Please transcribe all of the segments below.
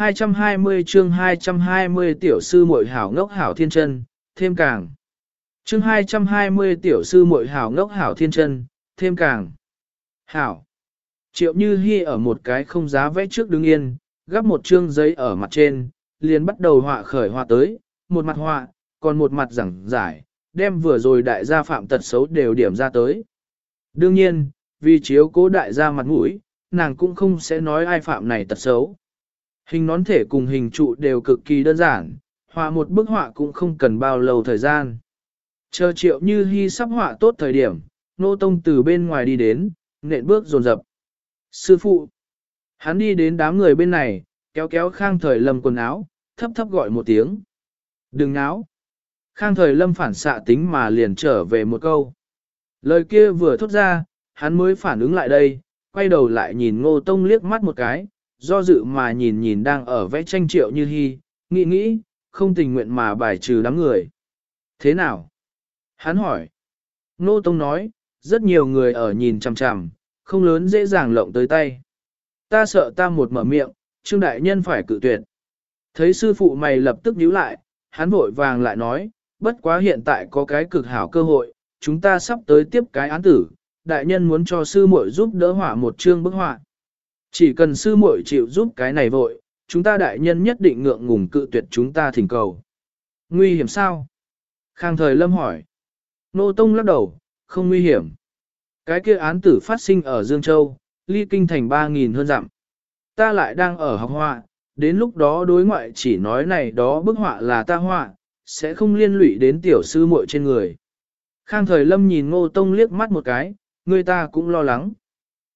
220 chương 220 tiểu sư muội hảo ngốc hảo thiên chân, thêm càng. Chương 220 tiểu sư muội hảo ngốc hảo thiên chân, thêm càng. Hảo. Triệu Như Hi ở một cái không giá vẽ trước đứng yên, gắp một chương giấy ở mặt trên, liền bắt đầu họa khởi họa tới, một mặt họa, còn một mặt giảng giải, đem vừa rồi đại gia phạm tật xấu đều điểm ra tới. Đương nhiên, vì chiếu cố đại gia mặt mũi, nàng cũng không sẽ nói ai phạm này tật xấu. Hình nón thể cùng hình trụ đều cực kỳ đơn giản, họa một bức họa cũng không cần bao lâu thời gian. Chờ triệu như hy sắp họa tốt thời điểm, nô tông từ bên ngoài đi đến, nện bước dồn dập. Sư phụ, hắn đi đến đám người bên này, kéo kéo khang thời lâm quần áo, thấp thấp gọi một tiếng. Đừng náo. Khang thời lâm phản xạ tính mà liền trở về một câu. Lời kia vừa thốt ra, hắn mới phản ứng lại đây, quay đầu lại nhìn ngô tông liếc mắt một cái, do dự mà nhìn nhìn đang ở vẽ tranh triệu như hy, nghĩ nghĩ, không tình nguyện mà bài trừ đám người. Thế nào? Hắn hỏi. nô tông nói, rất nhiều người ở nhìn chằm chằm, không lớn dễ dàng lộng tới tay. Ta sợ ta một mở miệng, Trương Đại Nhân phải cự tuyệt. Thấy sư phụ mày lập tức nhíu lại, hắn vội vàng lại nói, bất quá hiện tại có cái cực hảo cơ hội, chúng ta sắp tới tiếp cái án tử, đại nhân muốn cho sư muội giúp đỡ hỏa một chương bức họa. Chỉ cần sư muội chịu giúp cái này vội, chúng ta đại nhân nhất định ngượng ngùng cự tuyệt chúng ta thỉnh cầu. Nguy hiểm sao? Khang thời lâm hỏi. Nô Tông lắc đầu, không nguy hiểm. Cái kia án tử phát sinh ở Dương Châu, ly kinh thành 3.000 hơn dặm. Ta lại đang ở học họa, đến lúc đó đối ngoại chỉ nói này đó bức họa là ta họa, sẽ không liên lụy đến tiểu sư muội trên người. Khang thời lâm nhìn ngô tông liếc mắt một cái, người ta cũng lo lắng.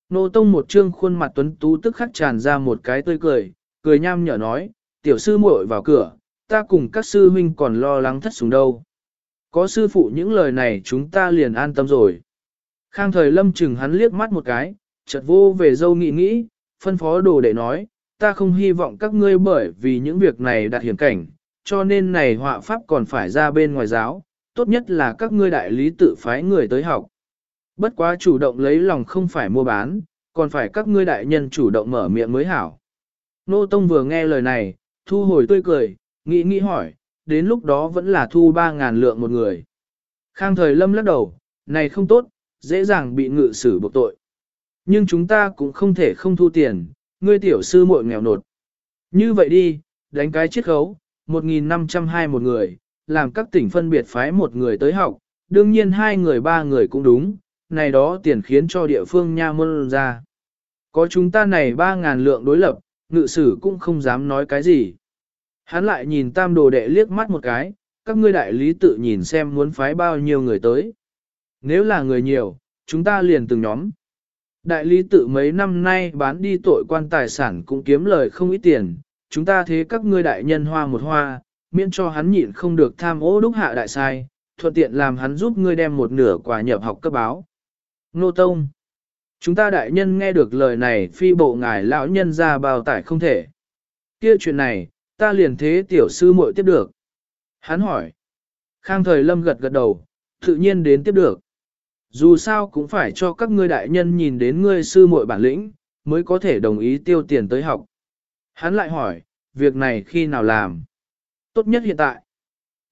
Nô tông một trương khuôn mặt tuấn tú tức khắc tràn ra một cái tươi cười, cười nham nhở nói, tiểu sư muội vào cửa, ta cùng các sư huynh còn lo lắng thất súng đâu. Có sư phụ những lời này chúng ta liền an tâm rồi. Khang thời lâm chừng hắn liếc mắt một cái, chợt vô về dâu nghĩ nghĩ, phân phó đồ để nói, ta không hy vọng các ngươi bởi vì những việc này đạt hiểm cảnh, cho nên này họa pháp còn phải ra bên ngoài giáo, tốt nhất là các ngươi đại lý tự phái người tới học. Bất quá chủ động lấy lòng không phải mua bán, còn phải các ngươi đại nhân chủ động mở miệng mới hảo. Nô Tông vừa nghe lời này, thu hồi tươi cười, nghĩ nghĩ hỏi, đến lúc đó vẫn là thu 3.000 lượng một người. Khang thời lâm lắc đầu, này không tốt, dễ dàng bị ngự xử buộc tội. Nhưng chúng ta cũng không thể không thu tiền, ngươi tiểu sư muội nghèo nột. Như vậy đi, đánh cái chiết khấu, 1.502 một người, làm các tỉnh phân biệt phái một người tới học, đương nhiên hai người ba người cũng đúng, này đó tiền khiến cho địa phương nha môn ra. Có chúng ta này 3.000 lượng đối lập, ngự sử cũng không dám nói cái gì. Hắn lại nhìn tam đồ đệ liếc mắt một cái, các ngươi đại lý tự nhìn xem muốn phái bao nhiêu người tới. Nếu là người nhiều, chúng ta liền từng nhóm. Đại lý tự mấy năm nay bán đi tội quan tài sản cũng kiếm lời không ít tiền, chúng ta thế các ngươi đại nhân hoa một hoa, miễn cho hắn nhịn không được tham ô đúc hạ đại sai, thuận tiện làm hắn giúp ngươi đem một nửa quà nhập học cấp báo. Nô Tông Chúng ta đại nhân nghe được lời này phi bộ ngài lão nhân ra bào tải không thể. Kia chuyện này, ta liền thế tiểu sư muội tiếp được. Hắn hỏi. Khang thời lâm gật gật đầu, tự nhiên đến tiếp được. Dù sao cũng phải cho các ngươi đại nhân nhìn đến ngươi sư muội bản lĩnh, mới có thể đồng ý tiêu tiền tới học. Hắn lại hỏi, việc này khi nào làm? Tốt nhất hiện tại.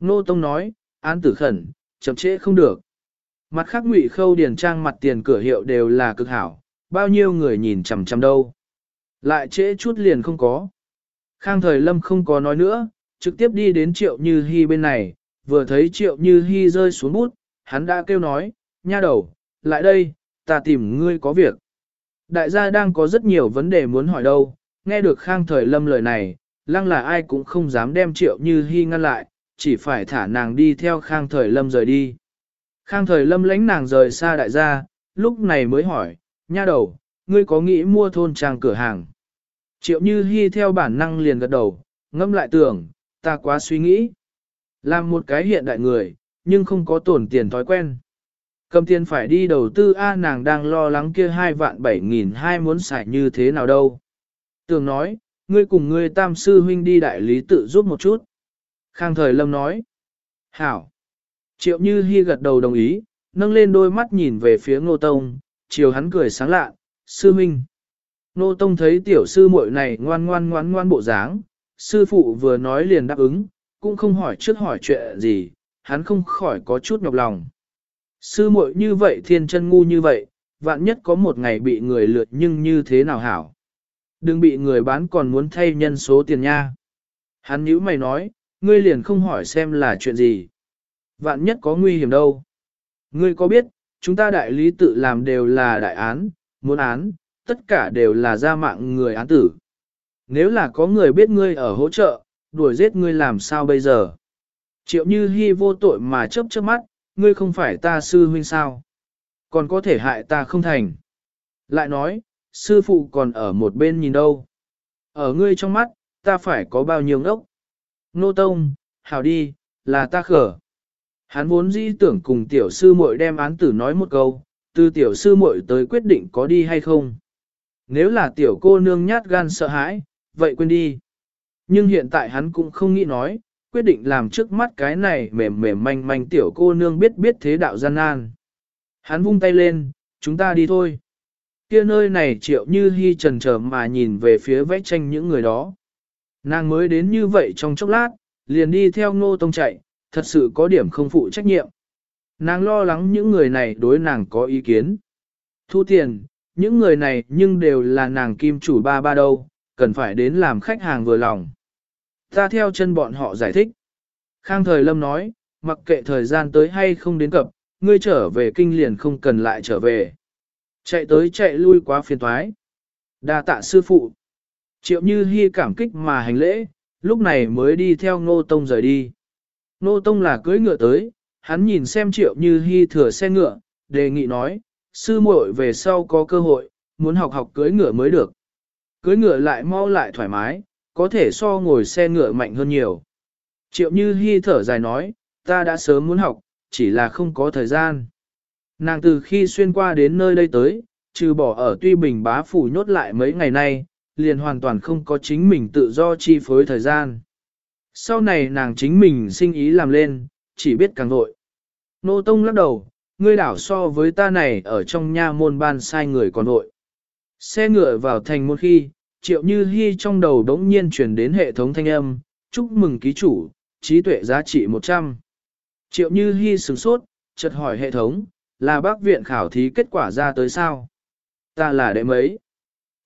Nô Tông nói, án tử khẩn, chậm trễ không được. Mặt khác ngụy khâu điền trang mặt tiền cửa hiệu đều là cực hảo, bao nhiêu người nhìn chằm chằm đâu. Lại trễ chút liền không có. Khang thời lâm không có nói nữa, trực tiếp đi đến triệu như hy bên này, vừa thấy triệu như hy rơi xuống bút, hắn đã kêu nói, nha đầu, lại đây, ta tìm ngươi có việc. Đại gia đang có rất nhiều vấn đề muốn hỏi đâu, nghe được khang thời lâm lời này, lăng là ai cũng không dám đem triệu như hy ngăn lại, chỉ phải thả nàng đi theo khang thời lâm rời đi. Khang thời lâm lánh nàng rời xa đại gia, lúc này mới hỏi, nha đầu, ngươi có nghĩ mua thôn trang cửa hàng? Triệu như hy theo bản năng liền gật đầu, ngâm lại tưởng, ta quá suy nghĩ. Làm một cái hiện đại người, nhưng không có tổn tiền thói quen. Cầm tiền phải đi đầu tư A nàng đang lo lắng kia hai vạn bảy nghìn hai muốn xài như thế nào đâu. Tường nói, ngươi cùng ngươi tam sư huynh đi đại lý tự giúp một chút. Khang thời lâm nói, hảo. Triệu như hi gật đầu đồng ý, nâng lên đôi mắt nhìn về phía ngô tông, chiều hắn cười sáng lạ, sư minh Nô Tông thấy tiểu sư muội này ngoan ngoan ngoan ngoan bộ dáng, sư phụ vừa nói liền đáp ứng, cũng không hỏi trước hỏi chuyện gì, hắn không khỏi có chút nhọc lòng. Sư muội như vậy thiên chân ngu như vậy, vạn nhất có một ngày bị người lượt nhưng như thế nào hảo. Đừng bị người bán còn muốn thay nhân số tiền nha. Hắn nhíu mày nói, ngươi liền không hỏi xem là chuyện gì. Vạn nhất có nguy hiểm đâu. Ngươi có biết, chúng ta đại lý tự làm đều là đại án, muốn án, tất cả đều là ra mạng người án tử. Nếu là có người biết ngươi ở hỗ trợ, đuổi giết ngươi làm sao bây giờ? Triệu như hy vô tội mà chớp chớp mắt, ngươi không phải ta sư huynh sao? Còn có thể hại ta không thành. Lại nói, sư phụ còn ở một bên nhìn đâu. Ở ngươi trong mắt, ta phải có bao nhiêu ngốc. Nô Tông, hào đi, là ta khở. Hắn vốn dĩ tưởng cùng tiểu sư muội đem án tử nói một câu, từ tiểu sư muội tới quyết định có đi hay không. Nếu là tiểu cô nương nhát gan sợ hãi, vậy quên đi. Nhưng hiện tại hắn cũng không nghĩ nói, quyết định làm trước mắt cái này mềm mềm manh manh tiểu cô nương biết biết thế đạo gian nan. Hắn vung tay lên, chúng ta đi thôi. Kia nơi này triệu như hy trần trở mà nhìn về phía vẽ tranh những người đó. Nàng mới đến như vậy trong chốc lát, liền đi theo ngô tông chạy, thật sự có điểm không phụ trách nhiệm. Nàng lo lắng những người này đối nàng có ý kiến. Thu tiền, những người này nhưng đều là nàng kim chủ ba ba đâu, cần phải đến làm khách hàng vừa lòng. Ta theo chân bọn họ giải thích. Khang Thời Lâm nói, mặc kệ thời gian tới hay không đến cập, ngươi trở về kinh liền không cần lại trở về. Chạy tới chạy lui quá phiền toái. đa tạ sư phụ. Triệu Như Hi cảm kích mà hành lễ, lúc này mới đi theo Ngô Tông rời đi. Nô Tông là cưới ngựa tới, hắn nhìn xem Triệu Như Hi thừa xe ngựa, đề nghị nói, sư muội về sau có cơ hội, muốn học học cưới ngựa mới được. Cưới ngựa lại mau lại thoải mái, có thể so ngồi xe ngựa mạnh hơn nhiều. Triệu Như Hi thở dài nói, ta đã sớm muốn học, chỉ là không có thời gian. Nàng từ khi xuyên qua đến nơi đây tới, trừ bỏ ở tuy bình bá phủ nhốt lại mấy ngày nay, liền hoàn toàn không có chính mình tự do chi phối thời gian. Sau này nàng chính mình sinh ý làm lên, chỉ biết càng vội. Nô Tông lắc đầu, ngươi đảo so với ta này ở trong nha môn ban sai người còn vội. Xe ngựa vào thành một khi, triệu như hy trong đầu đống nhiên chuyển đến hệ thống thanh âm, chúc mừng ký chủ, trí tuệ giá trị 100. Triệu như hy sửng sốt, chợt hỏi hệ thống, là bác viện khảo thí kết quả ra tới sao? Ta là đệ mấy?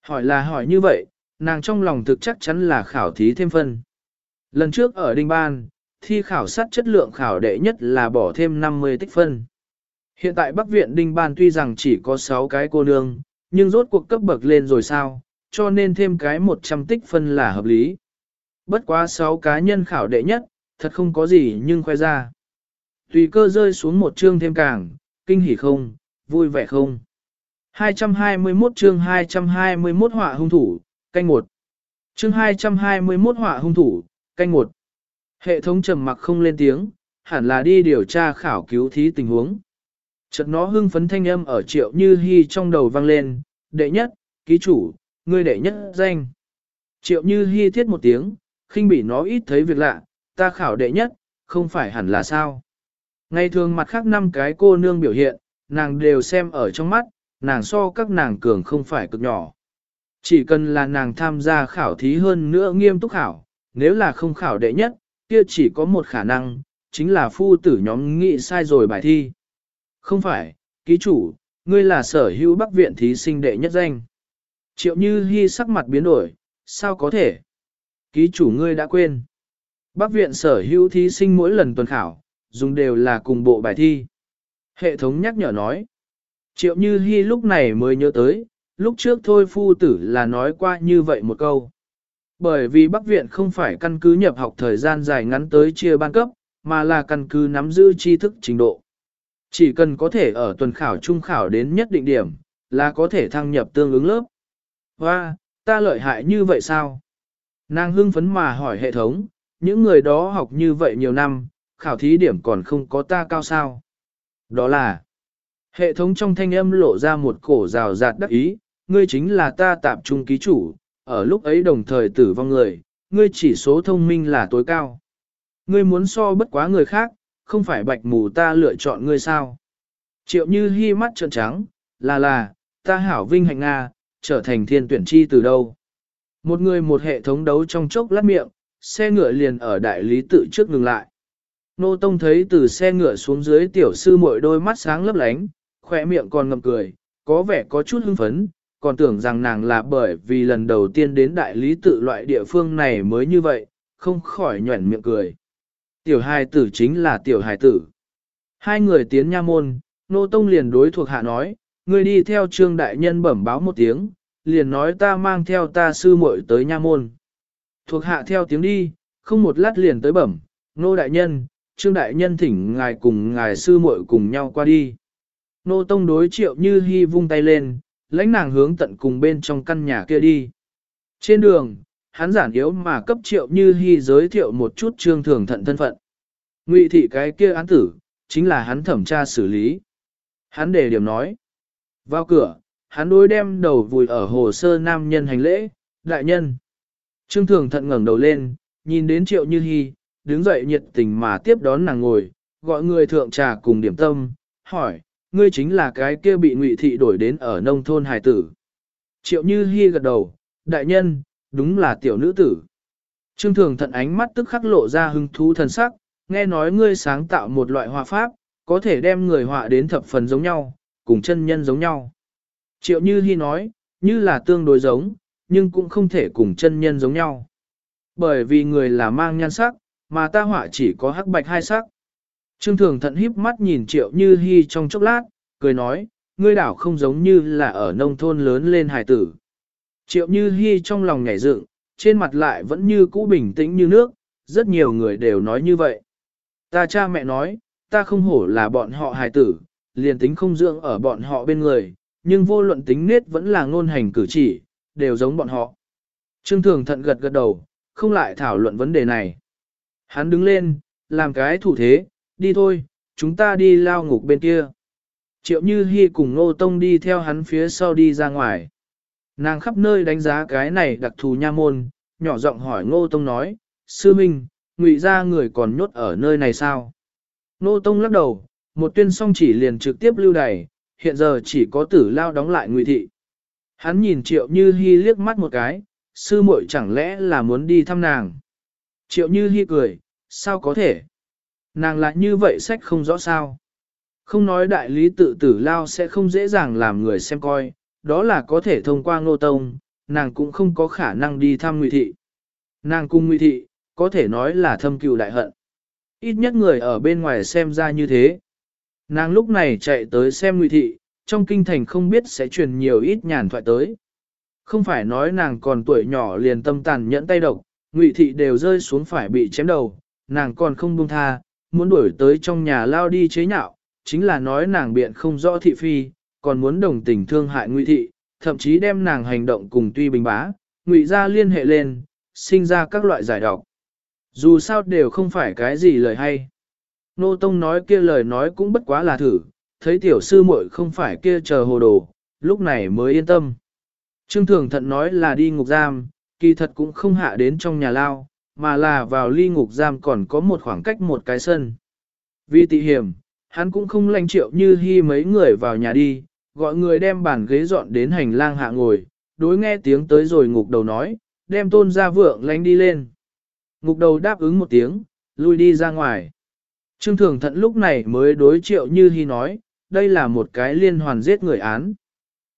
Hỏi là hỏi như vậy, nàng trong lòng thực chắc chắn là khảo thí thêm phân. Lần trước ở Đinh Ban, thi khảo sát chất lượng khảo đệ nhất là bỏ thêm 50 tích phân. Hiện tại Bắc Viện Đinh Ban tuy rằng chỉ có 6 cái cô nương, nhưng rốt cuộc cấp bậc lên rồi sao, cho nên thêm cái 100 tích phân là hợp lý. Bất quá 6 cá nhân khảo đệ nhất, thật không có gì nhưng khoe ra. Tùy cơ rơi xuống một chương thêm càng, kinh hỉ không, vui vẻ không. 221 chương 221 họa hung thủ, canh một. Chương 221 họa hung thủ, canh một. Hệ thống trầm mặc không lên tiếng, hẳn là đi điều tra khảo cứu thí tình huống. Chợt nó hưng phấn thanh âm ở triệu như hy trong đầu vang lên, đệ nhất, ký chủ, ngươi đệ nhất danh. Triệu như hy thiết một tiếng, khinh bị nó ít thấy việc lạ, ta khảo đệ nhất, không phải hẳn là sao. Ngày thường mặt khác năm cái cô nương biểu hiện, nàng đều xem ở trong mắt, nàng so các nàng cường không phải cực nhỏ. Chỉ cần là nàng tham gia khảo thí hơn nữa nghiêm túc khảo, nếu là không khảo đệ nhất, kia chỉ có một khả năng, chính là phu tử nhóm nghị sai rồi bài thi. Không phải, ký chủ, ngươi là sở hữu bắc viện thí sinh đệ nhất danh. Triệu Như Hi sắc mặt biến đổi, sao có thể? Ký chủ ngươi đã quên. Bắc viện sở hữu thí sinh mỗi lần tuần khảo, dùng đều là cùng bộ bài thi. Hệ thống nhắc nhở nói. Triệu Như Hi lúc này mới nhớ tới, lúc trước thôi phu tử là nói qua như vậy một câu. Bởi vì Bắc Viện không phải căn cứ nhập học thời gian dài ngắn tới chia ban cấp, mà là căn cứ nắm giữ tri thức trình độ. Chỉ cần có thể ở tuần khảo trung khảo đến nhất định điểm, là có thể thăng nhập tương ứng lớp. và ta lợi hại như vậy sao? Nàng hưng phấn mà hỏi hệ thống, những người đó học như vậy nhiều năm, khảo thí điểm còn không có ta cao sao? Đó là, hệ thống trong thanh âm lộ ra một cổ rào rạt đắc ý, ngươi chính là ta tạm trung ký chủ, ở lúc ấy đồng thời tử vong người, ngươi chỉ số thông minh là tối cao. Ngươi muốn so bất quá người khác, không phải bạch mù ta lựa chọn ngươi sao? Triệu như hy mắt trợn trắng, là là, ta hảo vinh hạnh Nga, trở thành thiên tuyển chi từ đâu. Một người một hệ thống đấu trong chốc lát miệng, xe ngựa liền ở đại lý tự trước ngừng lại. Nô Tông thấy từ xe ngựa xuống dưới tiểu sư muội đôi mắt sáng lấp lánh, khỏe miệng còn ngầm cười, có vẻ có chút hưng phấn, còn tưởng rằng nàng là bởi vì lần đầu tiên đến đại lý tự loại địa phương này mới như vậy, không khỏi nhuẩn miệng cười. Tiểu hài tử chính là tiểu hài tử. Hai người tiến nha môn, Nô Tông liền đối thuộc hạ nói, người đi theo trương đại nhân bẩm báo một tiếng, liền nói ta mang theo ta sư muội tới nha môn. Thuộc hạ theo tiếng đi, không một lát liền tới bẩm, Nô đại nhân, trương đại nhân thỉnh ngài cùng ngài sư muội cùng nhau qua đi. Nô Tông đối triệu như hy vung tay lên, lãnh nàng hướng tận cùng bên trong căn nhà kia đi. Trên đường, hắn giản yếu mà cấp triệu như hy giới thiệu một chút trương thường thận thân phận. Ngụy thị cái kia án tử, chính là hắn thẩm tra xử lý. Hắn đề điểm nói. Vào cửa, hắn đối đem đầu vùi ở hồ sơ nam nhân hành lễ, đại nhân. Trương thường thận ngẩng đầu lên, nhìn đến triệu như hy, đứng dậy nhiệt tình mà tiếp đón nàng ngồi, gọi người thượng trà cùng điểm tâm, hỏi, ngươi chính là cái kia bị ngụy thị đổi đến ở nông thôn hải tử. Triệu Như Hi gật đầu, đại nhân, đúng là tiểu nữ tử. Trương Thường thận ánh mắt tức khắc lộ ra hứng thú thần sắc, nghe nói ngươi sáng tạo một loại họa pháp, có thể đem người họa đến thập phần giống nhau, cùng chân nhân giống nhau. Triệu Như Hi nói, như là tương đối giống, nhưng cũng không thể cùng chân nhân giống nhau. Bởi vì người là mang nhan sắc, mà ta họa chỉ có hắc bạch hai sắc. Trương Thường thận híp mắt nhìn Triệu Như Hi trong chốc lát, cười nói, ngươi đảo không giống như là ở nông thôn lớn lên hài tử. Triệu Như Hi trong lòng nhảy dựng, trên mặt lại vẫn như cũ bình tĩnh như nước, rất nhiều người đều nói như vậy. Ta cha mẹ nói, ta không hổ là bọn họ hài tử, liền tính không dưỡng ở bọn họ bên người, nhưng vô luận tính nết vẫn là ngôn hành cử chỉ, đều giống bọn họ. Trương Thường thận gật gật đầu, không lại thảo luận vấn đề này. Hắn đứng lên, làm cái thủ thế, đi thôi, chúng ta đi lao ngục bên kia. Triệu Như Hi cùng Ngô Tông đi theo hắn phía sau đi ra ngoài. Nàng khắp nơi đánh giá cái này đặc thù nha môn, nhỏ giọng hỏi Ngô Tông nói, Sư Minh, ngụy ra người còn nhốt ở nơi này sao? Ngô Tông lắc đầu, một tuyên song chỉ liền trực tiếp lưu đày, hiện giờ chỉ có tử lao đóng lại ngụy thị. Hắn nhìn Triệu Như Hi liếc mắt một cái, sư muội chẳng lẽ là muốn đi thăm nàng. Triệu Như Hi cười, sao có thể? Nàng lại như vậy sách không rõ sao. Không nói đại lý tự tử lao sẽ không dễ dàng làm người xem coi, đó là có thể thông qua ngô tông, nàng cũng không có khả năng đi thăm ngụy thị. Nàng cung ngụy thị, có thể nói là thâm cừu đại hận. Ít nhất người ở bên ngoài xem ra như thế. Nàng lúc này chạy tới xem ngụy thị, trong kinh thành không biết sẽ truyền nhiều ít nhàn thoại tới. Không phải nói nàng còn tuổi nhỏ liền tâm tàn nhẫn tay độc, ngụy thị đều rơi xuống phải bị chém đầu, nàng còn không buông tha, muốn đuổi tới trong nhà lao đi chế nhạo, chính là nói nàng biện không rõ thị phi, còn muốn đồng tình thương hại ngụy thị, thậm chí đem nàng hành động cùng tuy bình bá, ngụy ra liên hệ lên, sinh ra các loại giải độc. Dù sao đều không phải cái gì lời hay. Nô Tông nói kia lời nói cũng bất quá là thử, thấy tiểu sư muội không phải kia chờ hồ đồ, lúc này mới yên tâm. Trương Thường Thận nói là đi ngục giam, kỳ thật cũng không hạ đến trong nhà lao, mà là vào ly ngục giam còn có một khoảng cách một cái sân. Vì tị hiểm, hắn cũng không lanh triệu như hy mấy người vào nhà đi, gọi người đem bàn ghế dọn đến hành lang hạ ngồi, đối nghe tiếng tới rồi ngục đầu nói, đem tôn ra vượng lánh đi lên. Ngục đầu đáp ứng một tiếng, lui đi ra ngoài. Trương Thường Thận lúc này mới đối triệu như hy nói, đây là một cái liên hoàn giết người án.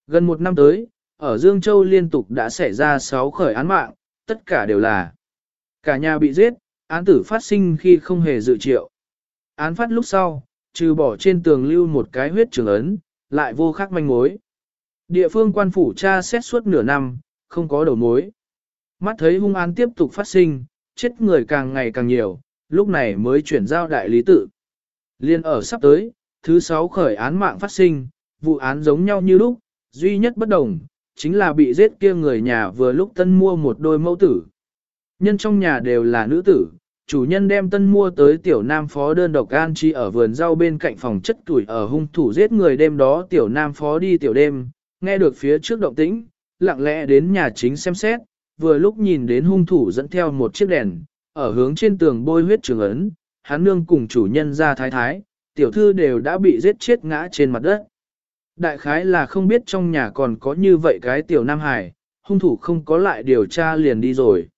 Gần một năm tới, ở Dương Châu liên tục đã xảy ra 6 khởi án mạng, tất cả đều là cả nhà bị giết, án tử phát sinh khi không hề dự triệu. Án phát lúc sau, trừ bỏ trên tường lưu một cái huyết trường ấn, lại vô khác manh mối. Địa phương quan phủ tra xét suốt nửa năm, không có đầu mối. Mắt thấy hung án tiếp tục phát sinh, chết người càng ngày càng nhiều, lúc này mới chuyển giao đại lý tự. Liên ở sắp tới, thứ sáu khởi án mạng phát sinh, vụ án giống nhau như lúc, duy nhất bất đồng, chính là bị giết kia người nhà vừa lúc tân mua một đôi mẫu tử. Nhân trong nhà đều là nữ tử, chủ nhân đem tân mua tới tiểu nam phó đơn độc an chi ở vườn rau bên cạnh phòng chất tuổi ở hung thủ giết người đêm đó tiểu nam phó đi tiểu đêm, nghe được phía trước động tĩnh, lặng lẽ đến nhà chính xem xét, vừa lúc nhìn đến hung thủ dẫn theo một chiếc đèn, ở hướng trên tường bôi huyết trường ấn, hắn nương cùng chủ nhân ra thái thái, tiểu thư đều đã bị giết chết ngã trên mặt đất. Đại khái là không biết trong nhà còn có như vậy cái tiểu Nam Hải, hung thủ không có lại điều tra liền đi rồi.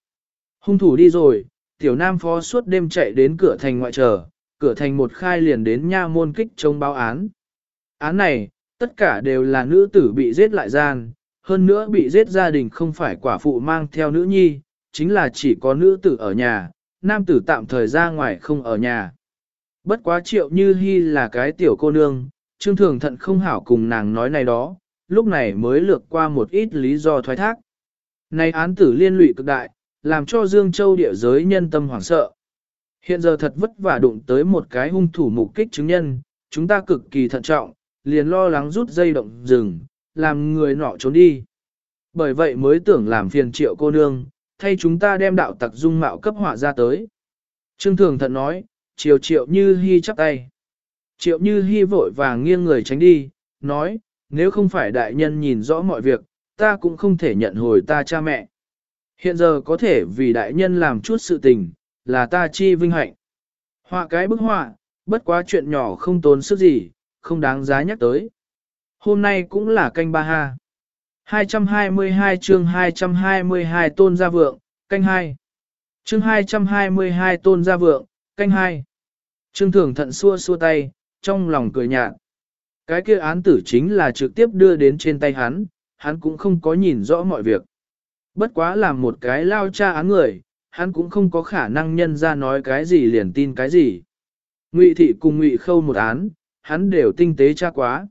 Hung thủ đi rồi, tiểu Nam phó suốt đêm chạy đến cửa thành ngoại chờ, cửa thành một khai liền đến nha môn kích chống báo án. Án này, tất cả đều là nữ tử bị giết lại gian, hơn nữa bị giết gia đình không phải quả phụ mang theo nữ nhi, chính là chỉ có nữ tử ở nhà, nam tử tạm thời ra ngoài không ở nhà. Bất quá triệu như hy là cái tiểu cô nương, trương thường thận không hảo cùng nàng nói này đó, lúc này mới lược qua một ít lý do thoái thác. Này án tử liên lụy cực đại, làm cho Dương Châu địa giới nhân tâm hoảng sợ. Hiện giờ thật vất vả đụng tới một cái hung thủ mục kích chứng nhân, chúng ta cực kỳ thận trọng, liền lo lắng rút dây động rừng, làm người nọ trốn đi. Bởi vậy mới tưởng làm phiền triệu cô nương, thay chúng ta đem đạo tặc dung mạo cấp họa ra tới. Trương Thường Thận nói, triệu triệu như hy chắp tay. Triệu như hy vội vàng nghiêng người tránh đi, nói, nếu không phải đại nhân nhìn rõ mọi việc, ta cũng không thể nhận hồi ta cha mẹ. Hiện giờ có thể vì đại nhân làm chút sự tình, là ta chi vinh hạnh. Họa cái bức họa, bất quá chuyện nhỏ không tốn sức gì, không đáng giá nhắc tới. Hôm nay cũng là canh ba ha. 222 chương 222 tôn gia vượng, canh 2. Chương 222 tôn gia vượng, canh 2. Trương thường thận xua xua tay, trong lòng cười nhạt. Cái kia án tử chính là trực tiếp đưa đến trên tay hắn, hắn cũng không có nhìn rõ mọi việc. Bất quá làm một cái lao cha án người, hắn cũng không có khả năng nhân ra nói cái gì liền tin cái gì. Ngụy thị cùng ngụy khâu một án, hắn đều tinh tế tra quá.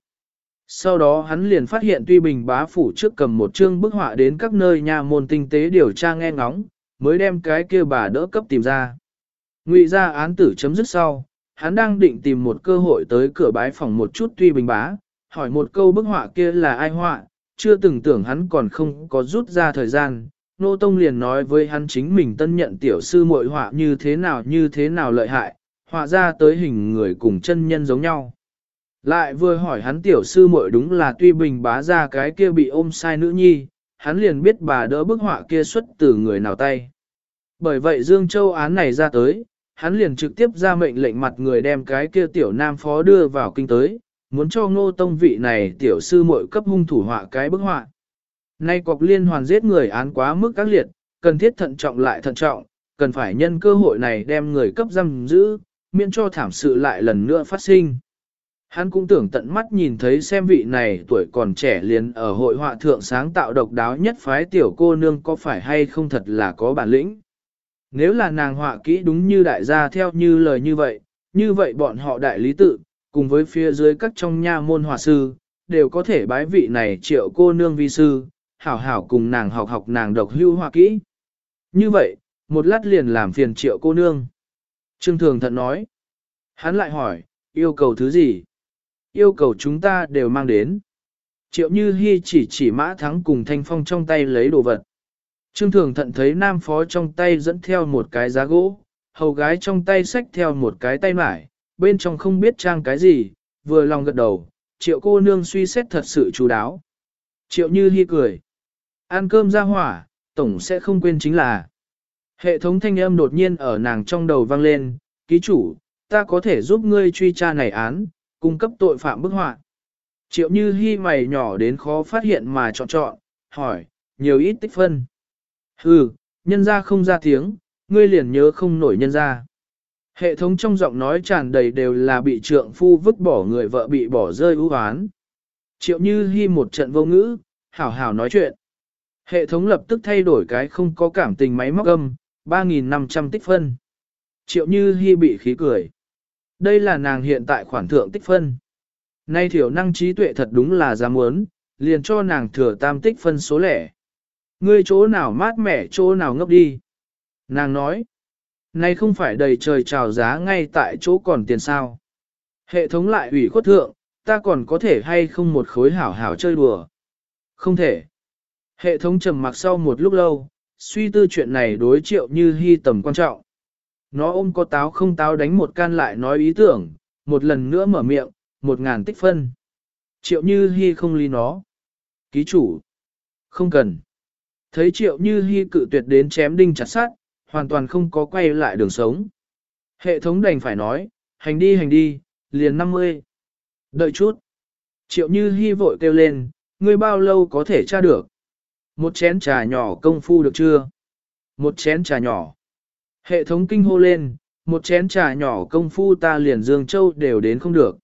Sau đó hắn liền phát hiện tuy bình bá phủ trước cầm một chương bức họa đến các nơi nhà môn tinh tế điều tra nghe ngóng, mới đem cái kia bà đỡ cấp tìm ra. Ngụy ra án tử chấm dứt sau, hắn đang định tìm một cơ hội tới cửa bái phòng một chút tuy bình bá, hỏi một câu bức họa kia là ai họa, chưa từng tưởng hắn còn không có rút ra thời gian. Nô Tông liền nói với hắn chính mình tân nhận tiểu sư muội họa như thế nào như thế nào lợi hại, họa ra tới hình người cùng chân nhân giống nhau. Lại vừa hỏi hắn tiểu sư muội đúng là tuy bình bá ra cái kia bị ôm sai nữ nhi, hắn liền biết bà đỡ bức họa kia xuất từ người nào tay. Bởi vậy Dương Châu án này ra tới, hắn liền trực tiếp ra mệnh lệnh mặt người đem cái kia tiểu nam phó đưa vào kinh tới, muốn cho ngô tông vị này tiểu sư muội cấp hung thủ họa cái bức họa. Nay cọc liên hoàn giết người án quá mức các liệt, cần thiết thận trọng lại thận trọng, cần phải nhân cơ hội này đem người cấp giam giữ, miễn cho thảm sự lại lần nữa phát sinh. Hắn cũng tưởng tận mắt nhìn thấy xem vị này tuổi còn trẻ liền ở hội họa thượng sáng tạo độc đáo nhất phái tiểu cô nương có phải hay không thật là có bản lĩnh. Nếu là nàng họa kỹ đúng như đại gia theo như lời như vậy, như vậy bọn họ đại lý tự, cùng với phía dưới các trong nha môn hòa sư, đều có thể bái vị này triệu cô nương vi sư, hảo hảo cùng nàng học học nàng độc hưu hòa kỹ. Như vậy, một lát liền làm phiền triệu cô nương. Trương Thường Thận nói. Hắn lại hỏi, yêu cầu thứ gì? Yêu cầu chúng ta đều mang đến. Triệu Như Hi chỉ chỉ mã thắng cùng thanh phong trong tay lấy đồ vật. Trương Thường Thận thấy nam phó trong tay dẫn theo một cái giá gỗ, hầu gái trong tay xách theo một cái tay mải, bên trong không biết trang cái gì, vừa lòng gật đầu, triệu cô nương suy xét thật sự chú đáo. Triệu Như Hi cười. Ăn cơm ra hỏa, tổng sẽ không quên chính là. Hệ thống thanh âm đột nhiên ở nàng trong đầu vang lên, ký chủ, ta có thể giúp ngươi truy tra này án, cung cấp tội phạm bức họa. Triệu như hy mày nhỏ đến khó phát hiện mà chọn chọn, hỏi, nhiều ít tích phân. Hừ, nhân ra không ra tiếng, ngươi liền nhớ không nổi nhân ra. Hệ thống trong giọng nói tràn đầy đều là bị trượng phu vứt bỏ người vợ bị bỏ rơi ưu hoán. Triệu như hy một trận vô ngữ, hảo hảo nói chuyện. Hệ thống lập tức thay đổi cái không có cảm tình máy móc âm, 3.500 tích phân. Triệu như hy bị khí cười. Đây là nàng hiện tại khoản thượng tích phân. Nay thiểu năng trí tuệ thật đúng là dám muốn, liền cho nàng thừa tam tích phân số lẻ. Ngươi chỗ nào mát mẻ chỗ nào ngốc đi. Nàng nói, nay không phải đầy trời trào giá ngay tại chỗ còn tiền sao. Hệ thống lại ủy khuất thượng, ta còn có thể hay không một khối hảo hảo chơi đùa. Không thể. Hệ thống trầm mặc sau một lúc lâu, suy tư chuyện này đối triệu như hy tầm quan trọng. Nó ôm có táo không táo đánh một can lại nói ý tưởng, một lần nữa mở miệng, một ngàn tích phân. Triệu Như Hi không ly nó. Ký chủ. Không cần. Thấy Triệu Như Hi cự tuyệt đến chém đinh chặt sát, hoàn toàn không có quay lại đường sống. Hệ thống đành phải nói, hành đi hành đi, liền 50. Đợi chút. Triệu như Hi vội kêu lên, ngươi bao lâu có thể tra được? Một chén trà nhỏ công phu được chưa? Một chén trà nhỏ. Hệ thống kinh hô lên, một chén trà nhỏ công phu ta liền Dương Châu đều đến không được.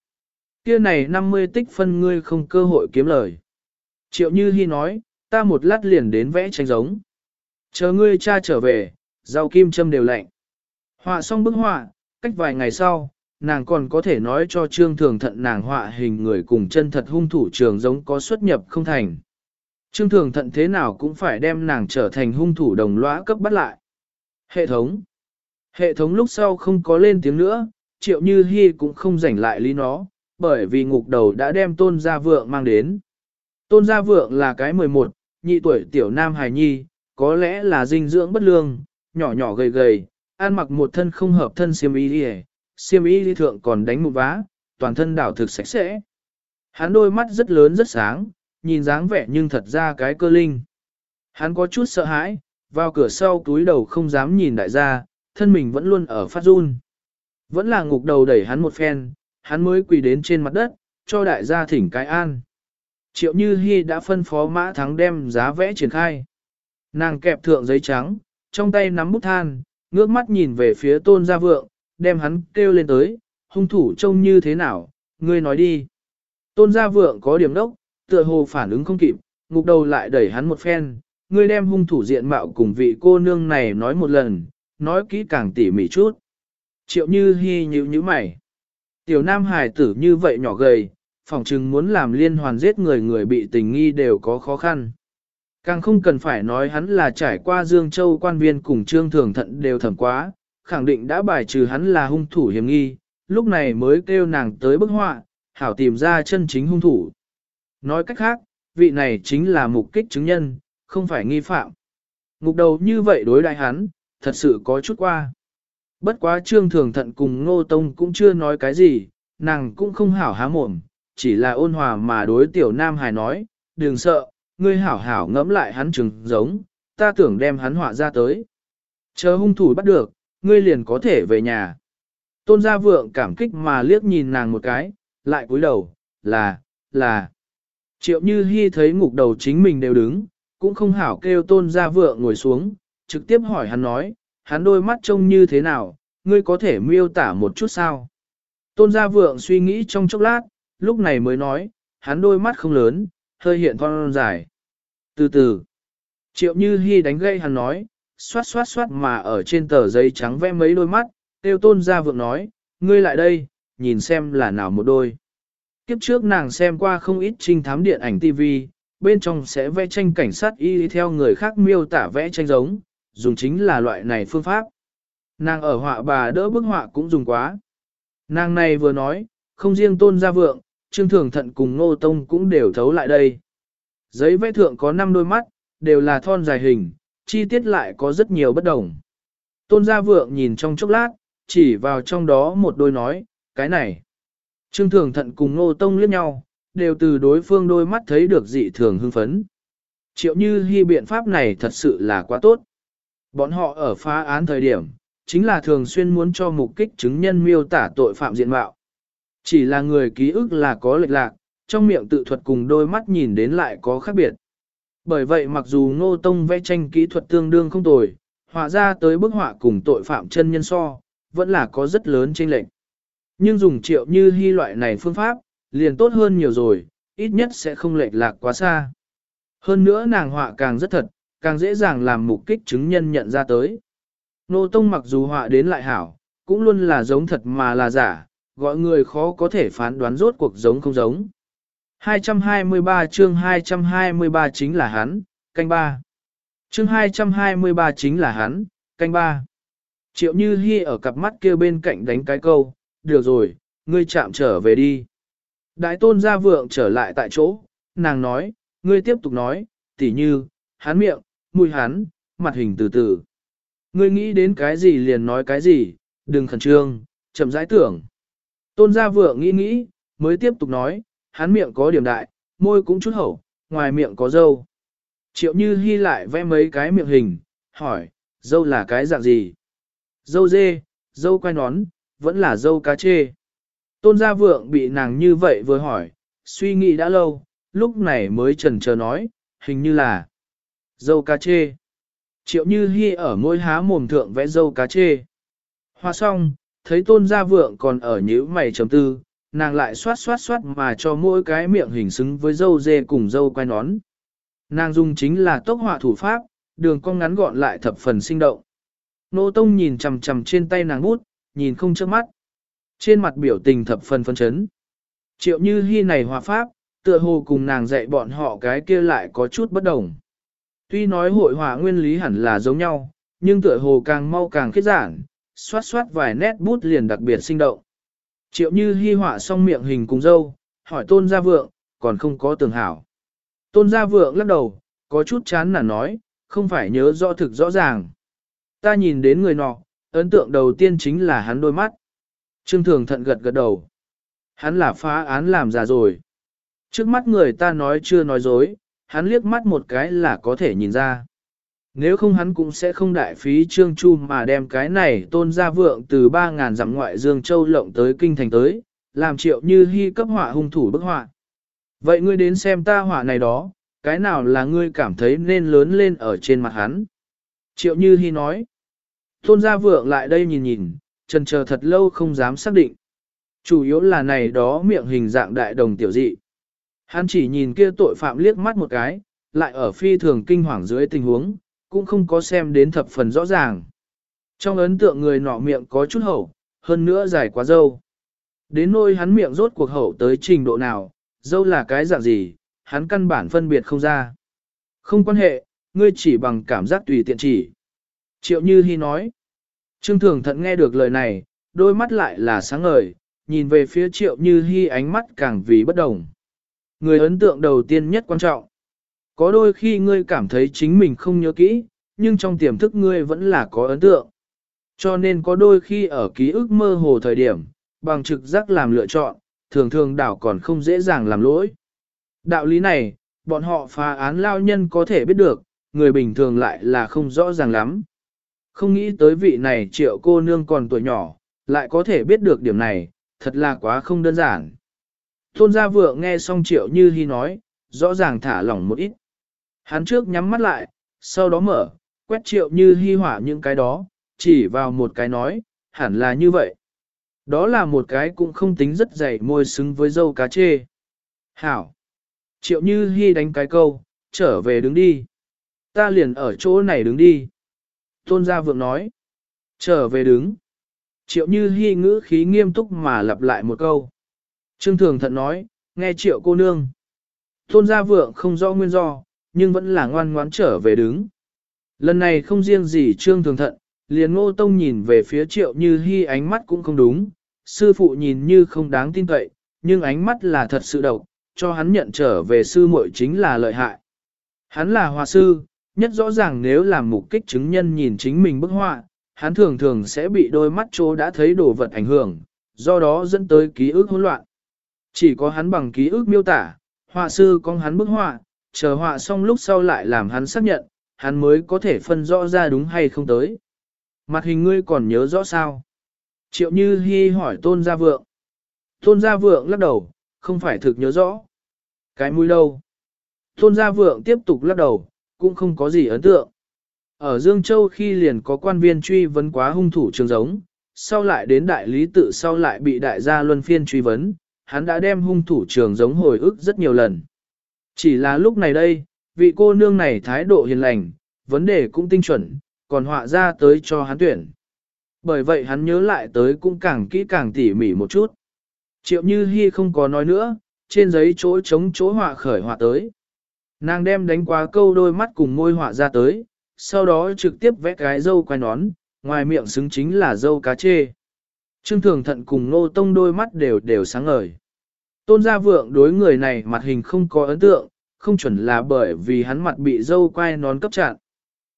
Kia này 50 tích phân ngươi không cơ hội kiếm lời. Triệu Như Hi nói, ta một lát liền đến vẽ tranh giống. Chờ ngươi cha trở về, rau kim châm đều lạnh. Họa xong bức họa, cách vài ngày sau, nàng còn có thể nói cho Trương Thường Thận nàng họa hình người cùng chân thật hung thủ trường giống có xuất nhập không thành. Trương Thường Thận thế nào cũng phải đem nàng trở thành hung thủ đồng lõa cấp bắt lại. Hệ thống Hệ thống lúc sau không có lên tiếng nữa, triệu như hy cũng không rảnh lại lý nó, bởi vì ngục đầu đã đem tôn gia vượng mang đến. Tôn gia vượng là cái 11, nhị tuổi tiểu nam hài nhi, có lẽ là dinh dưỡng bất lương, nhỏ nhỏ gầy gầy, ăn mặc một thân không hợp thân xiêm y đi xiêm y đi thượng còn đánh một vá, toàn thân đảo thực sạch sẽ. Hắn đôi mắt rất lớn rất sáng, nhìn dáng vẻ nhưng thật ra cái cơ linh. Hắn có chút sợ hãi, vào cửa sau túi đầu không dám nhìn đại gia, thân mình vẫn luôn ở phát run. Vẫn là ngục đầu đẩy hắn một phen, hắn mới quỳ đến trên mặt đất, cho đại gia thỉnh cái an. Triệu Như Hi đã phân phó mã thắng đem giá vẽ triển khai. Nàng kẹp thượng giấy trắng, trong tay nắm bút than, ngước mắt nhìn về phía tôn gia vượng, đem hắn kêu lên tới, hung thủ trông như thế nào, ngươi nói đi. Tôn gia vượng có điểm đốc, tựa hồ phản ứng không kịp, ngục đầu lại đẩy hắn một phen, ngươi đem hung thủ diện mạo cùng vị cô nương này nói một lần, nói kỹ càng tỉ mỉ chút. Triệu như hy nhíu như mày. Tiểu nam hài tử như vậy nhỏ gầy, phỏng chừng muốn làm liên hoàn giết người người bị tình nghi đều có khó khăn. Càng không cần phải nói hắn là trải qua Dương Châu quan viên cùng trương thường thận đều thẩm quá, khẳng định đã bài trừ hắn là hung thủ hiểm nghi, lúc này mới kêu nàng tới bức họa, hảo tìm ra chân chính hung thủ. Nói cách khác, vị này chính là mục kích chứng nhân, không phải nghi phạm. Ngục đầu như vậy đối đại hắn, thật sự có chút qua. Bất quá trương thường thận cùng ngô tông cũng chưa nói cái gì, nàng cũng không hảo há mồm, chỉ là ôn hòa mà đối tiểu nam Hải nói, đừng sợ, ngươi hảo hảo ngẫm lại hắn trừng giống, ta tưởng đem hắn họa ra tới. Chờ hung thủ bắt được, ngươi liền có thể về nhà. Tôn gia vượng cảm kích mà liếc nhìn nàng một cái, lại cúi đầu, là, là. Triệu như hy thấy ngục đầu chính mình đều đứng, cũng không hảo kêu tôn gia vượng ngồi xuống, trực tiếp hỏi hắn nói, hắn đôi mắt trông như thế nào, ngươi có thể miêu tả một chút sao? Tôn gia vượng suy nghĩ trong chốc lát, lúc này mới nói, hắn đôi mắt không lớn, hơi hiện thon dài. Từ từ, triệu như hy đánh gây hắn nói, xoát xoát xoát mà ở trên tờ giấy trắng vẽ mấy đôi mắt, tiêu tôn gia vượng nói, ngươi lại đây, nhìn xem là nào một đôi. Kiếp trước nàng xem qua không ít trinh thám điện ảnh TV, bên trong sẽ vẽ tranh cảnh sát y theo người khác miêu tả vẽ tranh giống, dùng chính là loại này phương pháp. Nàng ở họa bà đỡ bức họa cũng dùng quá. Nàng này vừa nói, không riêng tôn gia vượng, trương thường thận cùng ngô tông cũng đều thấu lại đây. Giấy vẽ thượng có 5 đôi mắt, đều là thon dài hình, chi tiết lại có rất nhiều bất đồng. Tôn gia vượng nhìn trong chốc lát, chỉ vào trong đó một đôi nói, cái này. Trương thường thận cùng ngô tông liếc nhau, đều từ đối phương đôi mắt thấy được dị thường hưng phấn. Triệu như hy biện pháp này thật sự là quá tốt. Bọn họ ở phá án thời điểm, chính là thường xuyên muốn cho mục kích chứng nhân miêu tả tội phạm diện mạo. Chỉ là người ký ức là có lệch lạc, trong miệng tự thuật cùng đôi mắt nhìn đến lại có khác biệt. Bởi vậy mặc dù ngô tông vẽ tranh kỹ thuật tương đương không tồi, họa ra tới bức họa cùng tội phạm chân nhân so, vẫn là có rất lớn chênh lệch. Nhưng dùng triệu như hy loại này phương pháp, liền tốt hơn nhiều rồi, ít nhất sẽ không lệch lạc quá xa. Hơn nữa nàng họa càng rất thật, càng dễ dàng làm mục kích chứng nhân nhận ra tới. Nô Tông mặc dù họa đến lại hảo, cũng luôn là giống thật mà là giả, gọi người khó có thể phán đoán rốt cuộc giống không giống. 223 chương 223 chính là hắn, canh ba. Chương 223 chính là hắn, canh ba. Triệu Như Hi ở cặp mắt kia bên cạnh đánh cái câu, được rồi, ngươi chạm trở về đi. Đại tôn gia vượng trở lại tại chỗ, nàng nói, ngươi tiếp tục nói, tỉ như, hắn miệng, mùi hắn, mặt hình từ từ. Ngươi nghĩ đến cái gì liền nói cái gì, đừng khẩn trương, chậm rãi tưởng. Tôn gia vượng nghĩ nghĩ, mới tiếp tục nói, hắn miệng có điểm đại, môi cũng chút hậu, ngoài miệng có dâu. Triệu như Hi lại vẽ mấy cái miệng hình, hỏi, dâu là cái dạng gì? Dâu dê, dâu quay nón, vẫn là dâu cá chê. Tôn gia vượng bị nàng như vậy vừa hỏi, suy nghĩ đã lâu, lúc này mới trần chờ nói, hình như là dâu cá chê. Triệu như Hi ở môi há mồm thượng vẽ dâu cá chê. Hoa xong, thấy tôn gia vượng còn ở nhíu mày chấm tư, nàng lại xoát xoát xoát mà cho mỗi cái miệng hình xứng với dâu dê cùng dâu quai nón. Nàng dùng chính là tốc họa thủ pháp, đường cong ngắn gọn lại thập phần sinh động. Nô Tông nhìn chằm chằm trên tay nàng bút, nhìn không chớp mắt. Trên mặt biểu tình thập phần phân chấn. Triệu như hy này hòa pháp, tựa hồ cùng nàng dạy bọn họ cái kia lại có chút bất đồng. Tuy nói hội họa nguyên lý hẳn là giống nhau, nhưng tựa hồ càng mau càng kết giản, xoát xoát vài nét bút liền đặc biệt sinh động. Triệu như hy họa xong miệng hình cùng dâu, hỏi tôn gia vượng, còn không có tường hảo. Tôn gia vượng lắc đầu, có chút chán nản nói, không phải nhớ rõ thực rõ ràng. Ta nhìn đến người nọ, ấn tượng đầu tiên chính là hắn đôi mắt. Trương Thường thận gật gật đầu. Hắn là phá án làm già rồi. Trước mắt người ta nói chưa nói dối, hắn liếc mắt một cái là có thể nhìn ra. Nếu không hắn cũng sẽ không đại phí trương chu mà đem cái này tôn gia vượng từ 3.000 dặm ngoại dương châu lộng tới kinh thành tới, làm triệu như hy cấp họa hung thủ bức họa. Vậy ngươi đến xem ta họa này đó, cái nào là ngươi cảm thấy nên lớn lên ở trên mặt hắn? Triệu như hy nói. Tôn gia vượng lại đây nhìn nhìn, trần chờ thật lâu không dám xác định. Chủ yếu là này đó miệng hình dạng đại đồng tiểu dị. Hắn chỉ nhìn kia tội phạm liếc mắt một cái, lại ở phi thường kinh hoàng dưới tình huống, cũng không có xem đến thập phần rõ ràng. Trong ấn tượng người nọ miệng có chút hậu, hơn nữa dài quá dâu. Đến nôi hắn miệng rốt cuộc hậu tới trình độ nào, dâu là cái dạng gì, hắn căn bản phân biệt không ra. Không quan hệ, ngươi chỉ bằng cảm giác tùy tiện chỉ. Triệu Như Hi nói. Trương Thường Thận nghe được lời này, đôi mắt lại là sáng ngời, nhìn về phía Triệu Như Hi ánh mắt càng vì bất đồng. Người ấn tượng đầu tiên nhất quan trọng. Có đôi khi ngươi cảm thấy chính mình không nhớ kỹ, nhưng trong tiềm thức ngươi vẫn là có ấn tượng. Cho nên có đôi khi ở ký ức mơ hồ thời điểm, bằng trực giác làm lựa chọn, thường thường đảo còn không dễ dàng làm lỗi. Đạo lý này, bọn họ phá án lao nhân có thể biết được, người bình thường lại là không rõ ràng lắm. Không nghĩ tới vị này triệu cô nương còn tuổi nhỏ, lại có thể biết được điểm này, thật là quá không đơn giản. Tôn gia vượng nghe xong triệu như hy nói, rõ ràng thả lỏng một ít. Hắn trước nhắm mắt lại, sau đó mở, quét triệu như hy hỏa những cái đó, chỉ vào một cái nói, hẳn là như vậy. Đó là một cái cũng không tính rất dày môi xứng với dâu cá chê. Hảo! Triệu như hy đánh cái câu, trở về đứng đi. Ta liền ở chỗ này đứng đi. Tôn gia vượng nói. Trở về đứng. Triệu như hy ngữ khí nghiêm túc mà lặp lại một câu. Trương thường thận nói, nghe triệu cô nương. Tôn gia vượng không rõ nguyên do, nhưng vẫn là ngoan ngoãn trở về đứng. Lần này không riêng gì trương thường thận, liền ngô tông nhìn về phía triệu như hy ánh mắt cũng không đúng, sư phụ nhìn như không đáng tin cậy, nhưng ánh mắt là thật sự độc, cho hắn nhận trở về sư muội chính là lợi hại. Hắn là hòa sư, nhất rõ ràng nếu làm mục kích chứng nhân nhìn chính mình bức họa, hắn thường thường sẽ bị đôi mắt chỗ đã thấy đồ vật ảnh hưởng, do đó dẫn tới ký ức hỗn loạn. Chỉ có hắn bằng ký ức miêu tả, họa sư con hắn bức họa, chờ họa xong lúc sau lại làm hắn xác nhận, hắn mới có thể phân rõ ra đúng hay không tới. Mặt hình ngươi còn nhớ rõ sao? Triệu Như Hi hỏi Tôn Gia Vượng. Tôn Gia Vượng lắc đầu, không phải thực nhớ rõ. Cái mũi đâu? Tôn Gia Vượng tiếp tục lắc đầu, cũng không có gì ấn tượng. Ở Dương Châu khi liền có quan viên truy vấn quá hung thủ trường giống, sau lại đến đại lý tự sau lại bị đại gia luân phiên truy vấn, hắn đã đem hung thủ trường giống hồi ức rất nhiều lần. Chỉ là lúc này đây, vị cô nương này thái độ hiền lành, vấn đề cũng tinh chuẩn, còn họa ra tới cho hắn tuyển. Bởi vậy hắn nhớ lại tới cũng càng kỹ càng tỉ mỉ một chút. Triệu Như Hi không có nói nữa, trên giấy chỗ trống chỗ họa khởi họa tới. Nàng đem đánh quá câu đôi mắt cùng môi họa ra tới, sau đó trực tiếp vẽ cái dâu quai nón, ngoài miệng xứng chính là dâu cá chê. Trương Thường Thận cùng Nô Tông đôi mắt đều đều sáng ngời. Tôn Gia Vượng đối người này mặt hình không có ấn tượng, không chuẩn là bởi vì hắn mặt bị dâu quai nón cấp chặn.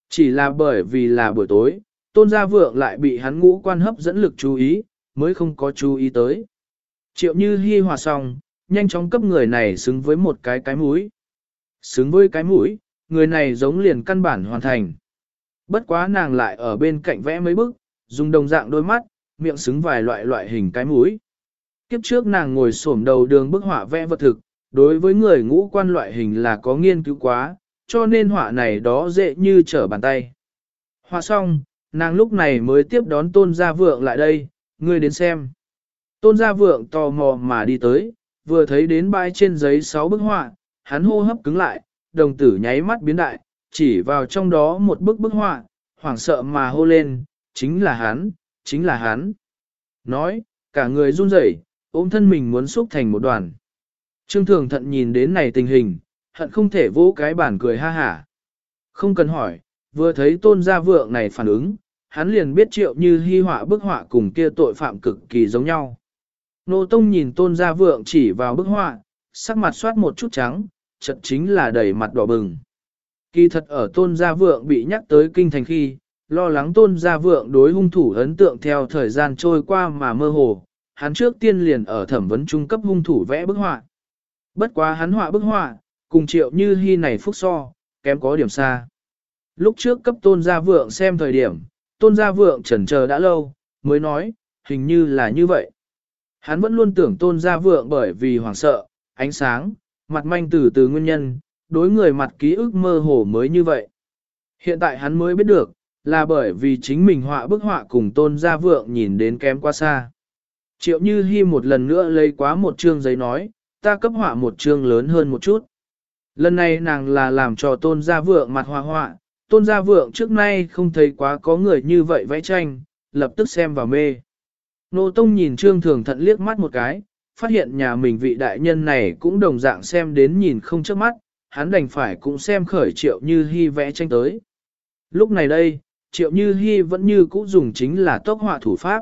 Chỉ là bởi vì là buổi tối, Tôn Gia Vượng lại bị hắn ngũ quan hấp dẫn lực chú ý, mới không có chú ý tới. Triệu Như Hi hòa xong, nhanh chóng cấp người này xứng với một cái cái mũi. Xứng với cái mũi, người này giống liền căn bản hoàn thành. Bất quá nàng lại ở bên cạnh vẽ mấy bức, dùng đồng dạng đôi mắt, miệng xứng vài loại loại hình cái mũi. Kiếp trước nàng ngồi xổm đầu đường bức họa vẽ vật thực, đối với người ngũ quan loại hình là có nghiên cứu quá, cho nên họa này đó dễ như trở bàn tay. Họa xong, nàng lúc này mới tiếp đón tôn gia vượng lại đây, ngươi đến xem. Tôn gia vượng tò mò mà đi tới, vừa thấy đến bãi trên giấy sáu bức họa, hắn hô hấp cứng lại, đồng tử nháy mắt biến đại, chỉ vào trong đó một bức bức họa, hoảng sợ mà hô lên, chính là hắn, chính là hắn. Nói, cả người run rẩy, ôm thân mình muốn xúc thành một đoàn. Trương Thường Thận nhìn đến này tình hình, hận không thể vỗ cái bản cười ha hả. Không cần hỏi, vừa thấy tôn gia vượng này phản ứng, hắn liền biết triệu như hy họa bức họa cùng kia tội phạm cực kỳ giống nhau. Nô Tông nhìn tôn gia vượng chỉ vào bức họa, sắc mặt soát một chút trắng, chật chính là đầy mặt đỏ bừng. Kỳ thật ở tôn gia vượng bị nhắc tới kinh thành khi, lo lắng tôn gia vượng đối hung thủ ấn tượng theo thời gian trôi qua mà mơ hồ, hắn trước tiên liền ở thẩm vấn trung cấp hung thủ vẽ bức họa. Bất quá hắn họa bức họa, cùng triệu như hy này phúc so, kém có điểm xa. Lúc trước cấp tôn gia vượng xem thời điểm, tôn gia vượng chần chờ đã lâu, mới nói, hình như là như vậy. Hắn vẫn luôn tưởng tôn gia vượng bởi vì hoảng sợ, ánh sáng, mặt manh từ từ nguyên nhân, đối người mặt ký ức mơ hồ mới như vậy. Hiện tại hắn mới biết được, là bởi vì chính mình họa bức họa cùng tôn gia vượng nhìn đến kém quá xa. Triệu Như Hi một lần nữa lấy quá một chương giấy nói, ta cấp họa một chương lớn hơn một chút. Lần này nàng là làm cho tôn gia vượng mặt hòa họa, tôn gia vượng trước nay không thấy quá có người như vậy vẽ tranh, lập tức xem vào mê. Nô Tông nhìn Trương Thường Thận liếc mắt một cái, phát hiện nhà mình vị đại nhân này cũng đồng dạng xem đến nhìn không trước mắt, hắn đành phải cũng xem khởi triệu như hy vẽ tranh tới. Lúc này đây, triệu như hy vẫn như cũ dùng chính là tốc họa thủ pháp.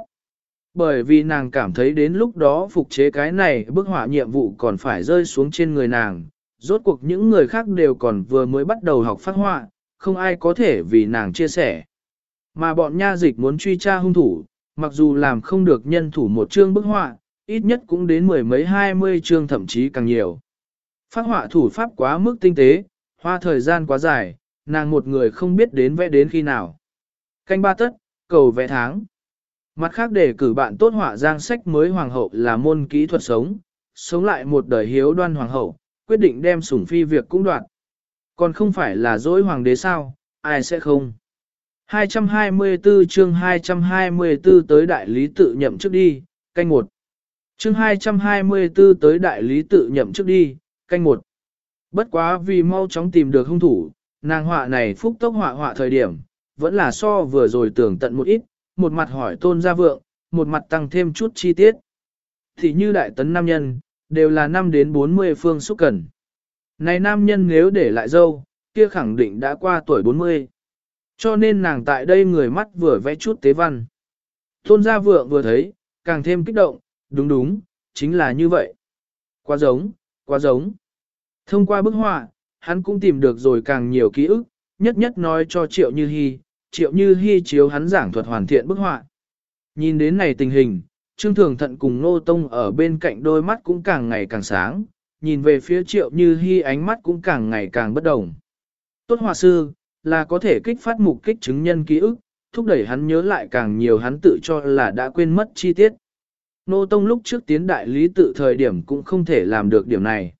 Bởi vì nàng cảm thấy đến lúc đó phục chế cái này bức họa nhiệm vụ còn phải rơi xuống trên người nàng, rốt cuộc những người khác đều còn vừa mới bắt đầu học phát họa, không ai có thể vì nàng chia sẻ. Mà bọn nha dịch muốn truy tra hung thủ, mặc dù làm không được nhân thủ một chương bức họa, ít nhất cũng đến mười mấy hai mươi chương thậm chí càng nhiều. Phát họa thủ pháp quá mức tinh tế, hoa thời gian quá dài, nàng một người không biết đến vẽ đến khi nào. Canh ba tất, cầu vẽ tháng. Mặt khác để cử bạn tốt họa giang sách mới hoàng hậu là môn kỹ thuật sống, sống lại một đời hiếu đoan hoàng hậu, quyết định đem sủng phi việc cũng đoạn. Còn không phải là dối hoàng đế sao, ai sẽ không. 224 chương 224 tới đại lý tự nhậm trước đi, canh một. Chương 224 tới đại lý tự nhậm trước đi, canh một. Bất quá vì mau chóng tìm được hung thủ, nàng họa này phúc tốc họa họa thời điểm, vẫn là so vừa rồi tưởng tận một ít, một mặt hỏi tôn gia vượng, một mặt tăng thêm chút chi tiết. Thì như đại tấn nam nhân, đều là 5 đến 40 phương xúc cần. Này nam nhân nếu để lại dâu, kia khẳng định đã qua tuổi 40. Cho nên nàng tại đây người mắt vừa vẽ chút tế văn. Tôn gia vượng vừa thấy, càng thêm kích động, đúng đúng, chính là như vậy. Quá giống, quá giống. Thông qua bức họa, hắn cũng tìm được rồi càng nhiều ký ức, nhất nhất nói cho Triệu Như Hi, Triệu Như Hi chiếu hắn giảng thuật hoàn thiện bức họa. Nhìn đến này tình hình, Trương Thường Thận cùng Nô Tông ở bên cạnh đôi mắt cũng càng ngày càng sáng, nhìn về phía Triệu Như Hi ánh mắt cũng càng ngày càng bất đồng. Tốt họa sư, là có thể kích phát mục kích chứng nhân ký ức, thúc đẩy hắn nhớ lại càng nhiều hắn tự cho là đã quên mất chi tiết. Nô Tông lúc trước tiến đại lý tự thời điểm cũng không thể làm được điểm này.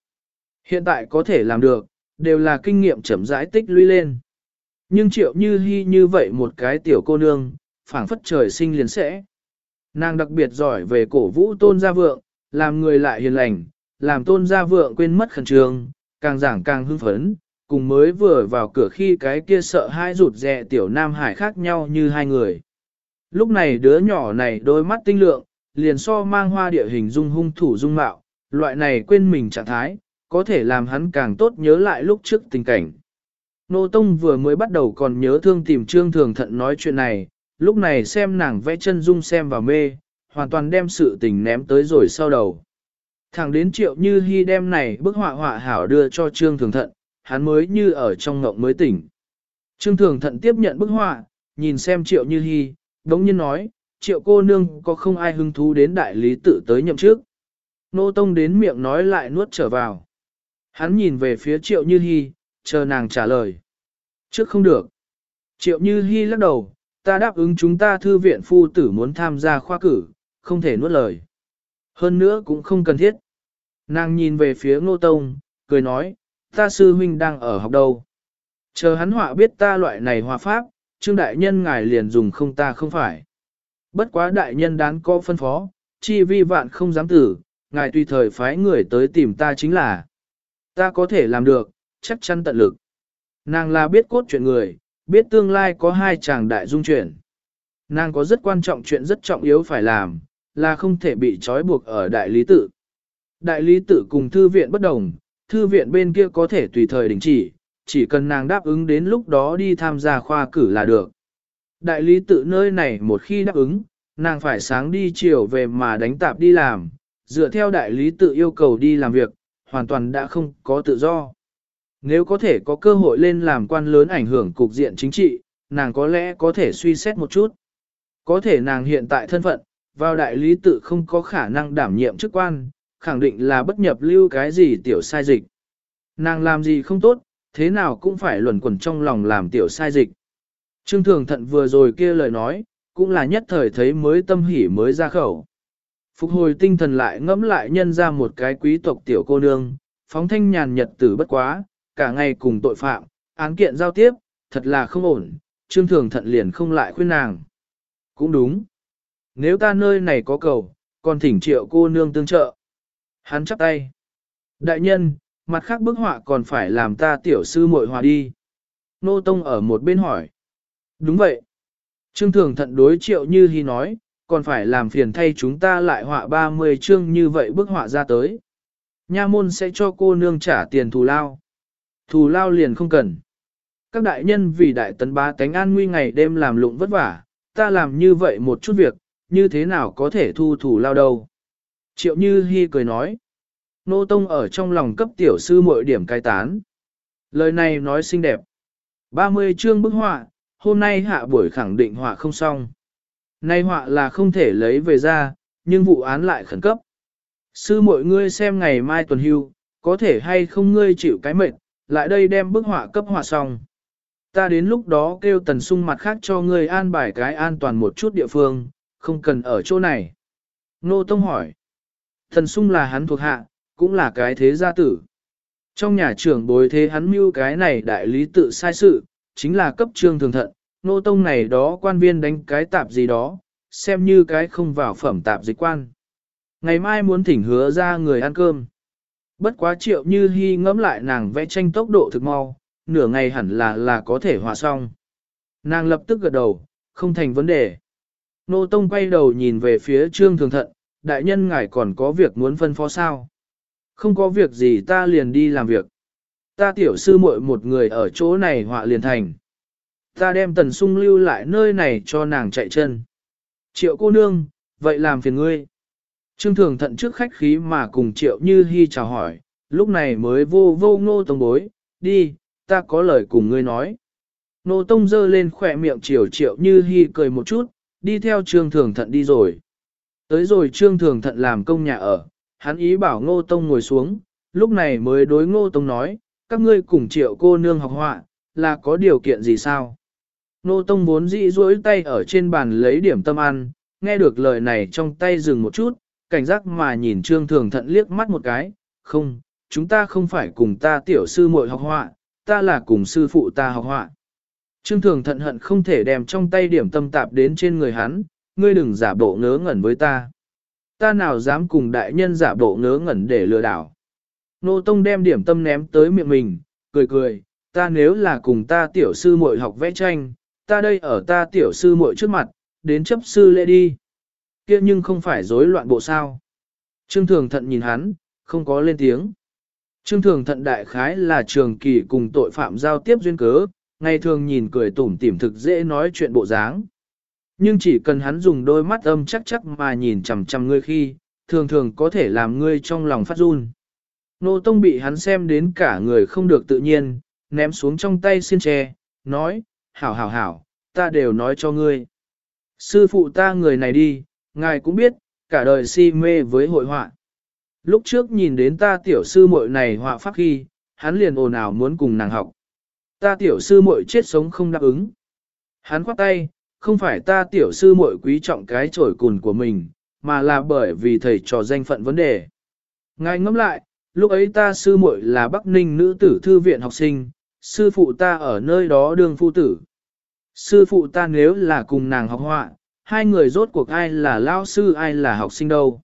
Hiện tại có thể làm được, đều là kinh nghiệm chậm rãi tích lũy lên. Nhưng triệu như hy như vậy một cái tiểu cô nương, phảng phất trời sinh liền sẽ. Nàng đặc biệt giỏi về cổ vũ tôn gia vượng, làm người lại hiền lành, làm tôn gia vượng quên mất khẩn trương, càng giảng càng hưng phấn, cùng mới vừa vào cửa khi cái kia sợ hai rụt rè tiểu nam hải khác nhau như hai người. Lúc này đứa nhỏ này đôi mắt tinh lượng, liền so mang hoa địa hình dung hung thủ dung mạo, loại này quên mình trạng thái, có thể làm hắn càng tốt nhớ lại lúc trước tình cảnh. Nô Tông vừa mới bắt đầu còn nhớ thương tìm Trương Thường Thận nói chuyện này, lúc này xem nàng vẽ chân dung xem vào mê, hoàn toàn đem sự tình ném tới rồi sau đầu. Thẳng đến triệu như hy đem này bức họa họa hảo đưa cho Trương Thường Thận, hắn mới như ở trong ngộng mới tỉnh. Trương Thường Thận tiếp nhận bức họa, nhìn xem triệu như hy, đống nhiên nói, triệu cô nương có không ai hứng thú đến đại lý tự tới nhậm trước. Nô Tông đến miệng nói lại nuốt trở vào. Hắn nhìn về phía triệu như hy, chờ nàng trả lời. Trước không được. Triệu như hi lắc đầu, ta đáp ứng chúng ta thư viện phu tử muốn tham gia khoa cử, không thể nuốt lời. Hơn nữa cũng không cần thiết. Nàng nhìn về phía ngô tông, cười nói, ta sư huynh đang ở học đâu. Chờ hắn họa biết ta loại này hòa pháp, trương đại nhân ngài liền dùng không ta không phải. Bất quá đại nhân đáng có phân phó, chi vi vạn không dám tử, ngài tùy thời phái người tới tìm ta chính là. Ta có thể làm được, chắc chắn tận lực. Nàng là biết cốt chuyện người, biết tương lai có hai chàng đại dung chuyển. Nàng có rất quan trọng chuyện rất trọng yếu phải làm, là không thể bị trói buộc ở đại lý tự. Đại lý tự cùng thư viện bất đồng, thư viện bên kia có thể tùy thời đình chỉ, chỉ cần nàng đáp ứng đến lúc đó đi tham gia khoa cử là được. Đại lý tự nơi này một khi đáp ứng, nàng phải sáng đi chiều về mà đánh tạp đi làm, dựa theo đại lý tự yêu cầu đi làm việc, hoàn toàn đã không có tự do. Nếu có thể có cơ hội lên làm quan lớn ảnh hưởng cục diện chính trị, nàng có lẽ có thể suy xét một chút. Có thể nàng hiện tại thân phận, vào đại lý tự không có khả năng đảm nhiệm chức quan, khẳng định là bất nhập lưu cái gì tiểu sai dịch. Nàng làm gì không tốt, thế nào cũng phải luẩn quẩn trong lòng làm tiểu sai dịch. Trương Thường Thận vừa rồi kia lời nói, cũng là nhất thời thấy mới tâm hỉ mới ra khẩu. Phục hồi tinh thần lại ngẫm lại nhân ra một cái quý tộc tiểu cô nương, phóng thanh nhàn nhật tử bất quá, cả ngày cùng tội phạm, án kiện giao tiếp, thật là không ổn, Trương Thường Thận liền không lại khuyên nàng. Cũng đúng. Nếu ta nơi này có cầu, còn thỉnh triệu cô nương tương trợ. Hắn chắp tay. Đại nhân, mặt khác bức họa còn phải làm ta tiểu sư muội hòa đi. Nô Tông ở một bên hỏi. Đúng vậy. Trương Thường thận đối triệu như hy nói, còn phải làm phiền thay chúng ta lại họa 30 chương như vậy bức họa ra tới. Nha môn sẽ cho cô nương trả tiền thù lao. Thù lao liền không cần. Các đại nhân vì đại tấn bá tánh an nguy ngày đêm làm lụng vất vả, ta làm như vậy một chút việc, như thế nào có thể thu thù lao đâu. Triệu Như Hi cười nói. Nô Tông ở trong lòng cấp tiểu sư mỗi điểm cai tán. Lời này nói xinh đẹp. 30 chương bức họa, hôm nay hạ buổi khẳng định họa không xong. Nay họa là không thể lấy về ra, nhưng vụ án lại khẩn cấp. Sư mọi ngươi xem ngày mai tuần hưu, có thể hay không ngươi chịu cái mệnh, lại đây đem bức họa cấp họa xong. Ta đến lúc đó kêu tần sung mặt khác cho ngươi an bài cái an toàn một chút địa phương, không cần ở chỗ này. Nô Tông hỏi. Tần sung là hắn thuộc hạ, cũng là cái thế gia tử. Trong nhà trưởng bối thế hắn mưu cái này đại lý tự sai sự, chính là cấp trương thường thận, nô tông này đó quan viên đánh cái tạp gì đó, xem như cái không vào phẩm tạp dịch quan. Ngày mai muốn thỉnh hứa ra người ăn cơm. Bất quá triệu như hy ngẫm lại nàng vẽ tranh tốc độ thực mau, nửa ngày hẳn là là có thể hòa xong. Nàng lập tức gật đầu, không thành vấn đề. Nô Tông quay đầu nhìn về phía Trương Thường Thận, đại nhân ngài còn có việc muốn phân phó sao? Không có việc gì ta liền đi làm việc. Ta tiểu sư muội một người ở chỗ này họa liền thành. Ta đem tần sung lưu lại nơi này cho nàng chạy chân. Triệu cô nương, vậy làm phiền ngươi. Trương thường thận trước khách khí mà cùng triệu như hi chào hỏi, lúc này mới vô vô ngô tông bối, đi, ta có lời cùng ngươi nói. Nô tông dơ lên khỏe miệng triệu triệu như hi cười một chút, đi theo trương thường thận đi rồi. Tới rồi trương thường thận làm công nhà ở, hắn ý bảo ngô tông ngồi xuống, lúc này mới đối ngô tông nói, các ngươi cùng triệu cô nương học họa, là có điều kiện gì sao? Ngô tông vốn dĩ duỗi tay ở trên bàn lấy điểm tâm ăn, nghe được lời này trong tay dừng một chút, cảnh giác mà nhìn trương thường thận liếc mắt một cái, không, chúng ta không phải cùng ta tiểu sư muội học họa, ta là cùng sư phụ ta học họa. Trương thường thận hận không thể đem trong tay điểm tâm tạp đến trên người hắn, ngươi đừng giả bộ ngớ ngẩn với ta. Ta nào dám cùng đại nhân giả bộ ngớ ngẩn để lừa đảo. Nô Tông đem điểm tâm ném tới miệng mình, cười cười, ta nếu là cùng ta tiểu sư muội học vẽ tranh, ta đây ở ta tiểu sư muội trước mặt, đến chấp sư lễ đi kia nhưng không phải rối loạn bộ sao. Trương Thường Thận nhìn hắn, không có lên tiếng. Trương Thường Thận đại khái là trường kỳ cùng tội phạm giao tiếp duyên cớ, ngày thường nhìn cười tủm tỉm thực dễ nói chuyện bộ dáng. Nhưng chỉ cần hắn dùng đôi mắt âm chắc chắc mà nhìn chằm chằm ngươi khi, thường thường có thể làm ngươi trong lòng phát run. Nô Tông bị hắn xem đến cả người không được tự nhiên, ném xuống trong tay xiên tre, nói, hảo hảo hảo, ta đều nói cho ngươi. Sư phụ ta người này đi, ngài cũng biết, cả đời si mê với hội họa. Lúc trước nhìn đến ta tiểu sư muội này họa pháp khi, hắn liền ồn ào muốn cùng nàng học. Ta tiểu sư muội chết sống không đáp ứng. Hắn khoát tay, không phải ta tiểu sư muội quý trọng cái trổi cùn của mình, mà là bởi vì thầy trò danh phận vấn đề. Ngài ngẫm lại, lúc ấy ta sư muội là Bắc Ninh nữ tử thư viện học sinh, sư phụ ta ở nơi đó đương phu tử. Sư phụ ta nếu là cùng nàng học họa, hai người rốt cuộc ai là lao sư ai là học sinh đâu.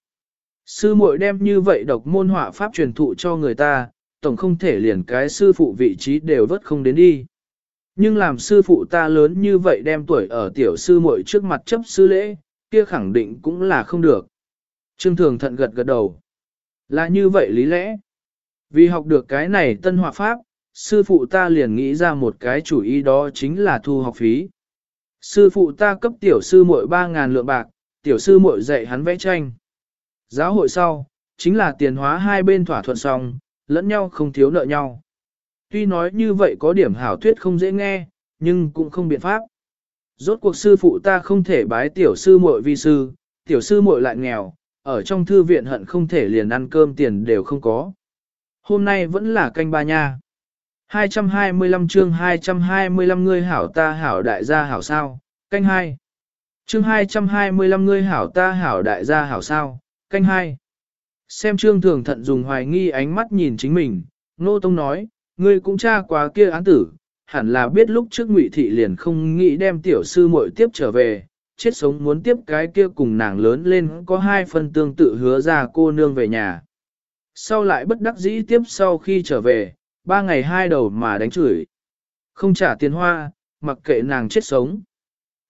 Sư muội đem như vậy độc môn họa pháp truyền thụ cho người ta, tổng không thể liền cái sư phụ vị trí đều vất không đến đi. Nhưng làm sư phụ ta lớn như vậy đem tuổi ở tiểu sư muội trước mặt chấp sư lễ, kia khẳng định cũng là không được. Trương Thường thận gật gật đầu. Là như vậy lý lẽ. Vì học được cái này tân họa pháp, sư phụ ta liền nghĩ ra một cái chủ ý đó chính là thu học phí. Sư phụ ta cấp tiểu sư muội 3.000 lượng bạc, tiểu sư muội dạy hắn vẽ tranh. Giáo hội sau, chính là tiền hóa hai bên thỏa thuận xong, lẫn nhau không thiếu nợ nhau. Tuy nói như vậy có điểm hảo thuyết không dễ nghe, nhưng cũng không biện pháp. Rốt cuộc sư phụ ta không thể bái tiểu sư muội vi sư, tiểu sư muội lại nghèo, ở trong thư viện hận không thể liền ăn cơm tiền đều không có. Hôm nay vẫn là canh ba nha. 225 chương 225 ngươi hảo ta hảo đại gia hảo sao, canh hai. Chương 225 ngươi hảo ta hảo đại gia hảo sao, canh hai. Xem trương thường thận dùng hoài nghi ánh mắt nhìn chính mình, nô tông nói, ngươi cũng tra quá kia án tử, hẳn là biết lúc trước ngụy thị liền không nghĩ đem tiểu sư muội tiếp trở về, chết sống muốn tiếp cái kia cùng nàng lớn lên có hai phần tương tự hứa ra cô nương về nhà. Sau lại bất đắc dĩ tiếp sau khi trở về, ba ngày hai đầu mà đánh chửi. Không trả tiền hoa, mặc kệ nàng chết sống.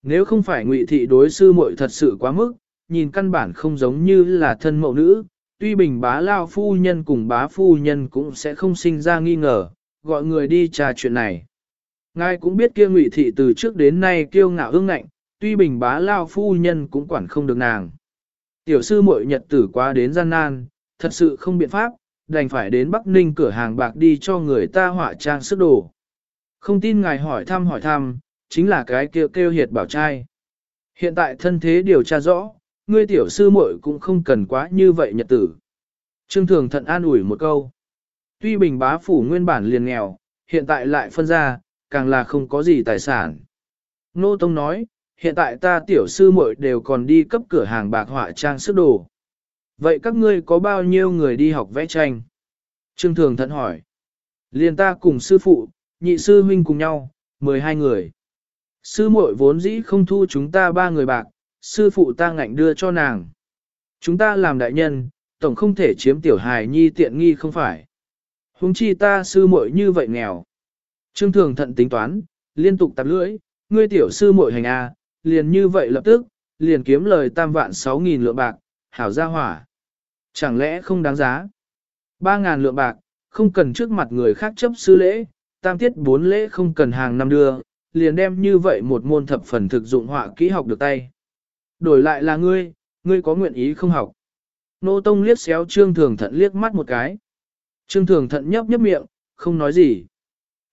Nếu không phải ngụy thị đối sư muội thật sự quá mức, nhìn căn bản không giống như là thân mẫu nữ, tuy bình bá lao phu nhân cùng bá phu nhân cũng sẽ không sinh ra nghi ngờ, gọi người đi trà chuyện này. Ngài cũng biết kia ngụy thị từ trước đến nay kiêu ngạo ương ngạnh, tuy bình bá lao phu nhân cũng quản không được nàng. Tiểu sư muội nhật tử quá đến gian nan, thật sự không biện pháp, đành phải đến Bắc Ninh cửa hàng bạc đi cho người ta họa trang sức đồ. Không tin ngài hỏi thăm hỏi thăm, chính là cái kêu kêu hiệt bảo trai. Hiện tại thân thế điều tra rõ, ngươi tiểu sư muội cũng không cần quá như vậy nhật tử. Trương Thường thận an ủi một câu. Tuy bình bá phủ nguyên bản liền nghèo, hiện tại lại phân ra, càng là không có gì tài sản. Nô Tông nói, hiện tại ta tiểu sư muội đều còn đi cấp cửa hàng bạc họa trang sức đồ. Vậy các ngươi có bao nhiêu người đi học vẽ tranh? Trương Thường thận hỏi. Liền ta cùng sư phụ, nhị sư huynh cùng nhau, 12 người. Sư muội vốn dĩ không thu chúng ta ba người bạc, sư phụ ta ngạnh đưa cho nàng. Chúng ta làm đại nhân, tổng không thể chiếm tiểu hài nhi tiện nghi không phải. huống chi ta sư muội như vậy nghèo. Trương Thường thận tính toán, liên tục tạp lưỡi, ngươi tiểu sư muội hành A, liền như vậy lập tức, liền kiếm lời tam vạn sáu nghìn lượng bạc, hảo gia hỏa. Chẳng lẽ không đáng giá? Ba ngàn lượng bạc, không cần trước mặt người khác chấp sư lễ, tam tiết bốn lễ không cần hàng năm đưa, liền đem như vậy một môn thập phần thực dụng họa kỹ học được tay. Đổi lại là ngươi, ngươi có nguyện ý không học. Nô Tông liếc xéo Trương Thường Thận liếc mắt một cái. Trương Thường Thận nhấp nhấp miệng, không nói gì.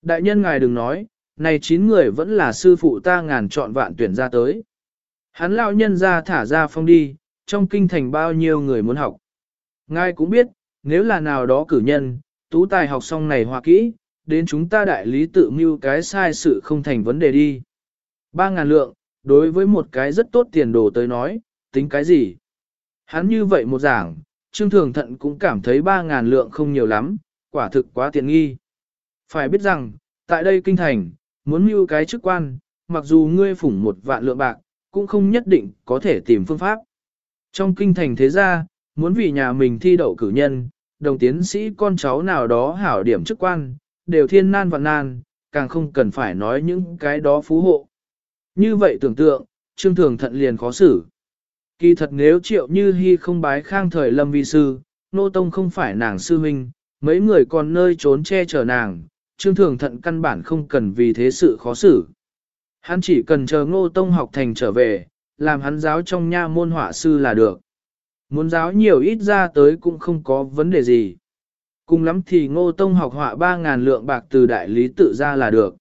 Đại nhân ngài đừng nói, này chín người vẫn là sư phụ ta ngàn chọn vạn tuyển ra tới. Hắn lão nhân ra thả ra phong đi, trong kinh thành bao nhiêu người muốn học. Ngài cũng biết, nếu là nào đó cử nhân, tú tài học xong này hòa kỹ, đến chúng ta đại lý tự mưu cái sai sự không thành vấn đề đi. Ba ngàn lượng, đối với một cái rất tốt tiền đồ tới nói, tính cái gì? Hắn như vậy một giảng, Trương Thường Thận cũng cảm thấy ba ngàn lượng không nhiều lắm, quả thực quá tiện nghi. Phải biết rằng, tại đây kinh thành, muốn mưu cái chức quan, mặc dù ngươi phủng một vạn lượng bạc, cũng không nhất định có thể tìm phương pháp. Trong kinh thành thế gia, muốn vì nhà mình thi đậu cử nhân, đồng tiến sĩ con cháu nào đó hảo điểm chức quan, đều thiên nan vạn nan, càng không cần phải nói những cái đó phú hộ. Như vậy tưởng tượng, Trương Thường Thận liền khó xử. Kỳ thật nếu triệu như hy không bái khang thời lâm vi sư, nô tông không phải nàng sư huynh, mấy người còn nơi trốn che chở nàng, Trương Thường Thận căn bản không cần vì thế sự khó xử. Hắn chỉ cần chờ ngô tông học thành trở về, làm hắn giáo trong nha môn họa sư là được. Muốn giáo nhiều ít ra tới cũng không có vấn đề gì. Cùng lắm thì ngô tông học họa 3.000 lượng bạc từ đại lý tự ra là được.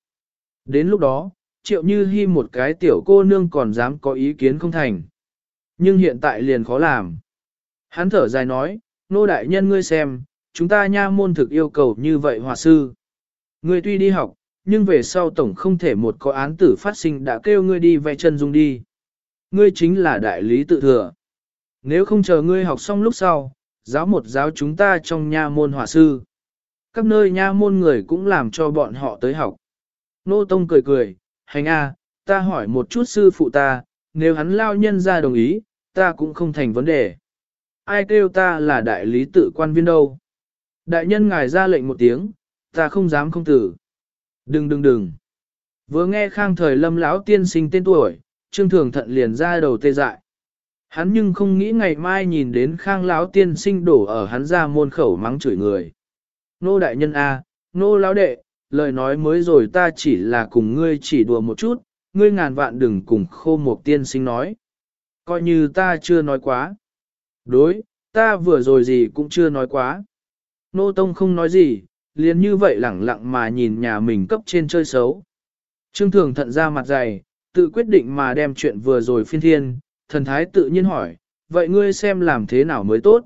Đến lúc đó, triệu như hy một cái tiểu cô nương còn dám có ý kiến không thành. Nhưng hiện tại liền khó làm. Hắn thở dài nói, nô đại nhân ngươi xem, chúng ta nha môn thực yêu cầu như vậy hòa sư. Ngươi tuy đi học, nhưng về sau tổng không thể một có án tử phát sinh đã kêu ngươi đi vẽ chân dung đi. Ngươi chính là đại lý tự thừa. Nếu không chờ ngươi học xong lúc sau, Giáo một giáo chúng ta trong nha môn hỏa sư. Các nơi nha môn người cũng làm cho bọn họ tới học. Nô Tông cười cười, hành a, ta hỏi một chút sư phụ ta, nếu hắn lao nhân ra đồng ý, ta cũng không thành vấn đề. Ai kêu ta là đại lý tự quan viên đâu? Đại nhân ngài ra lệnh một tiếng, ta không dám không tử. Đừng đừng đừng. Vừa nghe khang thời lâm lão tiên sinh tên tuổi, trương thường thận liền ra đầu tê dại. Hắn nhưng không nghĩ ngày mai nhìn đến khang lão tiên sinh đổ ở hắn ra môn khẩu mắng chửi người. Nô đại nhân A, nô lão đệ, lời nói mới rồi ta chỉ là cùng ngươi chỉ đùa một chút, ngươi ngàn vạn đừng cùng khô một tiên sinh nói. Coi như ta chưa nói quá. Đối, ta vừa rồi gì cũng chưa nói quá. Nô Tông không nói gì, liền như vậy lẳng lặng mà nhìn nhà mình cấp trên chơi xấu. Trương Thường thận ra mặt dày, tự quyết định mà đem chuyện vừa rồi phiên thiên, thần thái tự nhiên hỏi, vậy ngươi xem làm thế nào mới tốt?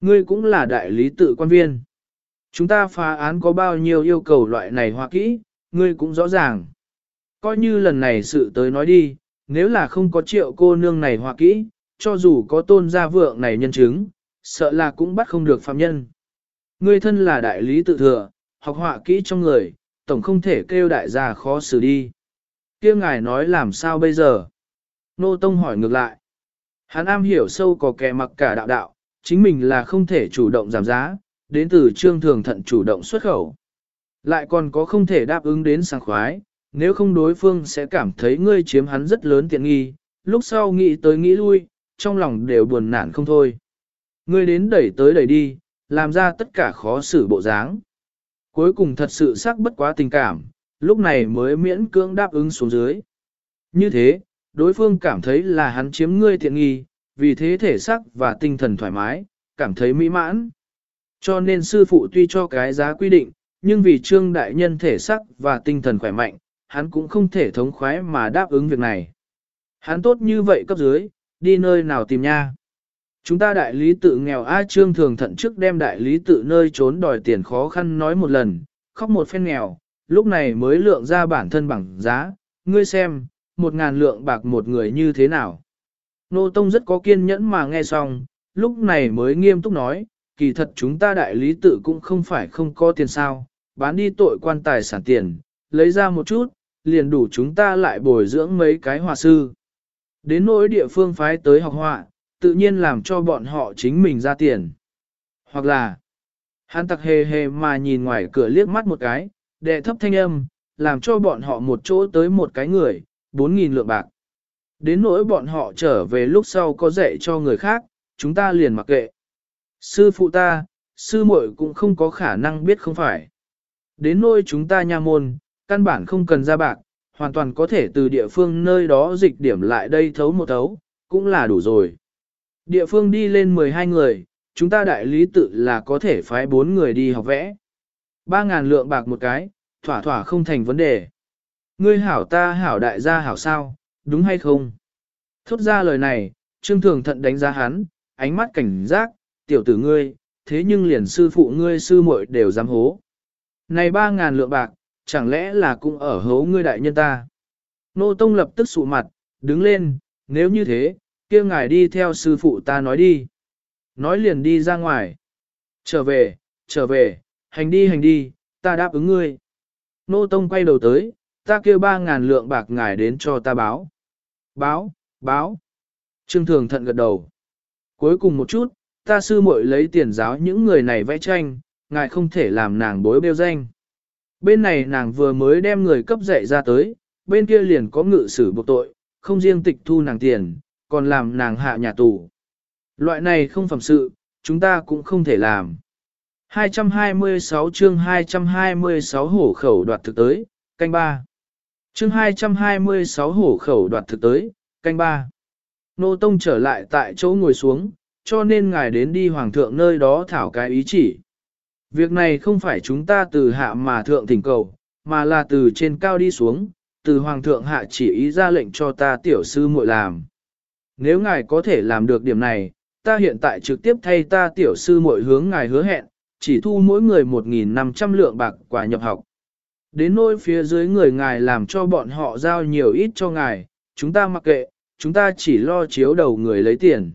Ngươi cũng là đại lý tự quan viên. Chúng ta phá án có bao nhiêu yêu cầu loại này hoa kỹ, ngươi cũng rõ ràng. Coi như lần này sự tới nói đi, nếu là không có triệu cô nương này hoa kỹ, cho dù có tôn gia vượng này nhân chứng, sợ là cũng bắt không được phạm nhân. Ngươi thân là đại lý tự thừa, học họa kỹ trong người, tổng không thể kêu đại gia khó xử đi. kia ngài nói làm sao bây giờ? Nô Tông hỏi ngược lại. Hắn am hiểu sâu có kẻ mặc cả đạo đạo, chính mình là không thể chủ động giảm giá, đến từ trương thường thận chủ động xuất khẩu. Lại còn có không thể đáp ứng đến sảng khoái, nếu không đối phương sẽ cảm thấy ngươi chiếm hắn rất lớn tiện nghi, lúc sau nghĩ tới nghĩ lui, trong lòng đều buồn nản không thôi. Ngươi đến đẩy tới đẩy đi, làm ra tất cả khó xử bộ dáng. Cuối cùng thật sự sắc bất quá tình cảm, lúc này mới miễn cưỡng đáp ứng xuống dưới. Như thế, đối phương cảm thấy là hắn chiếm ngươi tiện nghi, vì thế thể sắc và tinh thần thoải mái, cảm thấy mỹ mãn. Cho nên sư phụ tuy cho cái giá quy định, nhưng vì trương đại nhân thể sắc và tinh thần khỏe mạnh, hắn cũng không thể thống khoái mà đáp ứng việc này. Hắn tốt như vậy cấp dưới, đi nơi nào tìm nha. Chúng ta đại lý tự nghèo A Trương thường thận trước đem đại lý tự nơi trốn đòi tiền khó khăn nói một lần, khóc một phen nghèo, lúc này mới lượng ra bản thân bằng giá, ngươi xem, một ngàn lượng bạc một người như thế nào. Nô Tông rất có kiên nhẫn mà nghe xong, lúc này mới nghiêm túc nói, kỳ thật chúng ta đại lý tự cũng không phải không có tiền sao, bán đi tội quan tài sản tiền, lấy ra một chút, liền đủ chúng ta lại bồi dưỡng mấy cái hòa sư. Đến nỗi địa phương phái tới học họa, tự nhiên làm cho bọn họ chính mình ra tiền. Hoặc là, hắn tặc hề hề mà nhìn ngoài cửa liếc mắt một cái, đệ thấp thanh âm, làm cho bọn họ một chỗ tới một cái người, 4.000 lượng bạc. Đến nỗi bọn họ trở về lúc sau có dạy cho người khác, chúng ta liền mặc kệ. Sư phụ ta, sư muội cũng không có khả năng biết không phải. Đến nỗi chúng ta nha môn, căn bản không cần ra bạc, hoàn toàn có thể từ địa phương nơi đó dịch điểm lại đây thấu một thấu, cũng là đủ rồi. Địa phương đi lên 12 người, chúng ta đại lý tự là có thể phái 4 người đi học vẽ. 3.000 lượng bạc một cái, thỏa thỏa không thành vấn đề. Ngươi hảo ta hảo đại gia hảo sao, đúng hay không? Thốt ra lời này, Trương Thường Thận đánh giá hắn, ánh mắt cảnh giác, tiểu tử ngươi, thế nhưng liền sư phụ ngươi sư muội đều dám hố. Này ba ngàn lượng bạc, chẳng lẽ là cũng ở hố ngươi đại nhân ta? Nô Tông lập tức sụ mặt, đứng lên, nếu như thế, kia ngài đi theo sư phụ ta nói đi. Nói liền đi ra ngoài. Trở về, trở về, hành đi hành đi, ta đáp ứng ngươi. Nô Tông quay đầu tới, ta kêu ba ngàn lượng bạc ngài đến cho ta báo. Báo, báo. Trương Thường thận gật đầu. Cuối cùng một chút, ta sư muội lấy tiền giáo những người này vẽ tranh, ngài không thể làm nàng bối bêu danh. Bên này nàng vừa mới đem người cấp dạy ra tới, bên kia liền có ngự sử buộc tội, không riêng tịch thu nàng tiền, còn làm nàng hạ nhà tù. Loại này không phẩm sự, chúng ta cũng không thể làm. 226 chương 226 hổ khẩu đoạt thực tới, canh ba. Chương 226 hổ khẩu đoạt thực tới, canh ba. Nô Tông trở lại tại chỗ ngồi xuống, cho nên ngài đến đi hoàng thượng nơi đó thảo cái ý chỉ. Việc này không phải chúng ta từ hạ mà thượng thỉnh cầu, mà là từ trên cao đi xuống, từ hoàng thượng hạ chỉ ý ra lệnh cho ta tiểu sư muội làm. Nếu ngài có thể làm được điểm này, ta hiện tại trực tiếp thay ta tiểu sư muội hướng ngài hứa hẹn, chỉ thu mỗi người 1.500 lượng bạc quả nhập học. Đến nỗi phía dưới người ngài làm cho bọn họ giao nhiều ít cho ngài, chúng ta mặc kệ, chúng ta chỉ lo chiếu đầu người lấy tiền.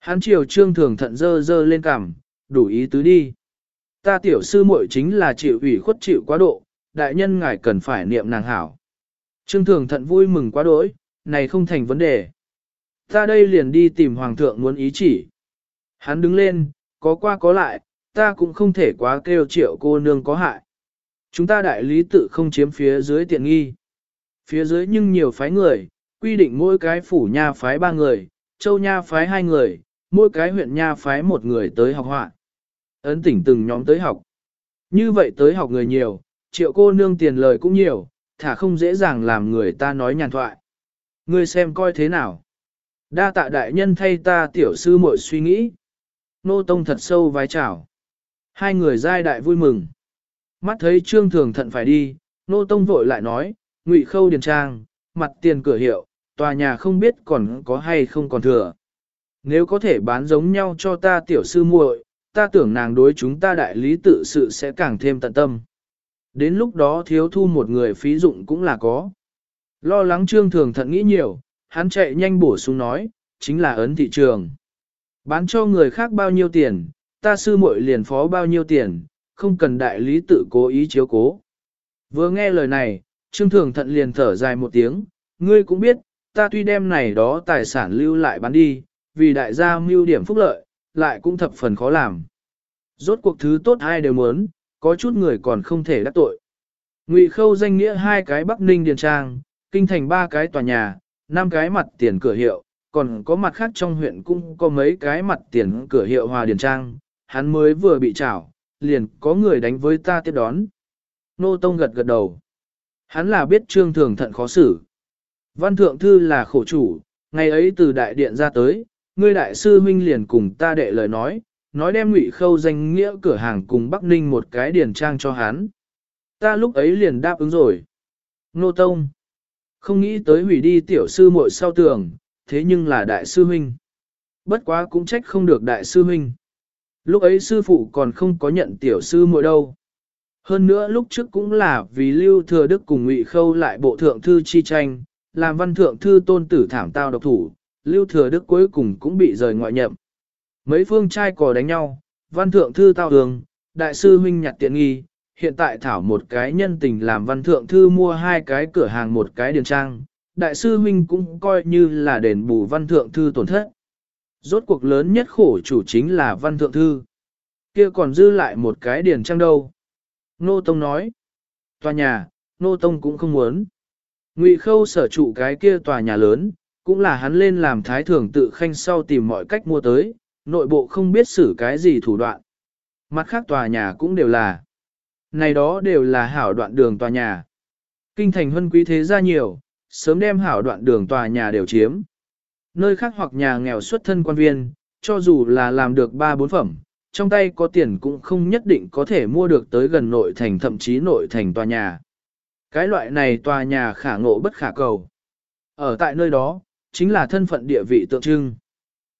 Hắn triều trương thường thận dơ dơ lên cằm, đủ ý tứ đi. Ta tiểu sư muội chính là chịu ủy khuất chịu quá độ, đại nhân ngài cần phải niệm nàng hảo. Trương thường thận vui mừng quá đỗi, này không thành vấn đề. Ta đây liền đi tìm hoàng thượng muốn ý chỉ. Hắn đứng lên, có qua có lại, ta cũng không thể quá kêu triệu cô nương có hại. Chúng ta đại lý tự không chiếm phía dưới tiện nghi. Phía dưới nhưng nhiều phái người, quy định mỗi cái phủ nha phái ba người, châu nha phái hai người, mỗi cái huyện nha phái một người tới học họa. Ấn tỉnh từng nhóm tới học. Như vậy tới học người nhiều, triệu cô nương tiền lời cũng nhiều, thả không dễ dàng làm người ta nói nhàn thoại. Ngươi xem coi thế nào. Đa tạ đại nhân thay ta tiểu sư muội suy nghĩ. Nô Tông thật sâu vái chào. Hai người giai đại vui mừng. Mắt thấy trương thường thận phải đi, Nô Tông vội lại nói, ngụy khâu điền trang, mặt tiền cửa hiệu, tòa nhà không biết còn có hay không còn thừa. Nếu có thể bán giống nhau cho ta tiểu sư muội, ta tưởng nàng đối chúng ta đại lý tự sự sẽ càng thêm tận tâm. Đến lúc đó thiếu thu một người phí dụng cũng là có. Lo lắng trương thường thận nghĩ nhiều, hắn chạy nhanh bổ sung nói, chính là ấn thị trường. Bán cho người khác bao nhiêu tiền, ta sư muội liền phó bao nhiêu tiền, không cần đại lý tự cố ý chiếu cố. Vừa nghe lời này, Trương Thường Thận liền thở dài một tiếng, ngươi cũng biết, ta tuy đem này đó tài sản lưu lại bán đi, vì đại gia mưu điểm phúc lợi, lại cũng thập phần khó làm. Rốt cuộc thứ tốt ai đều muốn, có chút người còn không thể đắc tội. Ngụy Khâu danh nghĩa hai cái Bắc Ninh Điền Trang, kinh thành ba cái tòa nhà, năm cái mặt tiền cửa hiệu, còn có mặt khác trong huyện cũng có mấy cái mặt tiền cửa hiệu Hòa Điền Trang, hắn mới vừa bị trảo, liền có người đánh với ta tiếp đón. Nô Tông gật gật đầu. Hắn là biết trương thường thận khó xử. Văn thượng thư là khổ chủ, ngày ấy từ đại điện ra tới, ngươi đại sư huynh liền cùng ta đệ lời nói, nói đem ngụy khâu danh nghĩa cửa hàng cùng Bắc Ninh một cái điển trang cho hắn. Ta lúc ấy liền đáp ứng rồi. Nô Tông. Không nghĩ tới hủy đi tiểu sư muội sau tường, thế nhưng là đại sư huynh. Bất quá cũng trách không được đại sư huynh. Lúc ấy sư phụ còn không có nhận tiểu sư muội đâu. Hơn nữa lúc trước cũng là vì Lưu Thừa Đức cùng Ngụy Khâu lại bộ thượng thư chi tranh, làm văn thượng thư tôn tử thảm tao độc thủ, Lưu Thừa Đức cuối cùng cũng bị rời ngoại nhậm. Mấy phương trai cò đánh nhau, văn thượng thư tao đường, đại sư huynh nhặt tiện nghi, hiện tại thảo một cái nhân tình làm văn thượng thư mua hai cái cửa hàng một cái điền trang, đại sư huynh cũng coi như là đền bù văn thượng thư tổn thất. Rốt cuộc lớn nhất khổ chủ chính là văn thượng thư. Kia còn dư lại một cái điền trang đâu. Nô Tông nói, tòa nhà, Nô Tông cũng không muốn. Ngụy Khâu sở trụ cái kia tòa nhà lớn, cũng là hắn lên làm thái thường tự khanh sau tìm mọi cách mua tới, nội bộ không biết xử cái gì thủ đoạn. Mặt khác tòa nhà cũng đều là. Này đó đều là hảo đoạn đường tòa nhà. Kinh thành huân quý thế gia nhiều, sớm đem hảo đoạn đường tòa nhà đều chiếm. Nơi khác hoặc nhà nghèo xuất thân quan viên, cho dù là làm được ba bốn phẩm, trong tay có tiền cũng không nhất định có thể mua được tới gần nội thành thậm chí nội thành tòa nhà. Cái loại này tòa nhà khả ngộ bất khả cầu. Ở tại nơi đó, chính là thân phận địa vị tượng trưng.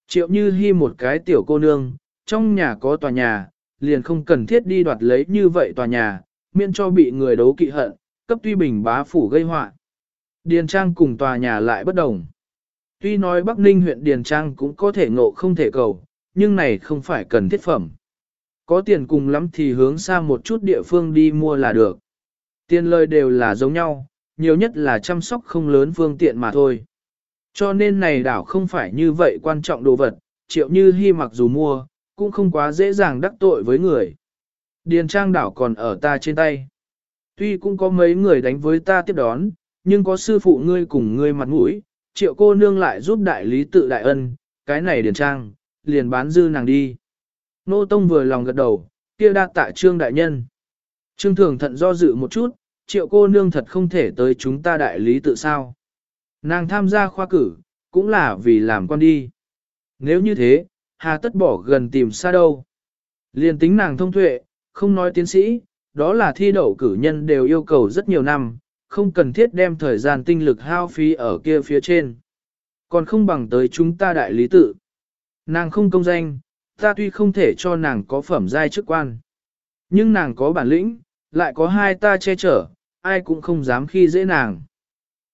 Triệu như hy một cái tiểu cô nương, trong nhà có tòa nhà, liền không cần thiết đi đoạt lấy như vậy tòa nhà, miễn cho bị người đấu kỵ hận, cấp tuy bình bá phủ gây họa. Điền Trang cùng tòa nhà lại bất đồng. Tuy nói Bắc Ninh huyện Điền Trang cũng có thể ngộ không thể cầu, nhưng này không phải cần thiết phẩm. Có tiền cùng lắm thì hướng xa một chút địa phương đi mua là được. Tiền lời đều là giống nhau, nhiều nhất là chăm sóc không lớn phương tiện mà thôi. Cho nên này đảo không phải như vậy quan trọng đồ vật, triệu như hy mặc dù mua, cũng không quá dễ dàng đắc tội với người. Điền trang đảo còn ở ta trên tay. Tuy cũng có mấy người đánh với ta tiếp đón, nhưng có sư phụ ngươi cùng ngươi mặt mũi, triệu cô nương lại giúp đại lý tự đại ân, cái này điền trang, liền bán dư nàng đi. Nô Tông vừa lòng gật đầu, kia đa tạ trương đại nhân. Trương thường thận do dự một chút, triệu cô nương thật không thể tới chúng ta đại lý tự sao. Nàng tham gia khoa cử, cũng là vì làm quan đi. Nếu như thế, hà tất bỏ gần tìm xa đâu. Liên tính nàng thông tuệ, không nói tiến sĩ, đó là thi đậu cử nhân đều yêu cầu rất nhiều năm, không cần thiết đem thời gian tinh lực hao phí ở kia phía trên. Còn không bằng tới chúng ta đại lý tự. Nàng không công danh, ta tuy không thể cho nàng có phẩm giai chức quan. Nhưng nàng có bản lĩnh, lại có hai ta che chở, ai cũng không dám khi dễ nàng.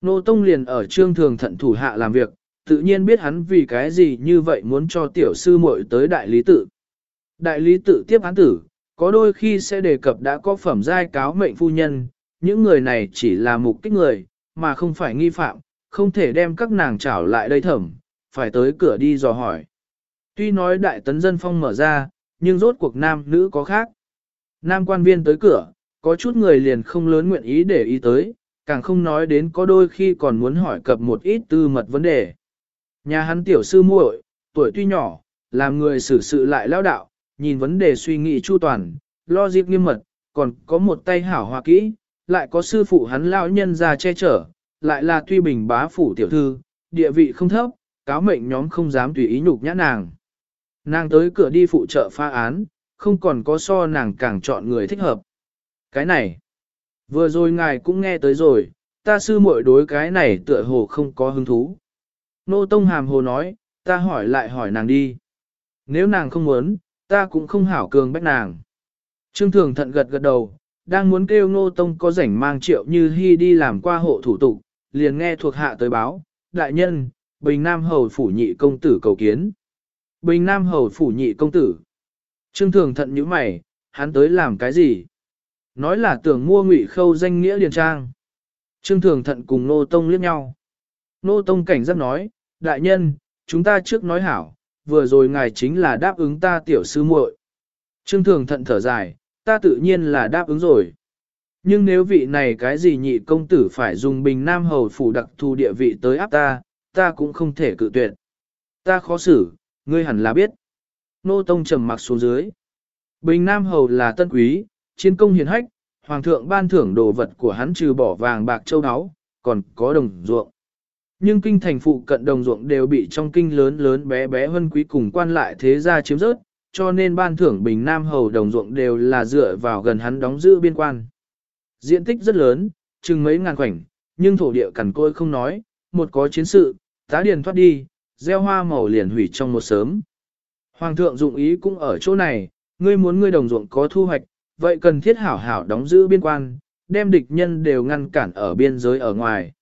Nô Tông liền ở trương thường thận thủ hạ làm việc, tự nhiên biết hắn vì cái gì như vậy muốn cho tiểu sư muội tới đại lý tự. Đại lý tự tiếp án tử, có đôi khi sẽ đề cập đã có phẩm giai cáo mệnh phu nhân, những người này chỉ là mục kích người, mà không phải nghi phạm, không thể đem các nàng trảo lại đây thẩm, phải tới cửa đi dò hỏi. Tuy nói đại tấn dân phong mở ra, nhưng rốt cuộc nam nữ có khác. Nam quan viên tới cửa, có chút người liền không lớn nguyện ý để ý tới, càng không nói đến có đôi khi còn muốn hỏi cập một ít tư mật vấn đề. Nhà hắn tiểu sư muội, tuổi tuy nhỏ, làm người xử sự lại lao đạo, nhìn vấn đề suy nghĩ chu toàn, lo dịp nghiêm mật, còn có một tay hảo hòa kỹ, lại có sư phụ hắn lão nhân ra che chở, lại là tuy bình bá phủ tiểu thư, địa vị không thấp, cáo mệnh nhóm không dám tùy ý nhục nhã nàng. Nàng tới cửa đi phụ trợ pha án, không còn có so nàng càng chọn người thích hợp. Cái này, vừa rồi ngài cũng nghe tới rồi, ta sư muội đối cái này tựa hồ không có hứng thú. Nô Tông hàm hồ nói, ta hỏi lại hỏi nàng đi. Nếu nàng không muốn, ta cũng không hảo cường bách nàng. Trương Thường thận gật gật đầu, đang muốn kêu Ngô Tông có rảnh mang triệu như hy đi làm qua hộ thủ tục, liền nghe thuộc hạ tới báo, đại nhân, Bình Nam Hầu phủ nhị công tử cầu kiến. Bình Nam Hầu phủ nhị công tử. Trương Thường thận như mày, hắn tới làm cái gì? Nói là tưởng mua ngụy khâu danh nghĩa điền trang. Trương Thường thận cùng Nô Tông liếc nhau. Nô Tông cảnh giác nói, đại nhân, chúng ta trước nói hảo, vừa rồi ngài chính là đáp ứng ta tiểu sư muội. Trương Thường thận thở dài, ta tự nhiên là đáp ứng rồi. Nhưng nếu vị này cái gì nhị công tử phải dùng bình nam hầu phủ đặc thù địa vị tới áp ta, ta cũng không thể cự tuyệt. Ta khó xử, ngươi hẳn là biết. Nô Tông trầm mặc xuống dưới. Bình Nam Hầu là tân quý, chiến công hiền hách, hoàng thượng ban thưởng đồ vật của hắn trừ bỏ vàng bạc châu áo, còn có đồng ruộng. Nhưng kinh thành phụ cận đồng ruộng đều bị trong kinh lớn lớn bé bé hơn quý cùng quan lại thế gia chiếm rớt, cho nên ban thưởng Bình Nam Hầu đồng ruộng đều là dựa vào gần hắn đóng giữ biên quan. Diện tích rất lớn, chừng mấy ngàn khoảnh, nhưng thổ địa cằn côi không nói, một có chiến sự, tá điền thoát đi, gieo hoa màu liền hủy trong một sớm. Hoàng thượng dụng ý cũng ở chỗ này, ngươi muốn ngươi đồng ruộng có thu hoạch, vậy cần thiết hảo hảo đóng giữ biên quan, đem địch nhân đều ngăn cản ở biên giới ở ngoài.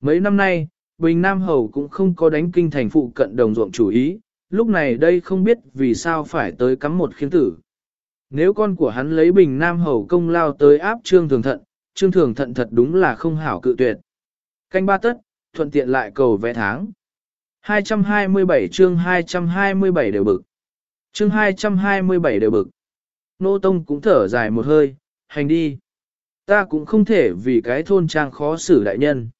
Mấy năm nay, Bình Nam Hầu cũng không có đánh kinh thành phụ cận đồng ruộng chủ ý, lúc này đây không biết vì sao phải tới cắm một khiến tử. Nếu con của hắn lấy Bình Nam Hầu công lao tới áp Trương Thường Thận, Trương Thường Thận thật đúng là không hảo cự tuyệt. Canh ba tất, thuận tiện lại cầu vẽ tháng. 227 chương 227 đều bực. Chương 227 đều bực. Nô Tông cũng thở dài một hơi, hành đi. Ta cũng không thể vì cái thôn trang khó xử đại nhân.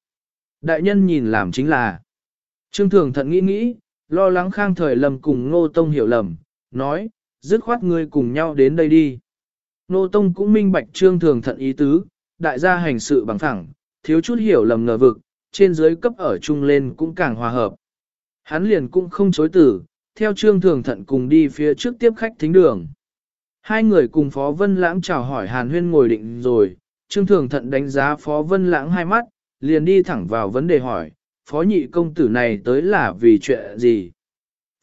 Đại nhân nhìn làm chính là. Trương Thường thận nghĩ nghĩ, lo lắng khang thời lầm cùng Nô Tông hiểu lầm, nói, dứt khoát ngươi cùng nhau đến đây đi. Nô Tông cũng minh bạch Trương Thường thận ý tứ, đại gia hành sự bằng thẳng, thiếu chút hiểu lầm ngờ vực, trên dưới cấp ở chung lên cũng càng hòa hợp. Hắn liền cũng không chối tử, theo Trương Thường Thận cùng đi phía trước tiếp khách thính đường. Hai người cùng Phó Vân Lãng chào hỏi Hàn Huyên ngồi định rồi, Trương Thường Thận đánh giá Phó Vân Lãng hai mắt, liền đi thẳng vào vấn đề hỏi, Phó nhị công tử này tới là vì chuyện gì?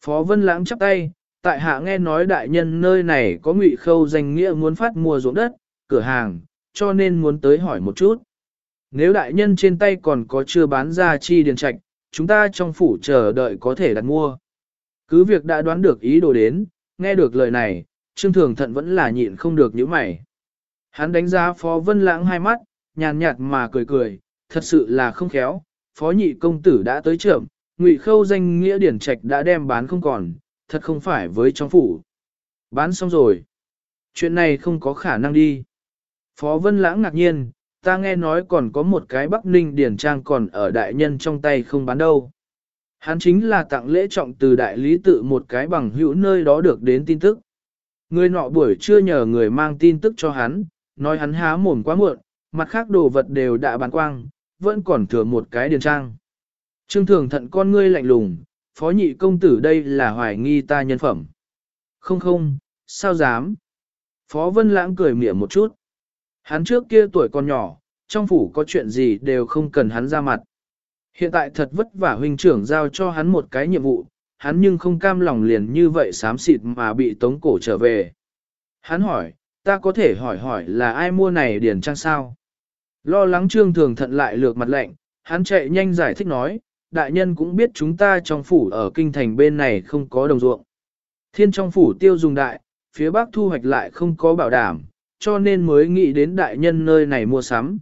Phó Vân Lãng chắp tay, tại hạ nghe nói đại nhân nơi này có ngụy khâu danh nghĩa muốn phát mua ruộng đất, cửa hàng, cho nên muốn tới hỏi một chút. Nếu đại nhân trên tay còn có chưa bán ra chi điền trạch, chúng ta trong phủ chờ đợi có thể đặt mua. Cứ việc đã đoán được ý đồ đến, nghe được lời này, Trương Thường Thận vẫn là nhịn không được những mày. Hắn đánh giá Phó Vân Lãng hai mắt, nhàn nhạt mà cười cười, thật sự là không khéo, Phó Nhị Công Tử đã tới trưởng, Ngụy Khâu danh nghĩa điển trạch đã đem bán không còn, thật không phải với trong phủ. Bán xong rồi. Chuyện này không có khả năng đi. Phó Vân Lãng ngạc nhiên, ta nghe nói còn có một cái Bắc Ninh điển trang còn ở đại nhân trong tay không bán đâu. Hắn chính là tặng lễ trọng từ đại lý tự một cái bằng hữu nơi đó được đến tin tức. Người nọ buổi trưa nhờ người mang tin tức cho hắn, nói hắn há mồm quá muộn, mặt khác đồ vật đều đã bán quang, vẫn còn thừa một cái điền trang. Trương thường thận con ngươi lạnh lùng, phó nhị công tử đây là hoài nghi ta nhân phẩm. Không không, sao dám? Phó Vân Lãng cười mỉa một chút. Hắn trước kia tuổi còn nhỏ, trong phủ có chuyện gì đều không cần hắn ra mặt. Hiện tại thật vất vả huynh trưởng giao cho hắn một cái nhiệm vụ, hắn nhưng không cam lòng liền như vậy xám xịt mà bị tống cổ trở về. Hắn hỏi, ta có thể hỏi hỏi là ai mua này điền trang sao? Lo lắng trương thường thận lại lược mặt lạnh, hắn chạy nhanh giải thích nói, đại nhân cũng biết chúng ta trong phủ ở kinh thành bên này không có đồng ruộng. Thiên trong phủ tiêu dùng đại, phía bắc thu hoạch lại không có bảo đảm, cho nên mới nghĩ đến đại nhân nơi này mua sắm.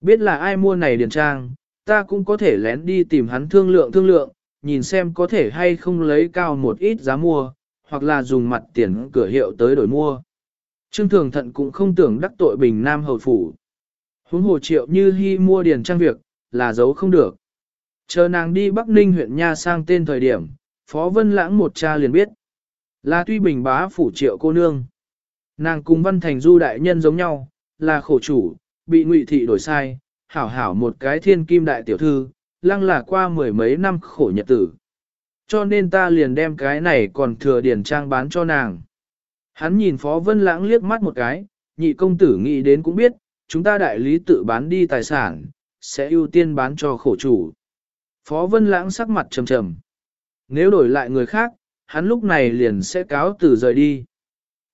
Biết là ai mua này điền trang, ta cũng có thể lén đi tìm hắn thương lượng thương lượng, nhìn xem có thể hay không lấy cao một ít giá mua, hoặc là dùng mặt tiền cửa hiệu tới đổi mua. Trương Thường Thận cũng không tưởng đắc tội Bình Nam Hầu Phủ. Huống hồ triệu như hy mua điền trang việc, là giấu không được. Chờ nàng đi Bắc Ninh huyện Nha sang tên thời điểm, Phó Vân Lãng một cha liền biết. Là tuy bình bá phủ triệu cô nương. Nàng cùng Văn Thành Du đại nhân giống nhau, là khổ chủ, bị ngụy thị đổi sai, hảo hảo một cái thiên kim đại tiểu thư, lăng là qua mười mấy năm khổ nhật tử. Cho nên ta liền đem cái này còn thừa điển trang bán cho nàng. Hắn nhìn Phó Vân Lãng liếc mắt một cái, nhị công tử nghĩ đến cũng biết, chúng ta đại lý tự bán đi tài sản, sẽ ưu tiên bán cho khổ chủ. Phó Vân Lãng sắc mặt trầm trầm. Nếu đổi lại người khác, hắn lúc này liền sẽ cáo từ rời đi.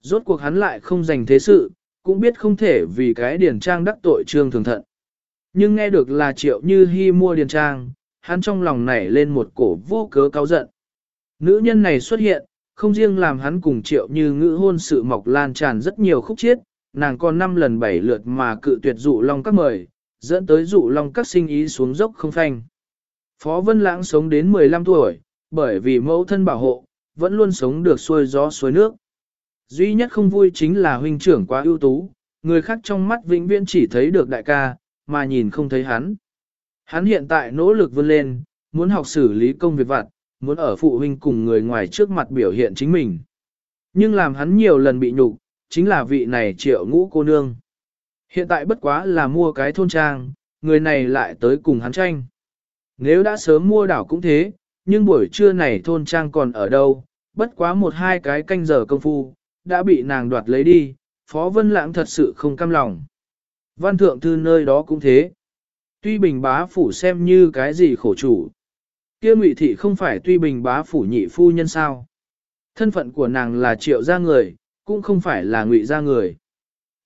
Rốt cuộc hắn lại không dành thế sự, cũng biết không thể vì cái điển trang đắc tội trương thường thận. Nhưng nghe được là triệu như hy mua điển trang, hắn trong lòng nảy lên một cổ vô cớ cáo giận. Nữ nhân này xuất hiện, không riêng làm hắn cùng triệu như ngữ hôn sự mọc lan tràn rất nhiều khúc chiết, nàng còn năm lần bảy lượt mà cự tuyệt dụ long các mời, dẫn tới dụ long các sinh ý xuống dốc không phanh. Phó Vân Lãng sống đến 15 tuổi, bởi vì mẫu thân bảo hộ, vẫn luôn sống được xuôi gió xuôi nước. Duy nhất không vui chính là huynh trưởng quá ưu tú, người khác trong mắt vĩnh viễn chỉ thấy được đại ca, mà nhìn không thấy hắn. Hắn hiện tại nỗ lực vươn lên, muốn học xử lý công việc vặt, muốn ở phụ huynh cùng người ngoài trước mặt biểu hiện chính mình. Nhưng làm hắn nhiều lần bị nhục, chính là vị này triệu ngũ cô nương. Hiện tại bất quá là mua cái thôn trang, người này lại tới cùng hắn tranh. Nếu đã sớm mua đảo cũng thế, nhưng buổi trưa này thôn trang còn ở đâu, bất quá một hai cái canh giờ công phu, đã bị nàng đoạt lấy đi, Phó Vân Lãng thật sự không cam lòng. Văn thượng thư nơi đó cũng thế. Tuy bình bá phủ xem như cái gì khổ chủ. kia ngụy thị không phải tuy bình bá phủ nhị phu nhân sao. Thân phận của nàng là triệu gia người, cũng không phải là ngụy gia người.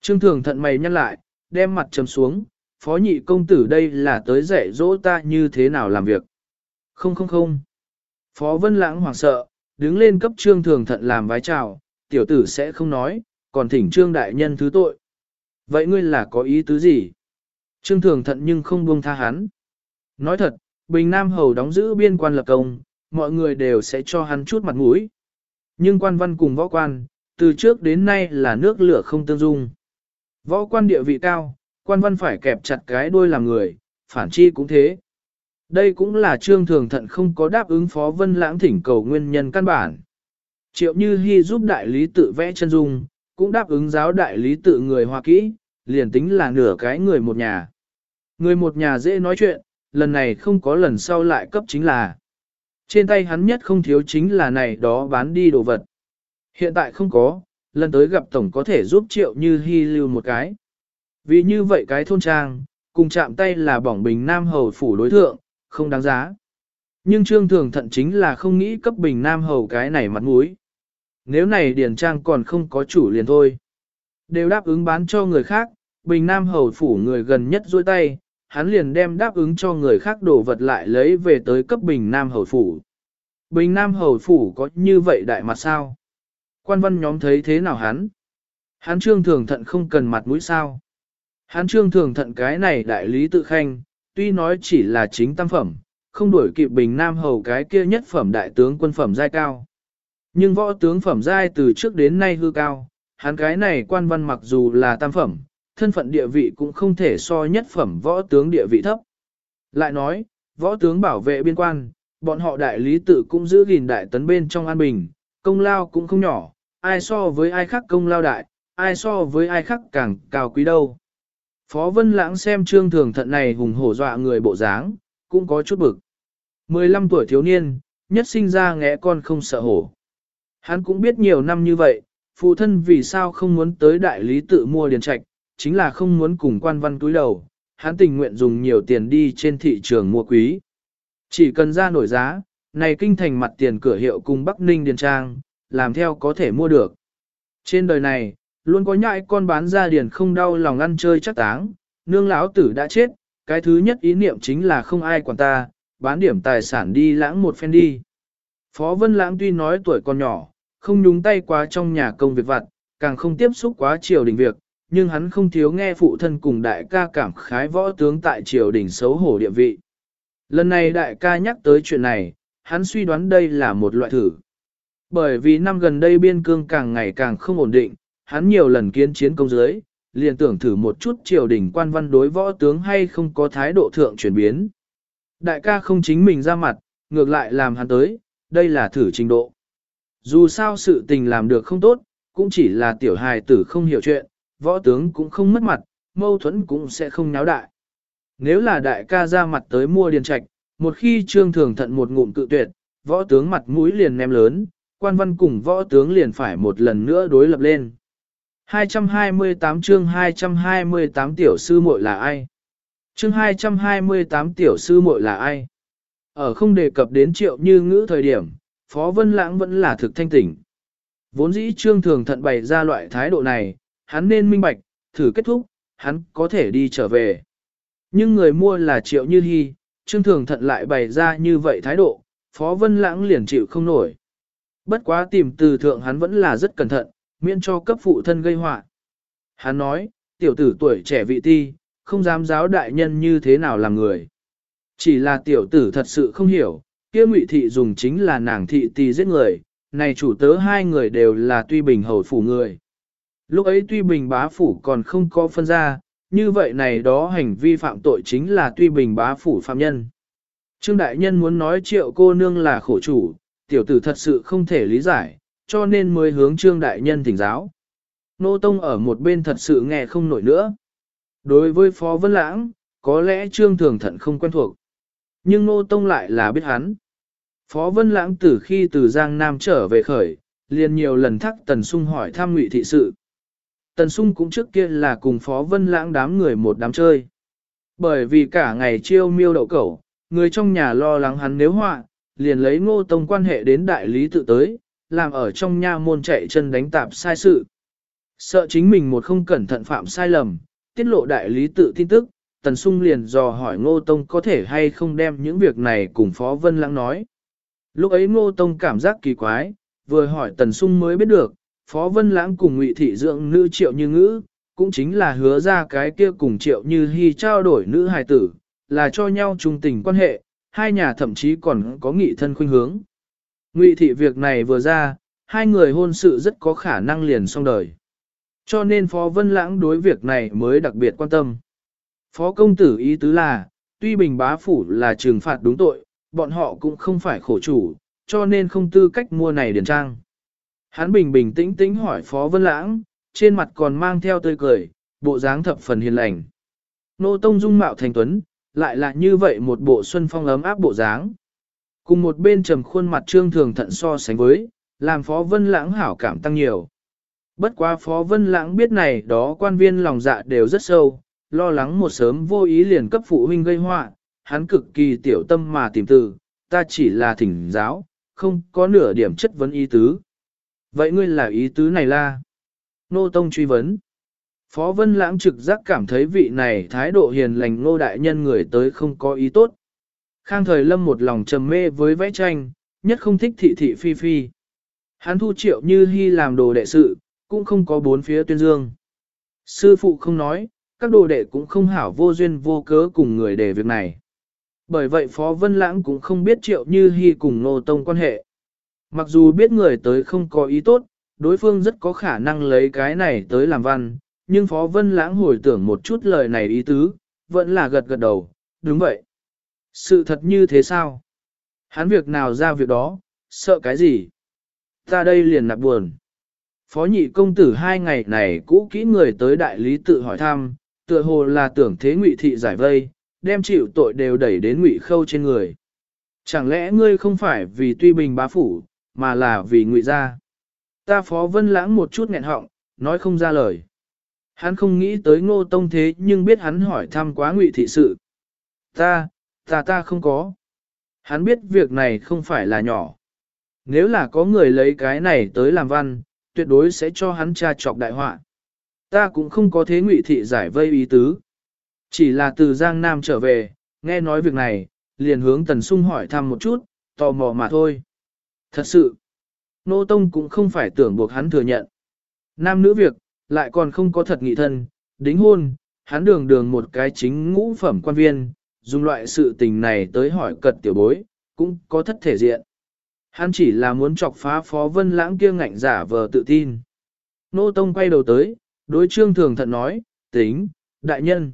Trương thường thận mày nhăn lại, đem mặt trầm xuống, phó nhị công tử đây là tới dạy dỗ ta như thế nào làm việc. Không không không. Phó Vân Lãng hoảng sợ, đứng lên cấp trương thường thận làm vái chào, tiểu tử sẽ không nói, còn thỉnh trương đại nhân thứ tội. Vậy ngươi là có ý tứ gì? Trương thường thận nhưng không buông tha hắn. Nói thật, Bình Nam Hầu đóng giữ biên quan lập công, mọi người đều sẽ cho hắn chút mặt mũi. Nhưng quan văn cùng võ quan, từ trước đến nay là nước lửa không tương dung. Võ quan địa vị cao, quan văn phải kẹp chặt cái đuôi làm người, phản chi cũng thế. Đây cũng là trương thường thận không có đáp ứng phó vân lãng thỉnh cầu nguyên nhân căn bản. Triệu Như Hi giúp đại lý tự vẽ chân dung, cũng đáp ứng giáo đại lý tự người Hoa Kỹ, liền tính là nửa cái người một nhà. Người một nhà dễ nói chuyện, lần này không có lần sau lại cấp chính là. Trên tay hắn nhất không thiếu chính là này đó bán đi đồ vật. Hiện tại không có, lần tới gặp tổng có thể giúp triệu như hy lưu một cái. Vì như vậy cái thôn trang, cùng chạm tay là bỏng bình nam hầu phủ đối thượng, không đáng giá. Nhưng trương thường thận chính là không nghĩ cấp bình nam hầu cái này mặt mũi. Nếu này điển trang còn không có chủ liền thôi. Đều đáp ứng bán cho người khác, bình nam hầu phủ người gần nhất dôi tay, hắn liền đem đáp ứng cho người khác đổ vật lại lấy về tới cấp bình nam hầu phủ. Bình nam hầu phủ có như vậy đại mặt sao? Quan văn nhóm thấy thế nào hắn? Hắn trương thường thận không cần mặt mũi sao? Hắn trương thường thận cái này đại lý tự khanh, tuy nói chỉ là chính tam phẩm, không đuổi kịp bình nam hầu cái kia nhất phẩm đại tướng quân phẩm giai cao. Nhưng võ tướng phẩm giai từ trước đến nay hư cao, hắn cái này quan văn mặc dù là tam phẩm, thân phận địa vị cũng không thể so nhất phẩm võ tướng địa vị thấp. Lại nói, võ tướng bảo vệ biên quan, bọn họ đại lý tự cũng giữ gìn đại tấn bên trong an bình, công lao cũng không nhỏ, ai so với ai khác công lao đại, ai so với ai khác càng cao quý đâu. Phó Vân Lãng xem trương thường thận này hùng hổ dọa người bộ dáng, cũng có chút bực. 15 tuổi thiếu niên, nhất sinh ra ngẽ con không sợ hổ. Hắn cũng biết nhiều năm như vậy, phụ thân vì sao không muốn tới đại lý tự mua điền trạch, chính là không muốn cùng quan văn túi đầu, hắn tình nguyện dùng nhiều tiền đi trên thị trường mua quý. Chỉ cần ra nổi giá, này kinh thành mặt tiền cửa hiệu cùng Bắc Ninh Điền Trang, làm theo có thể mua được. Trên đời này, luôn có nhại con bán ra điền không đau lòng ăn chơi chắc táng, nương lão tử đã chết, cái thứ nhất ý niệm chính là không ai quản ta, bán điểm tài sản đi lãng một phen đi. Phó Vân Lãng tuy nói tuổi còn nhỏ, không nhúng tay quá trong nhà công việc vặt, càng không tiếp xúc quá triều đình việc, nhưng hắn không thiếu nghe phụ thân cùng đại ca cảm khái võ tướng tại triều đình xấu hổ địa vị. Lần này đại ca nhắc tới chuyện này, hắn suy đoán đây là một loại thử. Bởi vì năm gần đây biên cương càng ngày càng không ổn định, hắn nhiều lần kiến chiến công giới, liền tưởng thử một chút triều đình quan văn đối võ tướng hay không có thái độ thượng chuyển biến. Đại ca không chính mình ra mặt, ngược lại làm hắn tới, đây là thử trình độ. Dù sao sự tình làm được không tốt, cũng chỉ là tiểu hài tử không hiểu chuyện, võ tướng cũng không mất mặt, mâu thuẫn cũng sẽ không náo đại. Nếu là đại ca ra mặt tới mua điền trạch, một khi trương thường thận một ngụm cự tuyệt, võ tướng mặt mũi liền ném lớn, quan văn cùng võ tướng liền phải một lần nữa đối lập lên. 228 chương 228 tiểu sư muội là ai? Chương 228 tiểu sư muội là ai? Ở không đề cập đến triệu như ngữ thời điểm, Phó Vân Lãng vẫn là thực thanh tỉnh. Vốn dĩ trương thường thận bày ra loại thái độ này, hắn nên minh bạch, thử kết thúc, hắn có thể đi trở về. Nhưng người mua là triệu như hy, trương thường thận lại bày ra như vậy thái độ, Phó Vân Lãng liền chịu không nổi. Bất quá tìm từ thượng hắn vẫn là rất cẩn thận, miễn cho cấp phụ thân gây họa. Hắn nói, tiểu tử tuổi trẻ vị ti, không dám giáo đại nhân như thế nào làm người. Chỉ là tiểu tử thật sự không hiểu, kia ngụy thị dùng chính là nàng thị tì giết người, này chủ tớ hai người đều là tuy bình hầu phủ người. Lúc ấy tuy bình bá phủ còn không có phân ra, như vậy này đó hành vi phạm tội chính là tuy bình bá phủ phạm nhân. Trương Đại Nhân muốn nói triệu cô nương là khổ chủ, tiểu tử thật sự không thể lý giải, cho nên mới hướng Trương Đại Nhân thỉnh giáo. Nô Tông ở một bên thật sự nghe không nổi nữa. Đối với Phó Vân Lãng, có lẽ Trương Thường Thận không quen thuộc. Nhưng Nô Tông lại là biết hắn. Phó Vân Lãng từ khi từ Giang Nam trở về khởi, liền nhiều lần thắc Tần Sung hỏi thăm ngụy thị sự. Tần Sung cũng trước kia là cùng Phó Vân Lãng đám người một đám chơi. Bởi vì cả ngày chiêu miêu đậu cẩu, người trong nhà lo lắng hắn nếu họa, liền lấy ngô tông quan hệ đến đại lý tự tới, làm ở trong nha môn chạy chân đánh tạp sai sự. Sợ chính mình một không cẩn thận phạm sai lầm, tiết lộ đại lý tự tin tức, Tần Sung liền dò hỏi Ngô Tông có thể hay không đem những việc này cùng Phó Vân Lãng nói. Lúc ấy Ngô Tông cảm giác kỳ quái, vừa hỏi Tần Sung mới biết được, Phó Vân Lãng cùng Ngụy Thị Dưỡng nữ triệu như ngữ, cũng chính là hứa ra cái kia cùng triệu như hy trao đổi nữ hài tử, là cho nhau trung tình quan hệ, hai nhà thậm chí còn có nghị thân khuynh hướng. Ngụy Thị việc này vừa ra, hai người hôn sự rất có khả năng liền xong đời. Cho nên Phó Vân Lãng đối việc này mới đặc biệt quan tâm. Phó công tử ý tứ là, tuy bình bá phủ là trừng phạt đúng tội, bọn họ cũng không phải khổ chủ, cho nên không tư cách mua này điển trang. Hắn bình bình tĩnh tĩnh hỏi Phó Vân Lãng, trên mặt còn mang theo tươi cười, bộ dáng thập phần hiền lành. Nô Tông dung mạo thành tuấn, lại là như vậy một bộ xuân phong ấm áp bộ dáng. Cùng một bên trầm khuôn mặt trương thường thận so sánh với, làm Phó Vân Lãng hảo cảm tăng nhiều. Bất quá Phó Vân Lãng biết này đó quan viên lòng dạ đều rất sâu, lo lắng một sớm vô ý liền cấp phụ huynh gây họa, hắn cực kỳ tiểu tâm mà tìm từ, ta chỉ là thỉnh giáo, không có nửa điểm chất vấn ý tứ. Vậy ngươi là ý tứ này la? Nô Tông truy vấn. Phó Vân Lãng trực giác cảm thấy vị này thái độ hiền lành ngô đại nhân người tới không có ý tốt. Khang thời lâm một lòng trầm mê với vẽ tranh, nhất không thích thị thị phi phi. Hắn thu triệu như hy làm đồ đệ sự, cũng không có bốn phía tuyên dương. Sư phụ không nói, các đồ đệ cũng không hảo vô duyên vô cớ cùng người để việc này. Bởi vậy Phó Vân Lãng cũng không biết triệu như hy cùng Ngô Tông quan hệ. Mặc dù biết người tới không có ý tốt, đối phương rất có khả năng lấy cái này tới làm văn, nhưng Phó Vân Lãng hồi tưởng một chút lời này ý tứ, vẫn là gật gật đầu, đúng vậy. Sự thật như thế sao? Hắn việc nào ra việc đó, sợ cái gì? Ta đây liền nạp buồn. Phó nhị công tử hai ngày này cũ kỹ người tới đại lý tự hỏi thăm, tựa hồ là tưởng thế ngụy thị giải vây, đem chịu tội đều đẩy đến ngụy khâu trên người. Chẳng lẽ ngươi không phải vì tuy bình bá phủ, mà là vì ngụy gia? Ta phó vân lãng một chút nghẹn họng, nói không ra lời. Hắn không nghĩ tới ngô tông thế nhưng biết hắn hỏi thăm quá ngụy thị sự. Ta, ta ta không có. Hắn biết việc này không phải là nhỏ. Nếu là có người lấy cái này tới làm văn, tuyệt đối sẽ cho hắn tra trọc đại họa. Ta cũng không có thế ngụy thị giải vây ý tứ. Chỉ là từ Giang Nam trở về, nghe nói việc này, liền hướng tần sung hỏi thăm một chút, tò mò mà thôi. Thật sự, nô tông cũng không phải tưởng buộc hắn thừa nhận. Nam nữ việc, lại còn không có thật nghị thân, đính hôn, hắn đường đường một cái chính ngũ phẩm quan viên, dùng loại sự tình này tới hỏi cật tiểu bối, cũng có thất thể diện. Hắn chỉ là muốn chọc phá phó vân lãng kia ngạnh giả vờ tự tin. Nô Tông quay đầu tới, đối trương thường thận nói, tính, đại nhân.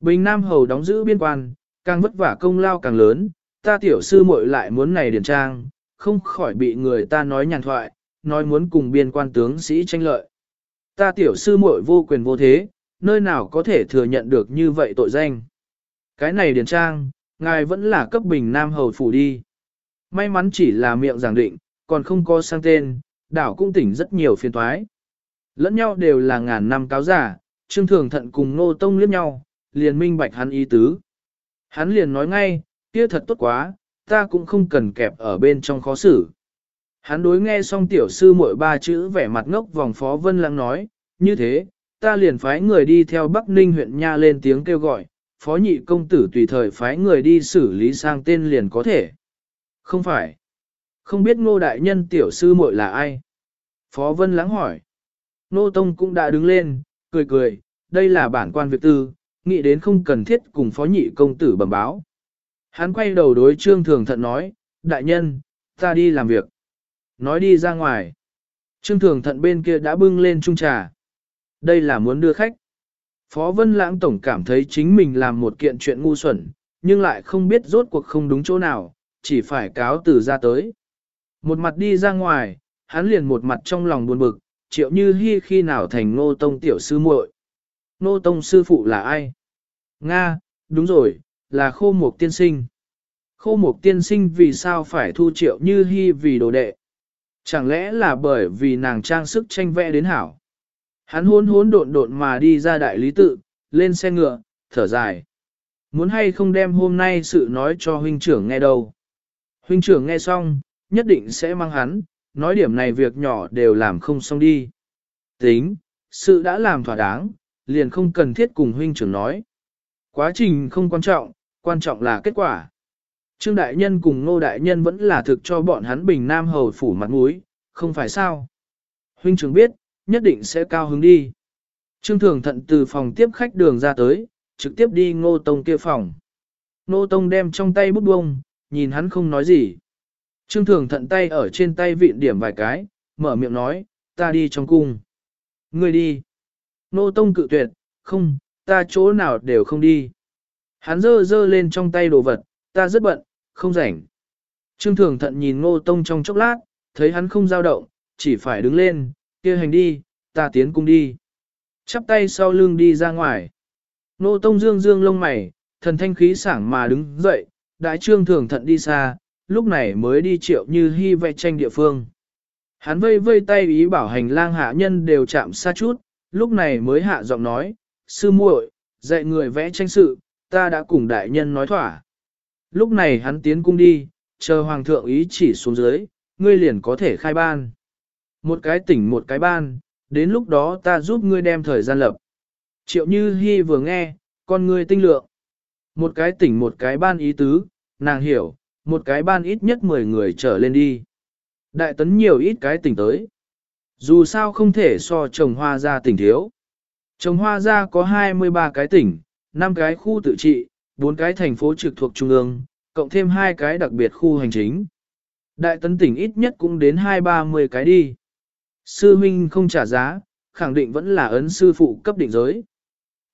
Bình Nam Hầu đóng giữ biên quan, càng vất vả công lao càng lớn, ta tiểu sư muội lại muốn này điển trang, không khỏi bị người ta nói nhàn thoại, nói muốn cùng biên quan tướng sĩ tranh lợi. Ta tiểu sư muội vô quyền vô thế, nơi nào có thể thừa nhận được như vậy tội danh. Cái này Điền trang, ngài vẫn là cấp bình Nam Hầu phủ đi. May mắn chỉ là miệng giảng định, còn không có sang tên, đảo cũng tỉnh rất nhiều phiền toái. Lẫn nhau đều là ngàn năm cáo giả, Trương Thường Thận cùng Nô Tông liếc nhau, liền minh bạch hắn ý tứ. Hắn liền nói ngay, kia thật tốt quá, ta cũng không cần kẹp ở bên trong khó xử. Hắn đối nghe xong tiểu sư mỗi ba chữ vẻ mặt ngốc vòng phó vân lăng nói, như thế, ta liền phái người đi theo Bắc Ninh huyện Nha lên tiếng kêu gọi, phó nhị công tử tùy thời phái người đi xử lý sang tên liền có thể. Không phải. Không biết ngô đại nhân tiểu sư muội là ai? Phó Vân lắng hỏi. Nô Tông cũng đã đứng lên, cười cười, đây là bản quan việc tư, nghĩ đến không cần thiết cùng phó nhị công tử bẩm báo. Hắn quay đầu đối trương thường thận nói, đại nhân, ta đi làm việc. Nói đi ra ngoài. Trương thường thận bên kia đã bưng lên chung trà. Đây là muốn đưa khách. Phó Vân Lãng Tổng cảm thấy chính mình làm một kiện chuyện ngu xuẩn, nhưng lại không biết rốt cuộc không đúng chỗ nào, chỉ phải cáo từ ra tới. Một mặt đi ra ngoài, hắn liền một mặt trong lòng buồn bực, triệu như hy khi nào thành ngô tông tiểu sư muội. Ngô tông sư phụ là ai? Nga, đúng rồi, là khô mục tiên sinh. Khô mục tiên sinh vì sao phải thu triệu như hy vì đồ đệ? Chẳng lẽ là bởi vì nàng trang sức tranh vẽ đến hảo? Hắn hôn hốn độn độn mà đi ra đại lý tự, lên xe ngựa, thở dài. Muốn hay không đem hôm nay sự nói cho huynh trưởng nghe đâu. Huynh trưởng nghe xong, nhất định sẽ mang hắn, nói điểm này việc nhỏ đều làm không xong đi. Tính, sự đã làm thỏa đáng, liền không cần thiết cùng huynh trưởng nói. Quá trình không quan trọng, quan trọng là kết quả. Trương Đại Nhân cùng Ngô Đại Nhân vẫn là thực cho bọn hắn bình nam hầu phủ mặt mũi, không phải sao. Huynh trưởng biết, nhất định sẽ cao hứng đi. Trương Thường Thận từ phòng tiếp khách đường ra tới, trực tiếp đi Ngô Tông kia phòng. Ngô Tông đem trong tay bút bông, nhìn hắn không nói gì. Trương Thường Thận tay ở trên tay vịn điểm vài cái, mở miệng nói, ta đi trong cung. Ngươi đi. Ngô Tông cự tuyệt, không, ta chỗ nào đều không đi. Hắn dơ dơ lên trong tay đồ vật, ta rất bận, không rảnh. Trương Thường Thận nhìn Ngô Tông trong chốc lát, thấy hắn không dao động, chỉ phải đứng lên, kia hành đi, ta tiến cung đi. Chắp tay sau lưng đi ra ngoài. ngô Tông Dương Dương lông mày, thần thanh khí sảng mà đứng dậy, đại trương thường thận đi xa, lúc này mới đi triệu như hy vẽ tranh địa phương. Hắn vây vây tay ý bảo hành lang hạ nhân đều chạm xa chút, lúc này mới hạ giọng nói, sư muội, dạy người vẽ tranh sự, ta đã cùng đại nhân nói thỏa. Lúc này hắn tiến cung đi, chờ hoàng thượng ý chỉ xuống dưới, ngươi liền có thể khai ban. Một cái tỉnh một cái ban, đến lúc đó ta giúp ngươi đem thời gian lập. Triệu Như Hi vừa nghe, con ngươi tinh lượng. Một cái tỉnh một cái ban ý tứ, nàng hiểu, một cái ban ít nhất 10 người trở lên đi. Đại tấn nhiều ít cái tỉnh tới. Dù sao không thể so trồng hoa ra tỉnh thiếu. Trồng hoa ra có 23 cái tỉnh, 5 cái khu tự trị, bốn cái thành phố trực thuộc trung ương, cộng thêm hai cái đặc biệt khu hành chính. Đại tấn tỉnh ít nhất cũng đến 2-30 cái đi. Sư huynh không trả giá, khẳng định vẫn là ấn sư phụ cấp định giới.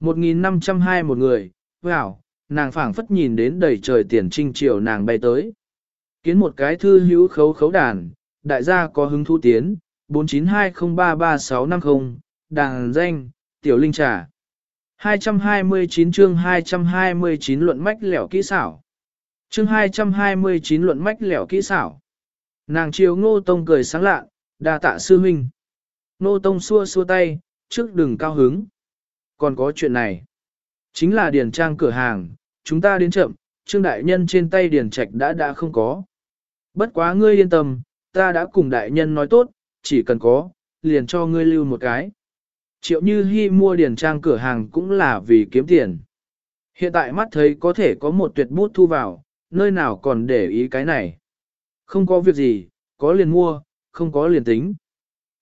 1.502 một người, wow, nàng phảng phất nhìn đến đầy trời tiền trinh triều nàng bay tới. Kiến một cái thư hữu khấu khấu đàn, đại gia có hứng thú tiến, 4920333650, đàn danh, tiểu linh trà. 229 chương 229 luận mách lẻo kỹ xảo. Chương 229 luận mách lẻo kỹ xảo. Nàng chiều ngô tông cười sáng lạ, đa tạ sư huynh. Ngô tông xua xua tay, trước đừng cao hứng. Còn có chuyện này. Chính là điền trang cửa hàng, chúng ta đến chậm, trương đại nhân trên tay điền trạch đã đã không có. Bất quá ngươi yên tâm, ta đã cùng đại nhân nói tốt, chỉ cần có, liền cho ngươi lưu một cái. Triệu Như Hi mua điền trang cửa hàng cũng là vì kiếm tiền. Hiện tại mắt thấy có thể có một tuyệt bút thu vào, nơi nào còn để ý cái này. Không có việc gì, có liền mua, không có liền tính.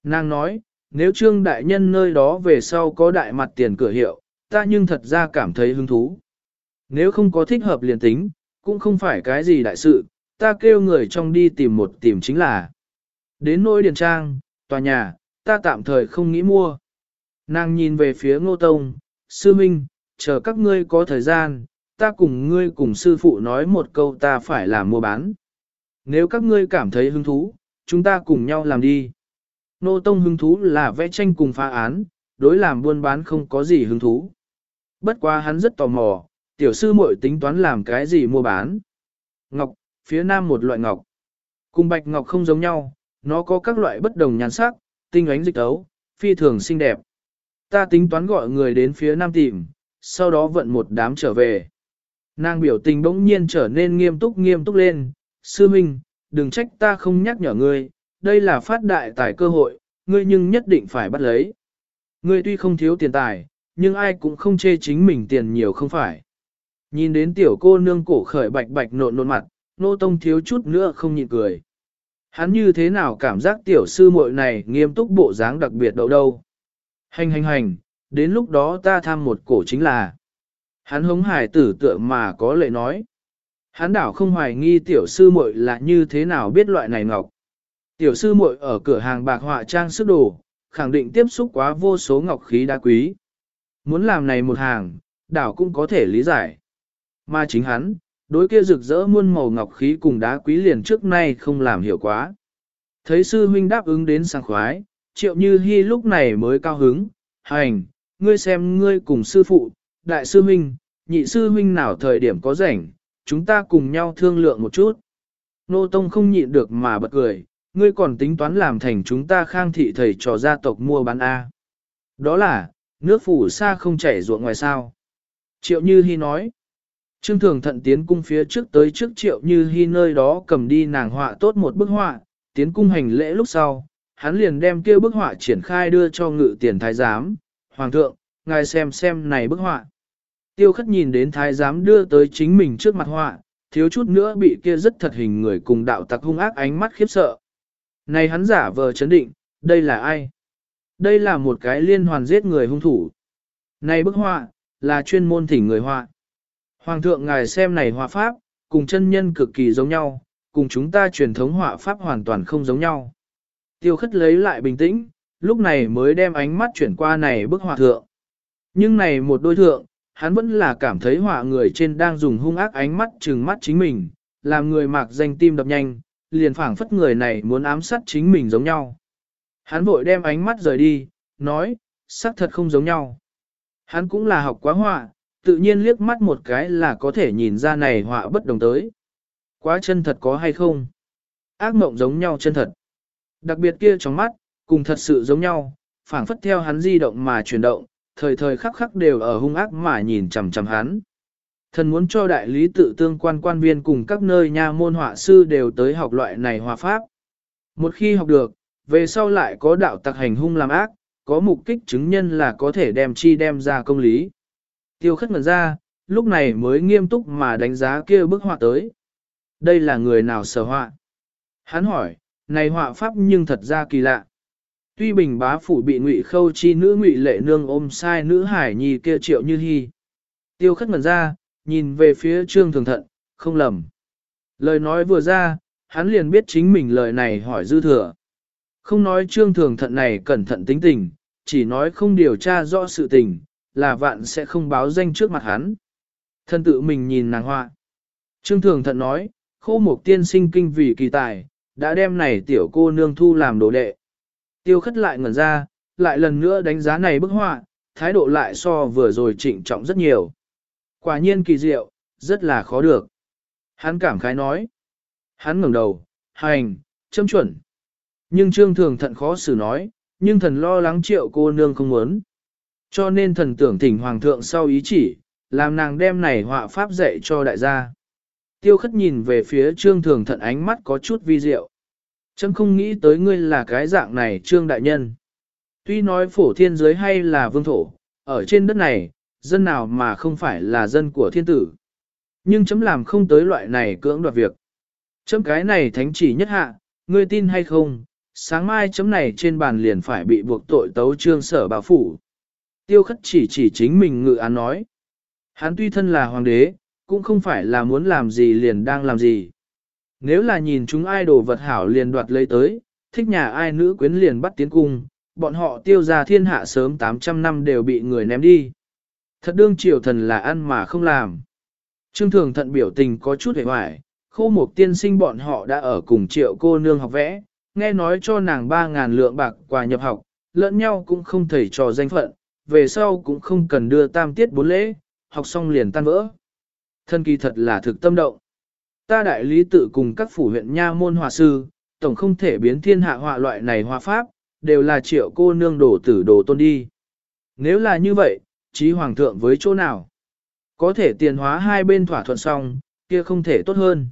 Nàng nói, nếu trương đại nhân nơi đó về sau có đại mặt tiền cửa hiệu, ta nhưng thật ra cảm thấy hứng thú. Nếu không có thích hợp liền tính, cũng không phải cái gì đại sự, ta kêu người trong đi tìm một tìm chính là. Đến nỗi điền trang, tòa nhà, ta tạm thời không nghĩ mua. Nàng nhìn về phía ngô tông, sư minh, chờ các ngươi có thời gian, ta cùng ngươi cùng sư phụ nói một câu ta phải làm mua bán. Nếu các ngươi cảm thấy hứng thú, chúng ta cùng nhau làm đi. Nô tông hứng thú là vẽ tranh cùng phá án, đối làm buôn bán không có gì hứng thú. Bất quá hắn rất tò mò, tiểu sư muội tính toán làm cái gì mua bán. Ngọc, phía nam một loại ngọc. Cùng bạch ngọc không giống nhau, nó có các loại bất đồng nhan sắc, tinh ánh dịch tấu, phi thường xinh đẹp. Ta tính toán gọi người đến phía nam tìm, sau đó vận một đám trở về. Nàng biểu tình bỗng nhiên trở nên nghiêm túc nghiêm túc lên, sư minh, đừng trách ta không nhắc nhở ngươi, đây là phát đại tài cơ hội, ngươi nhưng nhất định phải bắt lấy. Ngươi tuy không thiếu tiền tài, nhưng ai cũng không chê chính mình tiền nhiều không phải. Nhìn đến tiểu cô nương cổ khởi bạch bạch nộn nộn mặt, nô tông thiếu chút nữa không nhịn cười. Hắn như thế nào cảm giác tiểu sư muội này nghiêm túc bộ dáng đặc biệt đâu đâu. Hành hành hành, đến lúc đó ta tham một cổ chính là. Hắn hống hải tử tựa mà có lệ nói. Hắn đảo không hoài nghi tiểu sư muội là như thế nào biết loại này ngọc. Tiểu sư muội ở cửa hàng bạc họa trang sức đồ, khẳng định tiếp xúc quá vô số ngọc khí đá quý. Muốn làm này một hàng, đảo cũng có thể lý giải. Mà chính hắn, đối kia rực rỡ muôn màu ngọc khí cùng đá quý liền trước nay không làm hiểu quá. Thấy sư huynh đáp ứng đến sảng khoái, triệu như hy lúc này mới cao hứng, hành, ngươi xem ngươi cùng sư phụ, đại sư huynh, nhị sư huynh nào thời điểm có rảnh, chúng ta cùng nhau thương lượng một chút. Nô Tông không nhịn được mà bật cười, ngươi còn tính toán làm thành chúng ta khang thị thầy trò gia tộc mua bán A. Đó là, nước phủ xa không chảy ruộng ngoài sao. Triệu Như Hi nói, Trương Thường Thận tiến cung phía trước tới trước Triệu Như Hi nơi đó cầm đi nàng họa tốt một bức họa, tiến cung hành lễ lúc sau, hắn liền đem kia bức họa triển khai đưa cho ngự tiền thái giám, Hoàng thượng, ngài xem xem này bức họa. Tiêu khất nhìn đến thái giám đưa tới chính mình trước mặt họa, thiếu chút nữa bị kia rất thật hình người cùng đạo tặc hung ác ánh mắt khiếp sợ. Này hắn giả vờ chấn định, đây là ai? Đây là một cái liên hoàn giết người hung thủ. Này bức họa, là chuyên môn thỉnh người họa. Hoàng thượng ngài xem này họa pháp, cùng chân nhân cực kỳ giống nhau, cùng chúng ta truyền thống họa pháp hoàn toàn không giống nhau. Tiêu khất lấy lại bình tĩnh, lúc này mới đem ánh mắt chuyển qua này bức họa thượng. Nhưng này một đôi thượng, hắn vẫn là cảm thấy họa người trên đang dùng hung ác ánh mắt trừng mắt chính mình, làm người mạc danh tim đập nhanh, liền phảng phất người này muốn ám sát chính mình giống nhau. Hắn vội đem ánh mắt rời đi, nói, xác thật không giống nhau. Hắn cũng là học quá họa, tự nhiên liếc mắt một cái là có thể nhìn ra này họa bất đồng tới. Quá chân thật có hay không? Ác mộng giống nhau chân thật. Đặc biệt kia trong mắt, cùng thật sự giống nhau, phảng phất theo hắn di động mà chuyển động, thời thời khắc khắc đều ở hung ác mà nhìn chằm chằm hắn. Thần muốn cho đại lý tự tương quan quan viên cùng các nơi nha môn họa sư đều tới học loại này hòa pháp. Một khi học được, về sau lại có đạo tặc hành hung làm ác, có mục kích chứng nhân là có thể đem chi đem ra công lý. Tiêu khất ngần ra, lúc này mới nghiêm túc mà đánh giá kia bức họa tới. Đây là người nào sở họa? Hắn hỏi, này họa pháp nhưng thật ra kỳ lạ. Tuy bình bá phủ bị ngụy khâu chi nữ ngụy lệ nương ôm sai nữ hải nhi kia triệu như hy. Tiêu khất ngần ra, nhìn về phía trương thường thận, không lầm. Lời nói vừa ra, hắn liền biết chính mình lời này hỏi dư thừa. Không nói trương thường thận này cẩn thận tính tình, chỉ nói không điều tra rõ sự tình, là vạn sẽ không báo danh trước mặt hắn. Thân tự mình nhìn nàng họa. Trương thường thận nói, khô một tiên sinh kinh vì kỳ tài, đã đem này tiểu cô nương thu làm đồ đệ. Tiêu khất lại ngẩn ra, lại lần nữa đánh giá này bức họa, thái độ lại so vừa rồi trịnh trọng rất nhiều. Quả nhiên kỳ diệu, rất là khó được. Hắn cảm khái nói. Hắn ngẩng đầu, hành, châm chuẩn. Nhưng trương thường thận khó xử nói, nhưng thần lo lắng triệu cô nương không muốn. Cho nên thần tưởng thỉnh hoàng thượng sau ý chỉ, làm nàng đem này họa pháp dạy cho đại gia. Tiêu khất nhìn về phía trương thường thận ánh mắt có chút vi diệu. Chấm không nghĩ tới ngươi là cái dạng này trương đại nhân. Tuy nói phổ thiên giới hay là vương thổ, ở trên đất này, dân nào mà không phải là dân của thiên tử. Nhưng chấm làm không tới loại này cưỡng đoạt việc. Chấm cái này thánh chỉ nhất hạ, ngươi tin hay không, sáng mai chấm này trên bàn liền phải bị buộc tội tấu trương sở báo phủ. Tiêu khất chỉ chỉ chính mình ngự án nói. Hắn tuy thân là hoàng đế, cũng không phải là muốn làm gì liền đang làm gì. Nếu là nhìn chúng ai đồ vật hảo liền đoạt lấy tới, thích nhà ai nữ quyến liền bắt tiến cung, bọn họ tiêu ra thiên hạ sớm 800 năm đều bị người ném đi. Thật đương triều thần là ăn mà không làm. Trương thường thận biểu tình có chút hề hoài, khô một tiên sinh bọn họ đã ở cùng triệu cô nương học vẽ, nghe nói cho nàng 3.000 lượng bạc quà nhập học, lẫn nhau cũng không thầy trò danh phận, về sau cũng không cần đưa tam tiết bốn lễ, học xong liền tan vỡ. Thân kỳ thật là thực tâm động. Ta đại lý tự cùng các phủ huyện nha môn hòa sư, tổng không thể biến thiên hạ họa loại này hòa pháp, đều là triệu cô nương đổ tử đồ tôn đi. Nếu là như vậy, trí hoàng thượng với chỗ nào? Có thể tiền hóa hai bên thỏa thuận xong, kia không thể tốt hơn.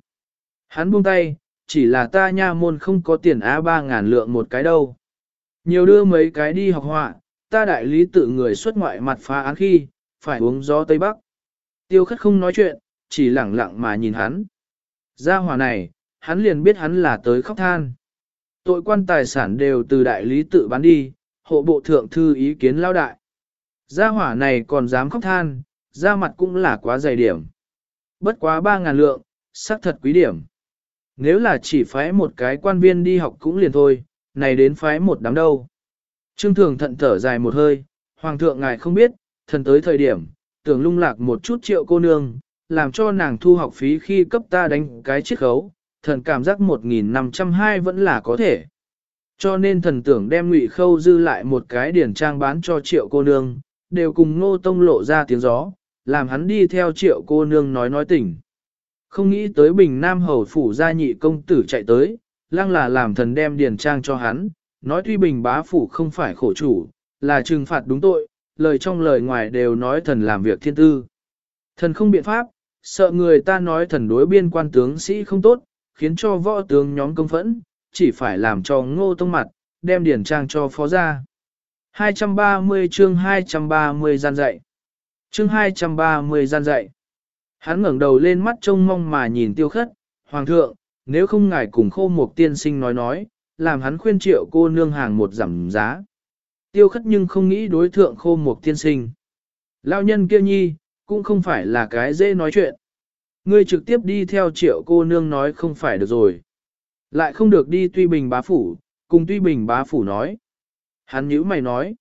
Hắn buông tay, chỉ là ta nha môn không có tiền á ba ngàn lượng một cái đâu. Nhiều đưa mấy cái đi học họa, ta đại lý tự người xuất ngoại mặt phá án khi, phải uống gió Tây Bắc. Tiêu khất không nói chuyện, chỉ lẳng lặng mà nhìn hắn. Gia hòa này, hắn liền biết hắn là tới khóc than. Tội quan tài sản đều từ đại lý tự bán đi, hộ bộ thượng thư ý kiến lao đại. Gia hỏa này còn dám khóc than, ra mặt cũng là quá dày điểm. Bất quá ba ngàn lượng, xác thật quý điểm. Nếu là chỉ phái một cái quan viên đi học cũng liền thôi, này đến phái một đám đâu. Trương thường thận thở dài một hơi, hoàng thượng ngài không biết, thần tới thời điểm, tưởng lung lạc một chút triệu cô nương, làm cho nàng thu học phí khi cấp ta đánh cái chiết khấu, thần cảm giác 1.502 vẫn là có thể. Cho nên thần tưởng đem ngụy khâu dư lại một cái điển trang bán cho triệu cô nương, đều cùng ngô tông lộ ra tiếng gió, làm hắn đi theo triệu cô nương nói nói tỉnh. Không nghĩ tới bình nam hầu phủ gia nhị công tử chạy tới, lăng là làm thần đem điển trang cho hắn, nói tuy bình bá phủ không phải khổ chủ, là trừng phạt đúng tội, lời trong lời ngoài đều nói thần làm việc thiên tư. Thần không biện pháp, sợ người ta nói thần đối biên quan tướng sĩ không tốt, khiến cho võ tướng nhóm công phẫn, chỉ phải làm cho ngô tông mặt, đem điển trang cho phó ra. 230 chương 230 gian dạy. Chương 230 gian dạy. Hắn ngẩng đầu lên mắt trông mong mà nhìn tiêu khất, Hoàng thượng, nếu không ngài cùng khô một tiên sinh nói nói, làm hắn khuyên triệu cô nương hàng một giảm giá. Tiêu khất nhưng không nghĩ đối thượng khô một tiên sinh. Lao nhân kia nhi, cũng không phải là cái dễ nói chuyện. Ngươi trực tiếp đi theo triệu cô nương nói không phải được rồi. Lại không được đi tuy bình bá phủ, cùng tuy bình bá phủ nói. Hắn nhữ mày nói.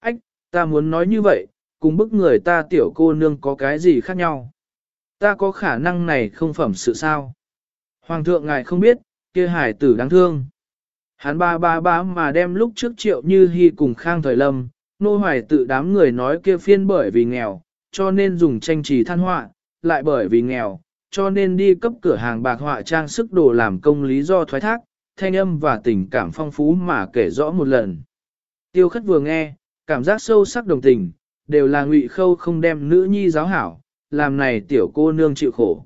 Ách, ta muốn nói như vậy, cùng bức người ta tiểu cô nương có cái gì khác nhau. Ta có khả năng này không phẩm sự sao. Hoàng thượng ngài không biết, kia hải tử đáng thương. Hắn ba ba ba mà đem lúc trước triệu như hy cùng khang thời lâm, nô hoài tự đám người nói kia phiên bởi vì nghèo, cho nên dùng tranh trì than họa, lại bởi vì nghèo, cho nên đi cấp cửa hàng bạc họa trang sức đồ làm công lý do thoái thác, thanh âm và tình cảm phong phú mà kể rõ một lần. Tiêu khất vừa nghe, cảm giác sâu sắc đồng tình, đều là ngụy khâu không đem nữ nhi giáo hảo, làm này tiểu cô nương chịu khổ.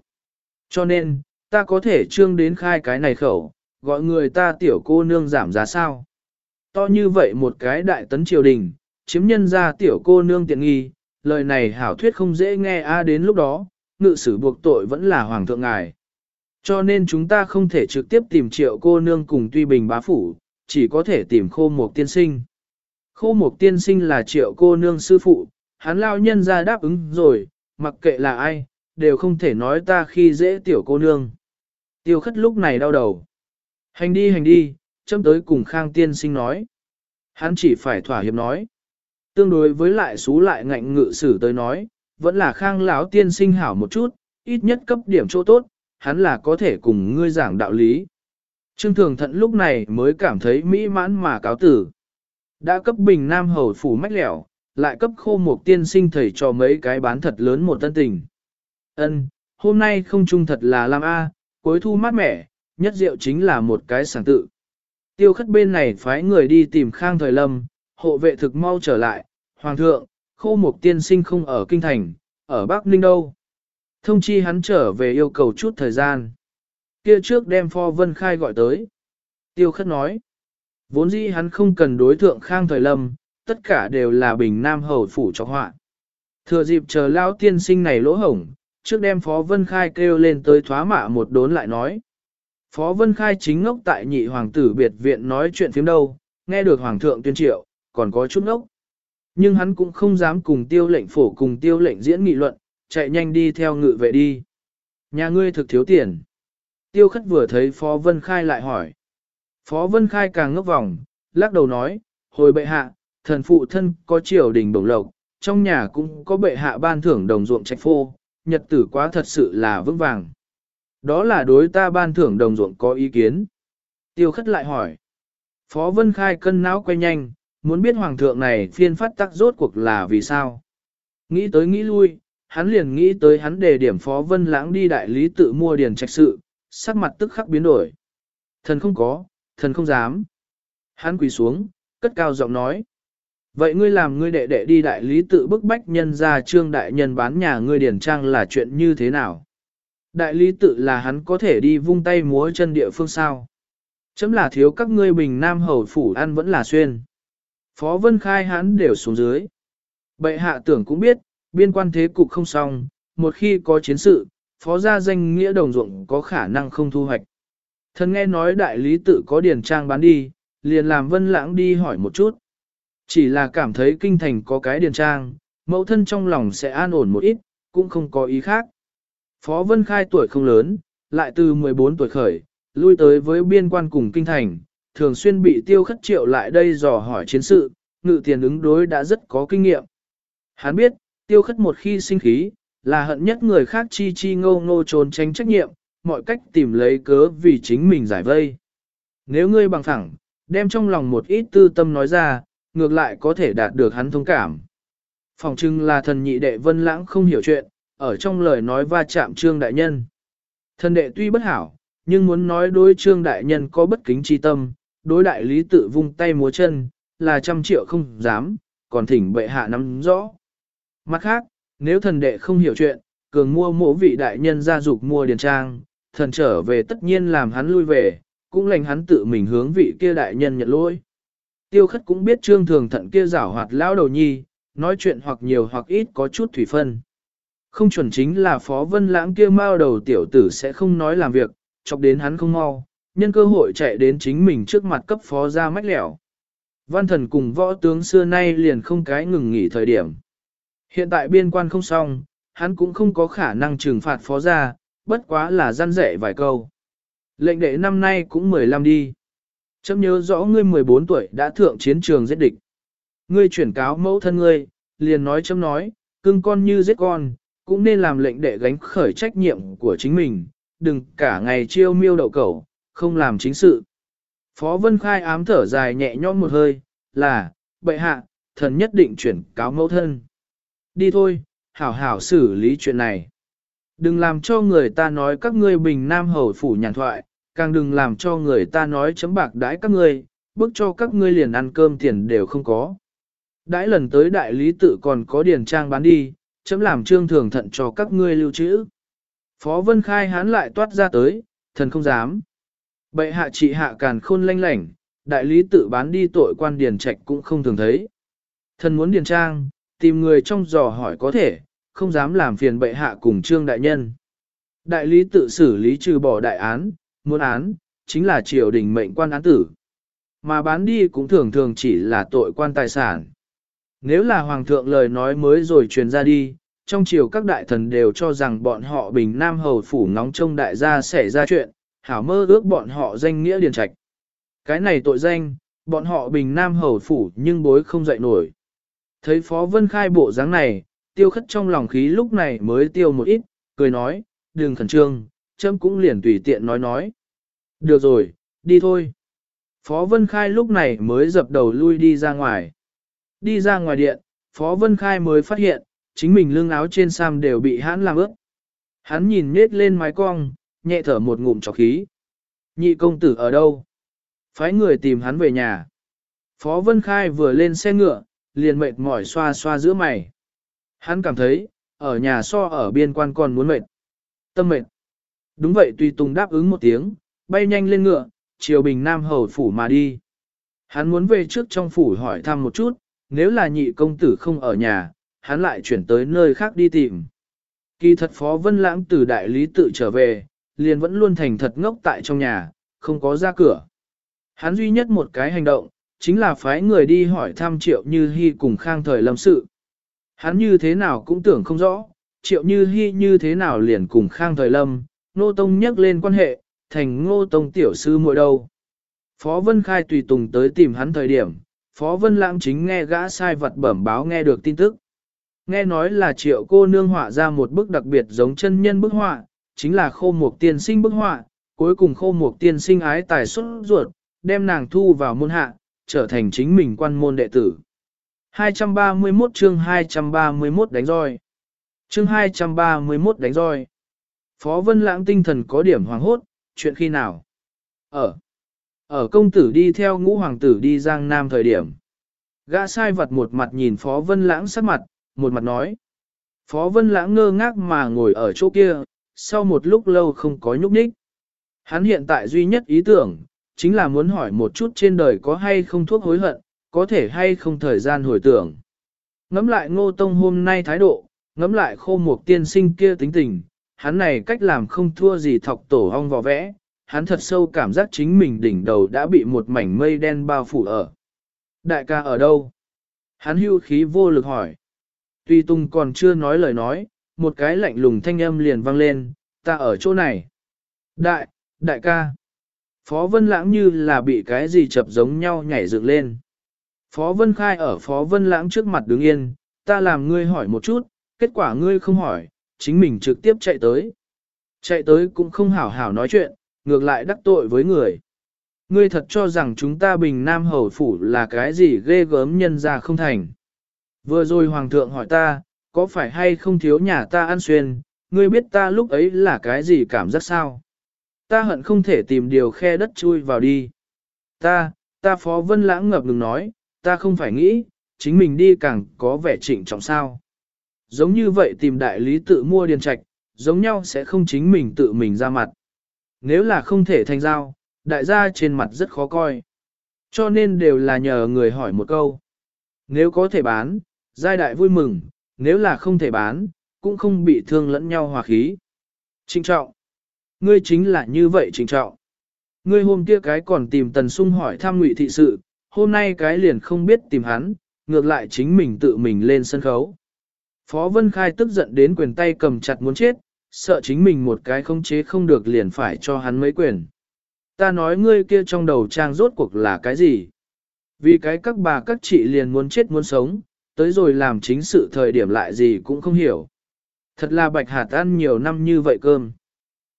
Cho nên, ta có thể trương đến khai cái này khẩu, gọi người ta tiểu cô nương giảm giá sao. To như vậy một cái đại tấn triều đình, chiếm nhân ra tiểu cô nương tiện nghi, lời này hảo thuyết không dễ nghe a đến lúc đó, ngự sử buộc tội vẫn là hoàng thượng ngài. Cho nên chúng ta không thể trực tiếp tìm triệu cô nương cùng tuy bình bá phủ, chỉ có thể tìm khô một tiên sinh. Khô một tiên sinh là triệu cô nương sư phụ, hắn lao nhân ra đáp ứng rồi, mặc kệ là ai, đều không thể nói ta khi dễ tiểu cô nương. Tiêu khất lúc này đau đầu. Hành đi hành đi, châm tới cùng khang tiên sinh nói. Hắn chỉ phải thỏa hiệp nói. Tương đối với lại xú lại ngạnh ngự sử tới nói, vẫn là khang lão tiên sinh hảo một chút, ít nhất cấp điểm chỗ tốt, hắn là có thể cùng ngươi giảng đạo lý. Trương Thường Thận lúc này mới cảm thấy mỹ mãn mà cáo tử. Đã cấp bình nam hầu phủ mách lẻo, lại cấp khô một tiên sinh thầy cho mấy cái bán thật lớn một tân tình. Ân, hôm nay không trung thật là làm A, cuối thu mát mẻ, nhất rượu chính là một cái sáng tự. Tiêu khất bên này phái người đi tìm khang thời lâm, hộ vệ thực mau trở lại, hoàng thượng, khô một tiên sinh không ở kinh thành, ở Bắc Ninh đâu. Thông chi hắn trở về yêu cầu chút thời gian. Kia trước đem Pho Vân Khai gọi tới. Tiêu khất nói. Vốn dĩ hắn không cần đối thượng khang thời lâm, tất cả đều là bình nam hầu phủ cho họa. Thừa dịp chờ lao tiên sinh này lỗ hổng, trước đem Phó Vân Khai kêu lên tới thoá mạ một đốn lại nói. Phó Vân Khai chính ngốc tại nhị hoàng tử biệt viện nói chuyện phiếm đâu, nghe được hoàng thượng tuyên triệu, còn có chút ngốc. Nhưng hắn cũng không dám cùng tiêu lệnh phổ cùng tiêu lệnh diễn nghị luận, chạy nhanh đi theo ngự vệ đi. Nhà ngươi thực thiếu tiền. Tiêu khất vừa thấy Phó Vân Khai lại hỏi. Phó Vân Khai càng ngốc vòng, lắc đầu nói, hồi bệ hạ, thần phụ thân có triều đình bổng lộc, trong nhà cũng có bệ hạ ban thưởng đồng ruộng trạch phô, nhật tử quá thật sự là vững vàng. Đó là đối ta ban thưởng đồng ruộng có ý kiến. Tiêu khất lại hỏi. Phó Vân Khai cân não quay nhanh, muốn biết hoàng thượng này phiên phát tắc rốt cuộc là vì sao. Nghĩ tới nghĩ lui, hắn liền nghĩ tới hắn đề điểm Phó Vân Lãng đi đại lý tự mua điền trạch sự, sắc mặt tức khắc biến đổi. Thần không có, thần không dám. Hắn quỳ xuống, cất cao giọng nói. Vậy ngươi làm ngươi đệ đệ đi đại lý tự bức bách nhân ra trương đại nhân bán nhà ngươi điển trang là chuyện như thế nào? Đại lý tự là hắn có thể đi vung tay múa chân địa phương sao? Chấm là thiếu các ngươi bình nam hầu phủ ăn vẫn là xuyên. Phó Vân Khai hắn đều xuống dưới. Bệ hạ tưởng cũng biết, biên quan thế cục không xong, một khi có chiến sự, phó gia danh nghĩa đồng ruộng có khả năng không thu hoạch. Thần nghe nói đại lý tự có điền trang bán đi, liền làm vân lãng đi hỏi một chút. Chỉ là cảm thấy kinh thành có cái điền trang, mẫu thân trong lòng sẽ an ổn một ít, cũng không có ý khác. Phó Vân Khai tuổi không lớn, lại từ 14 tuổi khởi, lui tới với biên quan cùng kinh thành, thường xuyên bị tiêu khất triệu lại đây dò hỏi chiến sự, ngự tiền ứng đối đã rất có kinh nghiệm. Hắn biết, tiêu khất một khi sinh khí, là hận nhất người khác chi chi ngô ngô trốn tránh trách nhiệm, mọi cách tìm lấy cớ vì chính mình giải vây. Nếu ngươi bằng thẳng, đem trong lòng một ít tư tâm nói ra, ngược lại có thể đạt được hắn thông cảm. Phòng trưng là thần nhị đệ vân lãng không hiểu chuyện, ở trong lời nói va chạm trương đại nhân. Thần đệ tuy bất hảo, nhưng muốn nói đối trương đại nhân có bất kính chi tâm, đối đại lý tự vung tay múa chân, là trăm triệu không dám, còn thỉnh bệ hạ nắm rõ. Mặt khác, nếu thần đệ không hiểu chuyện, cường mua mộ vị đại nhân gia dục mua điền trang, thần trở về tất nhiên làm hắn lui về, cũng lành hắn tự mình hướng vị kia đại nhân nhận lỗi. Tiêu khất cũng biết trương thường thận kia giảo hoạt lão đầu nhi, nói chuyện hoặc nhiều hoặc ít có chút thủy phân. Không chuẩn chính là phó vân lãng kia mao đầu tiểu tử sẽ không nói làm việc, chọc đến hắn không mau, nhân cơ hội chạy đến chính mình trước mặt cấp phó ra mách lẻo. Văn thần cùng võ tướng xưa nay liền không cái ngừng nghỉ thời điểm. Hiện tại biên quan không xong, hắn cũng không có khả năng trừng phạt phó ra, bất quá là gian rẻ vài câu. Lệnh đệ năm nay cũng 15 đi. Chấm nhớ rõ ngươi 14 tuổi đã thượng chiến trường giết địch. Ngươi chuyển cáo mẫu thân ngươi, liền nói chấm nói, cưng con như giết con, cũng nên làm lệnh đệ gánh khởi trách nhiệm của chính mình, đừng cả ngày chiêu miêu đậu cẩu, không làm chính sự. Phó Vân Khai ám thở dài nhẹ nhõm một hơi, là, bệ hạ, thần nhất định chuyển cáo mẫu thân. Đi thôi, hảo hảo xử lý chuyện này. Đừng làm cho người ta nói các ngươi bình nam hầu phủ nhàn thoại, càng đừng làm cho người ta nói chấm bạc đãi các ngươi, bức cho các ngươi liền ăn cơm tiền đều không có. Đãi lần tới đại lý tự còn có điền trang bán đi, chấm làm trương thường thận cho các ngươi lưu trữ. Phó Vân Khai hán lại toát ra tới, thần không dám. Bệ hạ trị hạ càn khôn lanh lảnh, đại lý tự bán đi tội quan điền trạch cũng không thường thấy. Thần muốn điền trang, tìm người trong dò hỏi có thể, không dám làm phiền bệ hạ cùng trương đại nhân. Đại lý tự xử lý trừ bỏ đại án, muốn án, chính là triều đình mệnh quan án tử. Mà bán đi cũng thường thường chỉ là tội quan tài sản. Nếu là hoàng thượng lời nói mới rồi truyền ra đi, trong triều các đại thần đều cho rằng bọn họ bình nam hầu phủ nóng trông đại gia xảy ra chuyện, hảo mơ ước bọn họ danh nghĩa điền trạch. Cái này tội danh, bọn họ bình nam hầu phủ nhưng bối không dậy nổi. Thấy Phó Vân Khai bộ dáng này, tiêu khất trong lòng khí lúc này mới tiêu một ít, cười nói, đừng khẩn trương, châm cũng liền tùy tiện nói nói. Được rồi, đi thôi. Phó Vân Khai lúc này mới dập đầu lui đi ra ngoài. Đi ra ngoài điện, Phó Vân Khai mới phát hiện, chính mình lưng áo trên sam đều bị hắn làm ướt. Hắn nhìn nết lên mái cong, nhẹ thở một ngụm trọc khí. Nhị công tử ở đâu? Phái người tìm hắn về nhà. Phó Vân Khai vừa lên xe ngựa, liền mệt mỏi xoa xoa giữa mày. Hắn cảm thấy, ở nhà so ở biên quan còn muốn mệt. Tâm mệt. Đúng vậy tùy tùng đáp ứng một tiếng, bay nhanh lên ngựa, chiều bình nam hầu phủ mà đi. Hắn muốn về trước trong phủ hỏi thăm một chút, nếu là nhị công tử không ở nhà, hắn lại chuyển tới nơi khác đi tìm. Kỳ thật Phó Vân Lãng từ đại lý tự trở về, liền vẫn luôn thành thật ngốc tại trong nhà, không có ra cửa. Hắn duy nhất một cái hành động, chính là phái người đi hỏi thăm triệu như Hi cùng khang thời lâm sự. Hắn như thế nào cũng tưởng không rõ, triệu như Hi như thế nào liền cùng khang thời lâm, nô tông nhắc lên quan hệ, thành ngô tông tiểu sư muội đâu. Phó Vân Khai tùy tùng tới tìm hắn thời điểm, Phó Vân Lãng chính nghe gã sai vật bẩm báo nghe được tin tức. Nghe nói là triệu cô nương họa ra một bức đặc biệt giống chân nhân bức họa, chính là khô mục tiên sinh bức họa, cuối cùng khô mục tiên sinh ái tài xuất ruột, đem nàng thu vào môn hạ, trở thành chính mình quan môn đệ tử. 231 chương 231 đánh roi. Chương 231 đánh roi. Phó Vân Lãng tinh thần có điểm hoàng hốt, chuyện khi nào? Ở. Ở công tử đi theo ngũ hoàng tử đi Giang Nam thời điểm. Gã sai vật một mặt nhìn Phó Vân Lãng sắc mặt, một mặt nói. Phó Vân Lãng ngơ ngác mà ngồi ở chỗ kia, sau một lúc lâu không có nhúc nhích. Hắn hiện tại duy nhất ý tưởng, chính là muốn hỏi một chút trên đời có hay không thuốc hối hận, có thể hay không thời gian hồi tưởng. Ngắm lại ngô tông hôm nay thái độ, ngắm lại khô một tiên sinh kia tính tình, hắn này cách làm không thua gì thọc tổ hong vò vẽ, hắn thật sâu cảm giác chính mình đỉnh đầu đã bị một mảnh mây đen bao phủ ở. Đại ca ở đâu? Hắn hưu khí vô lực hỏi. Tuy Tùng còn chưa nói lời nói, một cái lạnh lùng thanh âm liền vang lên, ta ở chỗ này. Đại, đại ca. Phó Vân Lãng như là bị cái gì chập giống nhau nhảy dựng lên. Phó Vân Khai ở Phó Vân Lãng trước mặt đứng yên, ta làm ngươi hỏi một chút, kết quả ngươi không hỏi, chính mình trực tiếp chạy tới. Chạy tới cũng không hảo hảo nói chuyện, ngược lại đắc tội với người. Ngươi thật cho rằng chúng ta bình nam hầu phủ là cái gì ghê gớm nhân ra không thành. Vừa rồi hoàng thượng hỏi ta, có phải hay không thiếu nhà ta ăn xuyên, ngươi biết ta lúc ấy là cái gì cảm giác sao? Ta hận không thể tìm điều khe đất chui vào đi. Ta, ta phó vân lãng ngập ngừng nói, ta không phải nghĩ, chính mình đi càng có vẻ trịnh trọng sao. Giống như vậy tìm đại lý tự mua điền trạch, giống nhau sẽ không chính mình tự mình ra mặt. Nếu là không thể thành giao, đại gia trên mặt rất khó coi. Cho nên đều là nhờ người hỏi một câu. Nếu có thể bán, giai đại vui mừng, nếu là không thể bán, cũng không bị thương lẫn nhau hòa khí. Trinh trọng. Ngươi chính là như vậy trinh trọng. Ngươi hôm kia cái còn tìm tần sung hỏi thăm ngụy thị sự, hôm nay cái liền không biết tìm hắn, ngược lại chính mình tự mình lên sân khấu. Phó Vân Khai tức giận đến quyền tay cầm chặt muốn chết, sợ chính mình một cái không chế không được liền phải cho hắn mấy quyền. Ta nói ngươi kia trong đầu trang rốt cuộc là cái gì? Vì cái các bà các chị liền muốn chết muốn sống, tới rồi làm chính sự thời điểm lại gì cũng không hiểu. Thật là bạch hạt ăn nhiều năm như vậy cơm.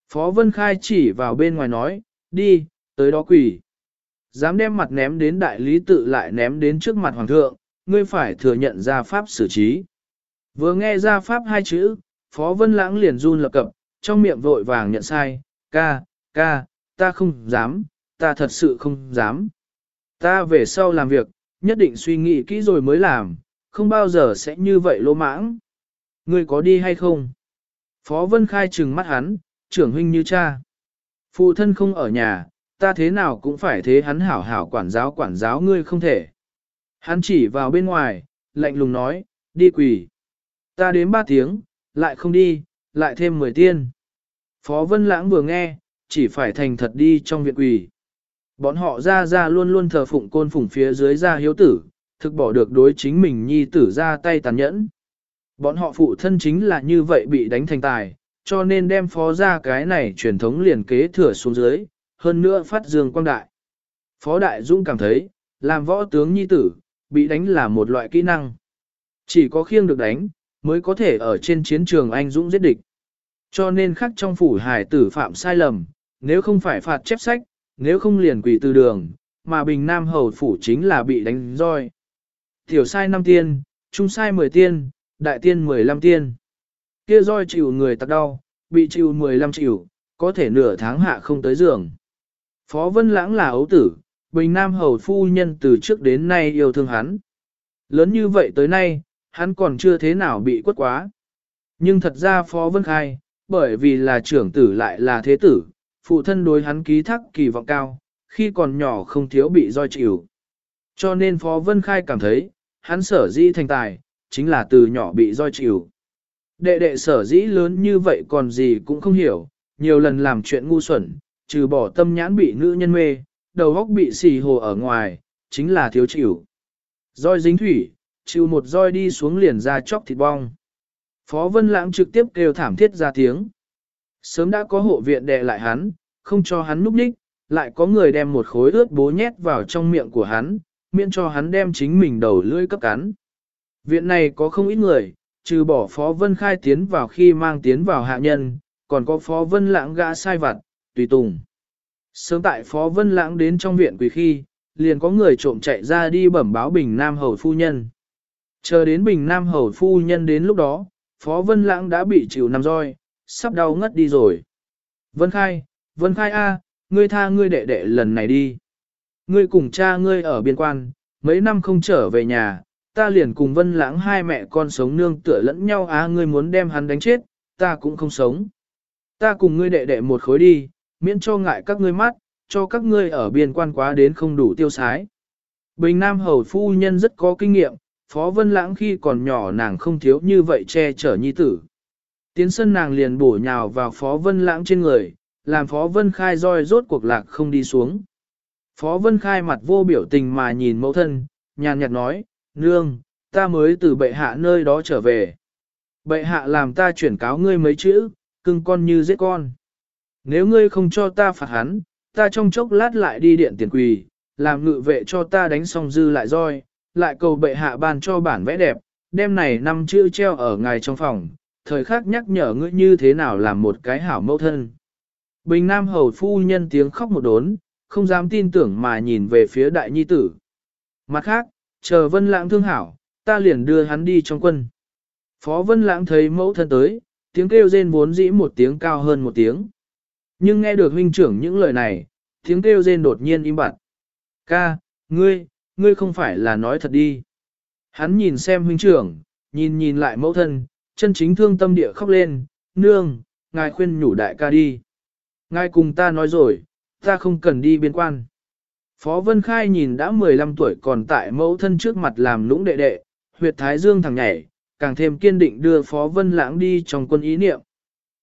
Phó Vân Khai chỉ vào bên ngoài nói, đi, tới đó quỷ. Dám đem mặt ném đến đại lý tự lại ném đến trước mặt hoàng thượng, ngươi phải thừa nhận ra pháp xử trí. Vừa nghe ra pháp hai chữ, Phó Vân Lãng liền run lập cập, trong miệng vội vàng nhận sai, ca, ca, ta không dám, ta thật sự không dám. Ta về sau làm việc, nhất định suy nghĩ kỹ rồi mới làm, không bao giờ sẽ như vậy lỗ mãng. Ngươi có đi hay không? Phó Vân Khai trừng mắt hắn, trưởng huynh như cha. Phụ thân không ở nhà, ta thế nào cũng phải thế hắn hảo hảo quản giáo quản giáo ngươi không thể. Hắn chỉ vào bên ngoài, lạnh lùng nói, đi quỳ. Ta đến ba tiếng, lại không đi, lại thêm mười tiên. Phó Vân Lãng vừa nghe, chỉ phải thành thật đi trong viện quỳ. Bọn họ ra ra luôn luôn thờ phụng côn phủng phía dưới ra hiếu tử, thực bỏ được đối chính mình nhi tử ra tay tàn nhẫn. Bọn họ phụ thân chính là như vậy bị đánh thành tài, cho nên đem phó ra cái này truyền thống liền kế thừa xuống dưới, hơn nữa phát dương quang đại. Phó Đại Dũng cảm thấy, làm võ tướng nhi tử, bị đánh là một loại kỹ năng. Chỉ có khiêng được đánh, mới có thể ở trên chiến trường anh Dũng giết địch. Cho nên khắc trong phủ hải tử phạm sai lầm, nếu không phải phạt chép sách, nếu không liền quỷ từ đường, mà bình nam hầu phủ chính là bị đánh roi. Tiểu sai 5 tiên, trung sai 10 tiên, đại tiên 15 tiên. Kia roi chịu người tặc đau, bị chịu 15 chịu, có thể nửa tháng hạ không tới giường. Phó Vân Lãng là ấu tử, Bình Nam Hầu Phu Nhân từ trước đến nay yêu thương hắn. Lớn như vậy tới nay, hắn còn chưa thế nào bị quất quá. Nhưng thật ra Phó Vân Khai, bởi vì là trưởng tử lại là thế tử, phụ thân đối hắn ký thác kỳ vọng cao, khi còn nhỏ không thiếu bị roi chịu. Cho nên Phó Vân Khai cảm thấy, hắn sở dĩ thành tài, chính là từ nhỏ bị roi chịu. Đệ đệ sở dĩ lớn như vậy còn gì cũng không hiểu, nhiều lần làm chuyện ngu xuẩn, trừ bỏ tâm nhãn bị nữ nhân mê, đầu góc bị xì hồ ở ngoài, chính là thiếu chịu. Roi dính thủy, chịu một roi đi xuống liền ra chóc thịt bong. Phó Vân Lãng trực tiếp kêu thảm thiết ra tiếng. Sớm đã có hộ viện đè lại hắn, không cho hắn núp ních, lại có người đem một khối ướt bố nhét vào trong miệng của hắn, miễn cho hắn đem chính mình đầu lưỡi cấp cắn. Viện này có không ít người, trừ bỏ Phó Vân Khai tiến vào khi mang tiến vào hạ nhân, còn có Phó Vân Lãng gã sai vặt, tùy tùng. Sớm tại Phó Vân Lãng đến trong viện quỳ khi, liền có người trộm chạy ra đi bẩm báo Bình Nam Hầu Phu Nhân. Chờ đến Bình Nam Hầu Phu Nhân đến lúc đó, Phó Vân Lãng đã bị chịu nằm roi, sắp đau ngất đi rồi. Vân Khai, Vân Khai A, ngươi tha ngươi đệ đệ lần này đi. Ngươi cùng cha ngươi ở biên quan, mấy năm không trở về nhà, ta liền cùng Vân Lãng hai mẹ con sống nương tựa lẫn nhau á ngươi muốn đem hắn đánh chết, ta cũng không sống. Ta cùng ngươi đệ đệ một khối đi, miễn cho ngại các ngươi mắt, cho các ngươi ở biên quan quá đến không đủ tiêu sái. Bình Nam Hầu Phu Nhân rất có kinh nghiệm, Phó Vân Lãng khi còn nhỏ nàng không thiếu như vậy che chở nhi tử. Tiến sân nàng liền bổ nhào vào Phó Vân Lãng trên người, làm Phó Vân Khai roi rốt cuộc lạc không đi xuống. Phó Vân Khai mặt vô biểu tình mà nhìn mẫu thân, nhàn nhạt nói, Nương, ta mới từ bệ hạ nơi đó trở về. Bệ hạ làm ta chuyển cáo ngươi mấy chữ, cưng con như giết con. Nếu ngươi không cho ta phạt hắn, ta trong chốc lát lại đi điện tiền quỳ, làm ngự vệ cho ta đánh xong dư lại roi, lại cầu bệ hạ ban cho bản vẽ đẹp, đêm này năm chữ treo ở ngài trong phòng, thời khắc nhắc nhở ngươi như thế nào làm một cái hảo mẫu thân. Bình Nam hầu phu nhân tiếng khóc một đốn, không dám tin tưởng mà nhìn về phía đại nhi tử. Mặt khác, chờ vân lãng thương hảo, ta liền đưa hắn đi trong quân. Phó vân lãng thấy mẫu thân tới, tiếng kêu rên vốn dĩ một tiếng cao hơn một tiếng. Nhưng nghe được huynh trưởng những lời này, tiếng kêu rên đột nhiên im bặt. Ca, ngươi, ngươi không phải là nói thật đi. Hắn nhìn xem huynh trưởng, nhìn nhìn lại mẫu thân, chân chính thương tâm địa khóc lên, nương, ngài khuyên nhủ đại ca đi. Ngài cùng ta nói rồi, ta không cần đi biên quan. Phó Vân Khai nhìn đã 15 tuổi còn tại mẫu thân trước mặt làm lũng đệ đệ, huyệt thái dương thằng nhảy, càng thêm kiên định đưa Phó Vân Lãng đi trong quân ý niệm.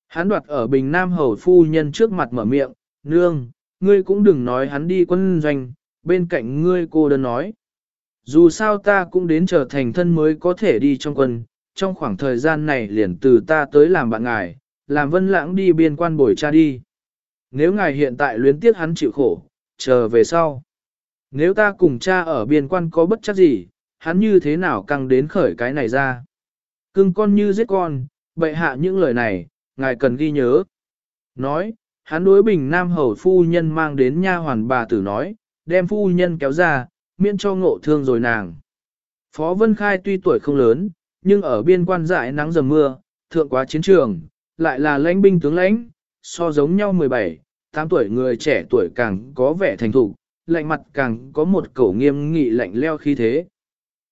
Hắn đoạt ở Bình Nam Hầu Phu Nhân trước mặt mở miệng, nương, ngươi cũng đừng nói hắn đi quân doanh, bên cạnh ngươi cô đơn nói. Dù sao ta cũng đến trở thành thân mới có thể đi trong quân, trong khoảng thời gian này liền từ ta tới làm bạn ngài, làm vân lãng đi biên quan bồi cha đi. Nếu ngài hiện tại luyến tiếc hắn chịu khổ, chờ về sau. Nếu ta cùng cha ở biên quan có bất chắc gì, hắn như thế nào căng đến khởi cái này ra. Cưng con như giết con, bệ hạ những lời này, ngài cần ghi nhớ. Nói, hắn đối bình nam hầu phu nhân mang đến nha hoàn bà tử nói, đem phu nhân kéo ra, miễn cho ngộ thương rồi nàng. Phó Vân Khai tuy tuổi không lớn, nhưng ở biên quan dại nắng dầm mưa, thượng quá chiến trường, lại là lãnh binh tướng lãnh, so giống nhau 17, 8 tuổi người trẻ tuổi càng có vẻ thành thục, lạnh mặt càng có một cổ nghiêm nghị lạnh leo khí thế.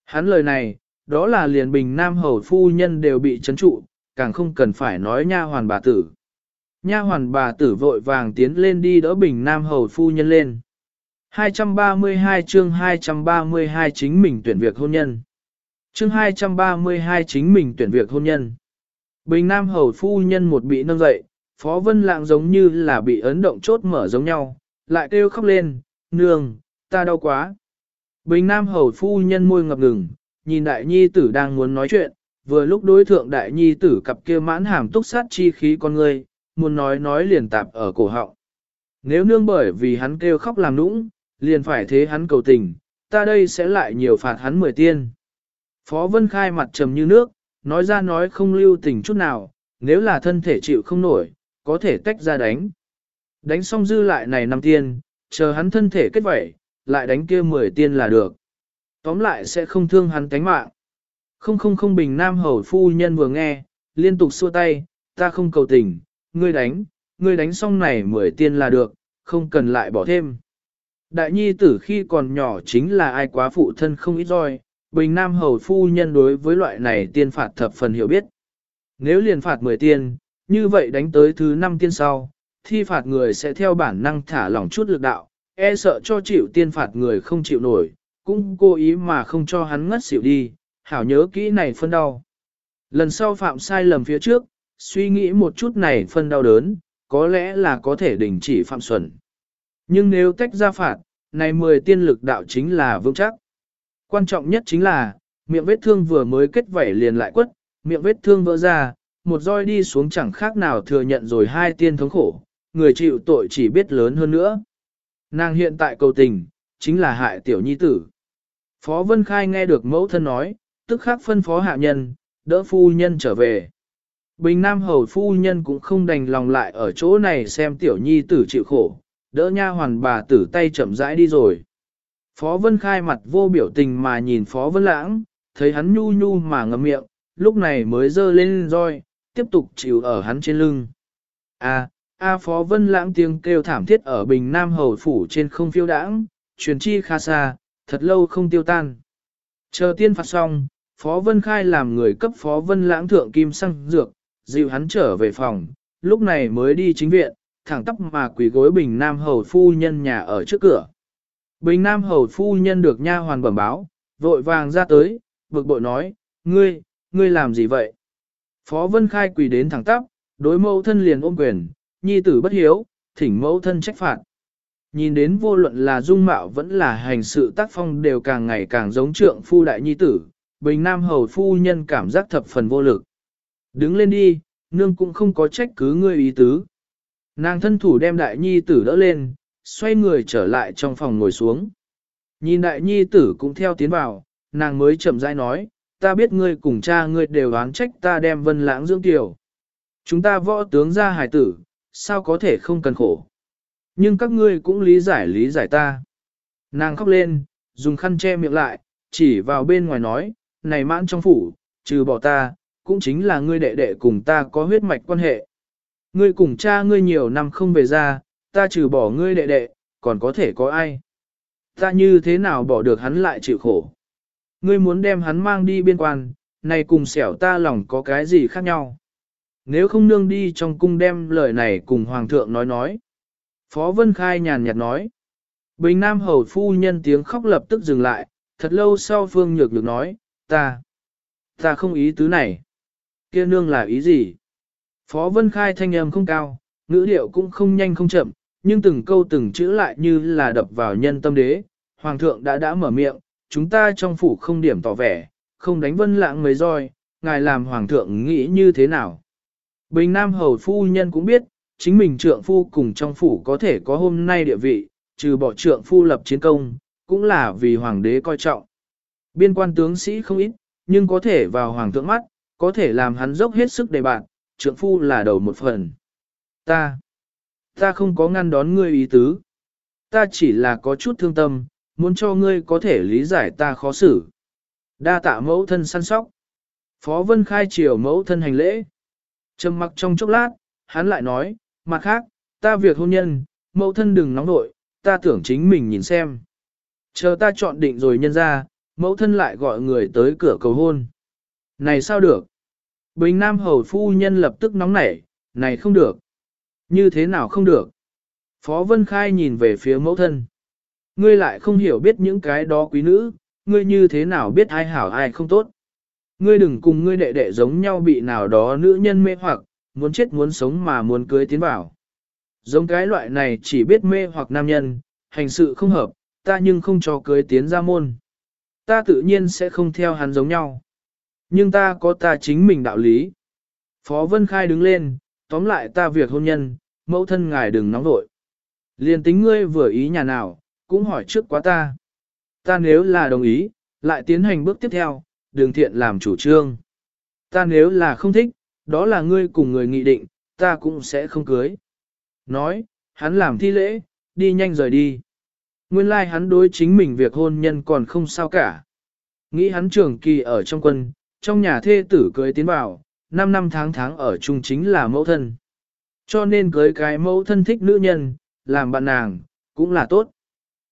Hắn lời này, đó là liền bình nam hầu phu nhân đều bị chấn trụ, càng không cần phải nói nha hoàn bà tử. Nha hoàn bà tử vội vàng tiến lên đi đỡ bình nam hầu phu nhân lên. 232 chương 232 chính mình tuyển việc hôn nhân. Chương 232 chính mình tuyển việc hôn nhân. Bình Nam hầu phu nhân một bị nâng dậy, Phó Vân Lạng giống như là bị ấn động chốt mở giống nhau, lại kêu khóc lên, nương, ta đau quá. Bình Nam hầu phu nhân môi ngập ngừng, nhìn đại nhi tử đang muốn nói chuyện, vừa lúc đối thượng đại nhi tử cặp kia mãn hàm túc sát chi khí con người, muốn nói nói liền tạp ở cổ họng. Nếu nương bởi vì hắn kêu khóc làm nũng, liền phải thế hắn cầu tình, ta đây sẽ lại nhiều phạt hắn mười tiên. Phó Vân Khai mặt trầm như nước, nói ra nói không lưu tình chút nào, nếu là thân thể chịu không nổi, có thể tách ra đánh. Đánh xong dư lại này năm tiên, chờ hắn thân thể kết vẩy, lại đánh kia mười tiên là được. Tóm lại sẽ không thương hắn tánh mạng. Không không không bình nam hầu phu nhân vừa nghe, liên tục xua tay, ta không cầu tình, ngươi đánh, ngươi đánh xong này mười tiên là được, không cần lại bỏ thêm. Đại nhi tử khi còn nhỏ chính là ai quá phụ thân không ít roi, bình nam hầu phu nhân đối với loại này tiên phạt thập phần hiểu biết. Nếu liền phạt 10 tiên, như vậy đánh tới thứ 5 tiên sau, thi phạt người sẽ theo bản năng thả lỏng chút lực đạo, e sợ cho chịu tiên phạt người không chịu nổi, cũng cố ý mà không cho hắn ngất xỉu đi, hảo nhớ kỹ này phân đau. Lần sau phạm sai lầm phía trước, suy nghĩ một chút này phân đau đớn, có lẽ là có thể đình chỉ phạm xuẩn. Nhưng nếu tách ra phạt, này 10 tiên lực đạo chính là vững chắc. Quan trọng nhất chính là, miệng vết thương vừa mới kết vảy liền lại quất, miệng vết thương vỡ ra, một roi đi xuống chẳng khác nào thừa nhận rồi hai tiên thống khổ, người chịu tội chỉ biết lớn hơn nữa. Nàng hiện tại cầu tình, chính là hại tiểu nhi tử. Phó Vân Khai nghe được mẫu thân nói, tức khắc phân phó hạ nhân, đỡ phu nhân trở về. Bình Nam Hầu phu nhân cũng không đành lòng lại ở chỗ này xem tiểu nhi tử chịu khổ, đỡ nha hoàn bà tử tay chậm rãi đi rồi. Phó Vân Khai mặt vô biểu tình mà nhìn Phó Vân Lãng, thấy hắn nhu nhu mà ngậm miệng, lúc này mới dơ lên roi, tiếp tục chịu ở hắn trên lưng. A, A Phó Vân Lãng tiếng kêu thảm thiết ở Bình Nam Hầu Phủ trên không phiêu đãng, truyền chi khá xa, thật lâu không tiêu tan. Chờ tiên phạt xong, Phó Vân Khai làm người cấp Phó Vân Lãng thượng kim xăng dược, dịu hắn trở về phòng, lúc này mới đi chính viện, thẳng tóc mà quỳ gối Bình Nam Hầu Phu Nhân nhà ở trước cửa. Bình Nam Hầu Phu Nhân được nha hoàn bẩm báo, vội vàng ra tới, bực bội nói, ngươi, ngươi làm gì vậy? Phó Vân Khai quỳ đến thẳng tắp, đối mẫu thân liền ôm quyền, nhi tử bất hiếu, thỉnh mẫu thân trách phạt. Nhìn đến vô luận là dung mạo vẫn là hành sự tác phong đều càng ngày càng giống trượng phu đại nhi tử, bình nam hầu phu nhân cảm giác thập phần vô lực. Đứng lên đi, nương cũng không có trách cứ ngươi ý tứ. Nàng thân thủ đem đại nhi tử đỡ lên, xoay người trở lại trong phòng ngồi xuống. Nhìn đại nhi tử cũng theo tiến vào, nàng mới chậm rãi nói, ta biết ngươi cùng cha ngươi đều oán trách ta đem vân lãng dưỡng tiểu. Chúng ta võ tướng ra hài tử, sao có thể không cần khổ. Nhưng các ngươi cũng lý giải lý giải ta. Nàng khóc lên, dùng khăn che miệng lại, chỉ vào bên ngoài nói, này mãn trong phủ, trừ bỏ ta, cũng chính là ngươi đệ đệ cùng ta có huyết mạch quan hệ. Ngươi cùng cha ngươi nhiều năm không về ra, ta trừ bỏ ngươi đệ đệ, còn có thể có ai. Ta như thế nào bỏ được hắn lại chịu khổ. Ngươi muốn đem hắn mang đi biên quan, này cùng xẻo ta lòng có cái gì khác nhau. Nếu không nương đi trong cung đem lời này cùng hoàng thượng nói nói. Phó Vân Khai nhàn nhạt nói. Bình Nam Hầu Phu nhân tiếng khóc lập tức dừng lại, thật lâu sau Phương Nhược được nói, ta, ta không ý tứ này. kia nương là ý gì? Phó Vân Khai thanh âm không cao, ngữ điệu cũng không nhanh không chậm, nhưng từng câu từng chữ lại như là đập vào nhân tâm đế. Hoàng thượng đã đã mở miệng, chúng ta trong phủ không điểm tỏ vẻ, không đánh vân lãng mấy roi, ngài làm hoàng thượng nghĩ như thế nào. Bình Nam Hầu Phu Nhân cũng biết, chính mình trượng phu cùng trong phủ có thể có hôm nay địa vị, trừ bỏ trượng phu lập chiến công, cũng là vì hoàng đế coi trọng. Biên quan tướng sĩ không ít, nhưng có thể vào hoàng thượng mắt, có thể làm hắn dốc hết sức để bạn, trượng phu là đầu một phần. Ta, ta không có ngăn đón ngươi ý tứ. Ta chỉ là có chút thương tâm, muốn cho ngươi có thể lý giải ta khó xử. Đa tạ mẫu thân săn sóc. Phó Vân Khai chiều mẫu thân hành lễ. Trầm mặc trong chốc lát, hắn lại nói, mặt khác, ta việc hôn nhân, mẫu thân đừng nóng nội, ta tưởng chính mình nhìn xem. Chờ ta chọn định rồi nhân ra, mẫu thân lại gọi người tới cửa cầu hôn. Này sao được? Bình Nam Hầu Phu Nhân lập tức nóng nảy, này không được. Như thế nào không được? Phó Vân Khai nhìn về phía mẫu thân. Ngươi lại không hiểu biết những cái đó quý nữ, ngươi như thế nào biết ai hảo ai không tốt. Ngươi đừng cùng ngươi đệ đệ giống nhau bị nào đó nữ nhân mê hoặc, muốn chết muốn sống mà muốn cưới tiến vào. Giống cái loại này chỉ biết mê hoặc nam nhân, hành sự không hợp, ta nhưng không cho cưới tiến ra môn. Ta tự nhiên sẽ không theo hắn giống nhau. Nhưng ta có ta chính mình đạo lý. Phó Vân Khai đứng lên, tóm lại ta việc hôn nhân, mẫu thân ngài đừng nóng vội. Liên tính ngươi vừa ý nhà nào, cũng hỏi trước quá ta. Ta nếu là đồng ý, lại tiến hành bước tiếp theo, đường thiện làm chủ trương. Ta nếu là không thích, đó là ngươi cùng người nghị định, ta cũng sẽ không cưới. Nói, hắn làm thi lễ, đi nhanh rời đi. Nguyên lai like hắn đối chính mình việc hôn nhân còn không sao cả. Nghĩ hắn trưởng kỳ ở trong quân, trong nhà thê tử cưới tiến vào, 5 năm tháng tháng ở chung chính là mẫu thân. Cho nên cưới cái mẫu thân thích nữ nhân, làm bạn nàng, cũng là tốt.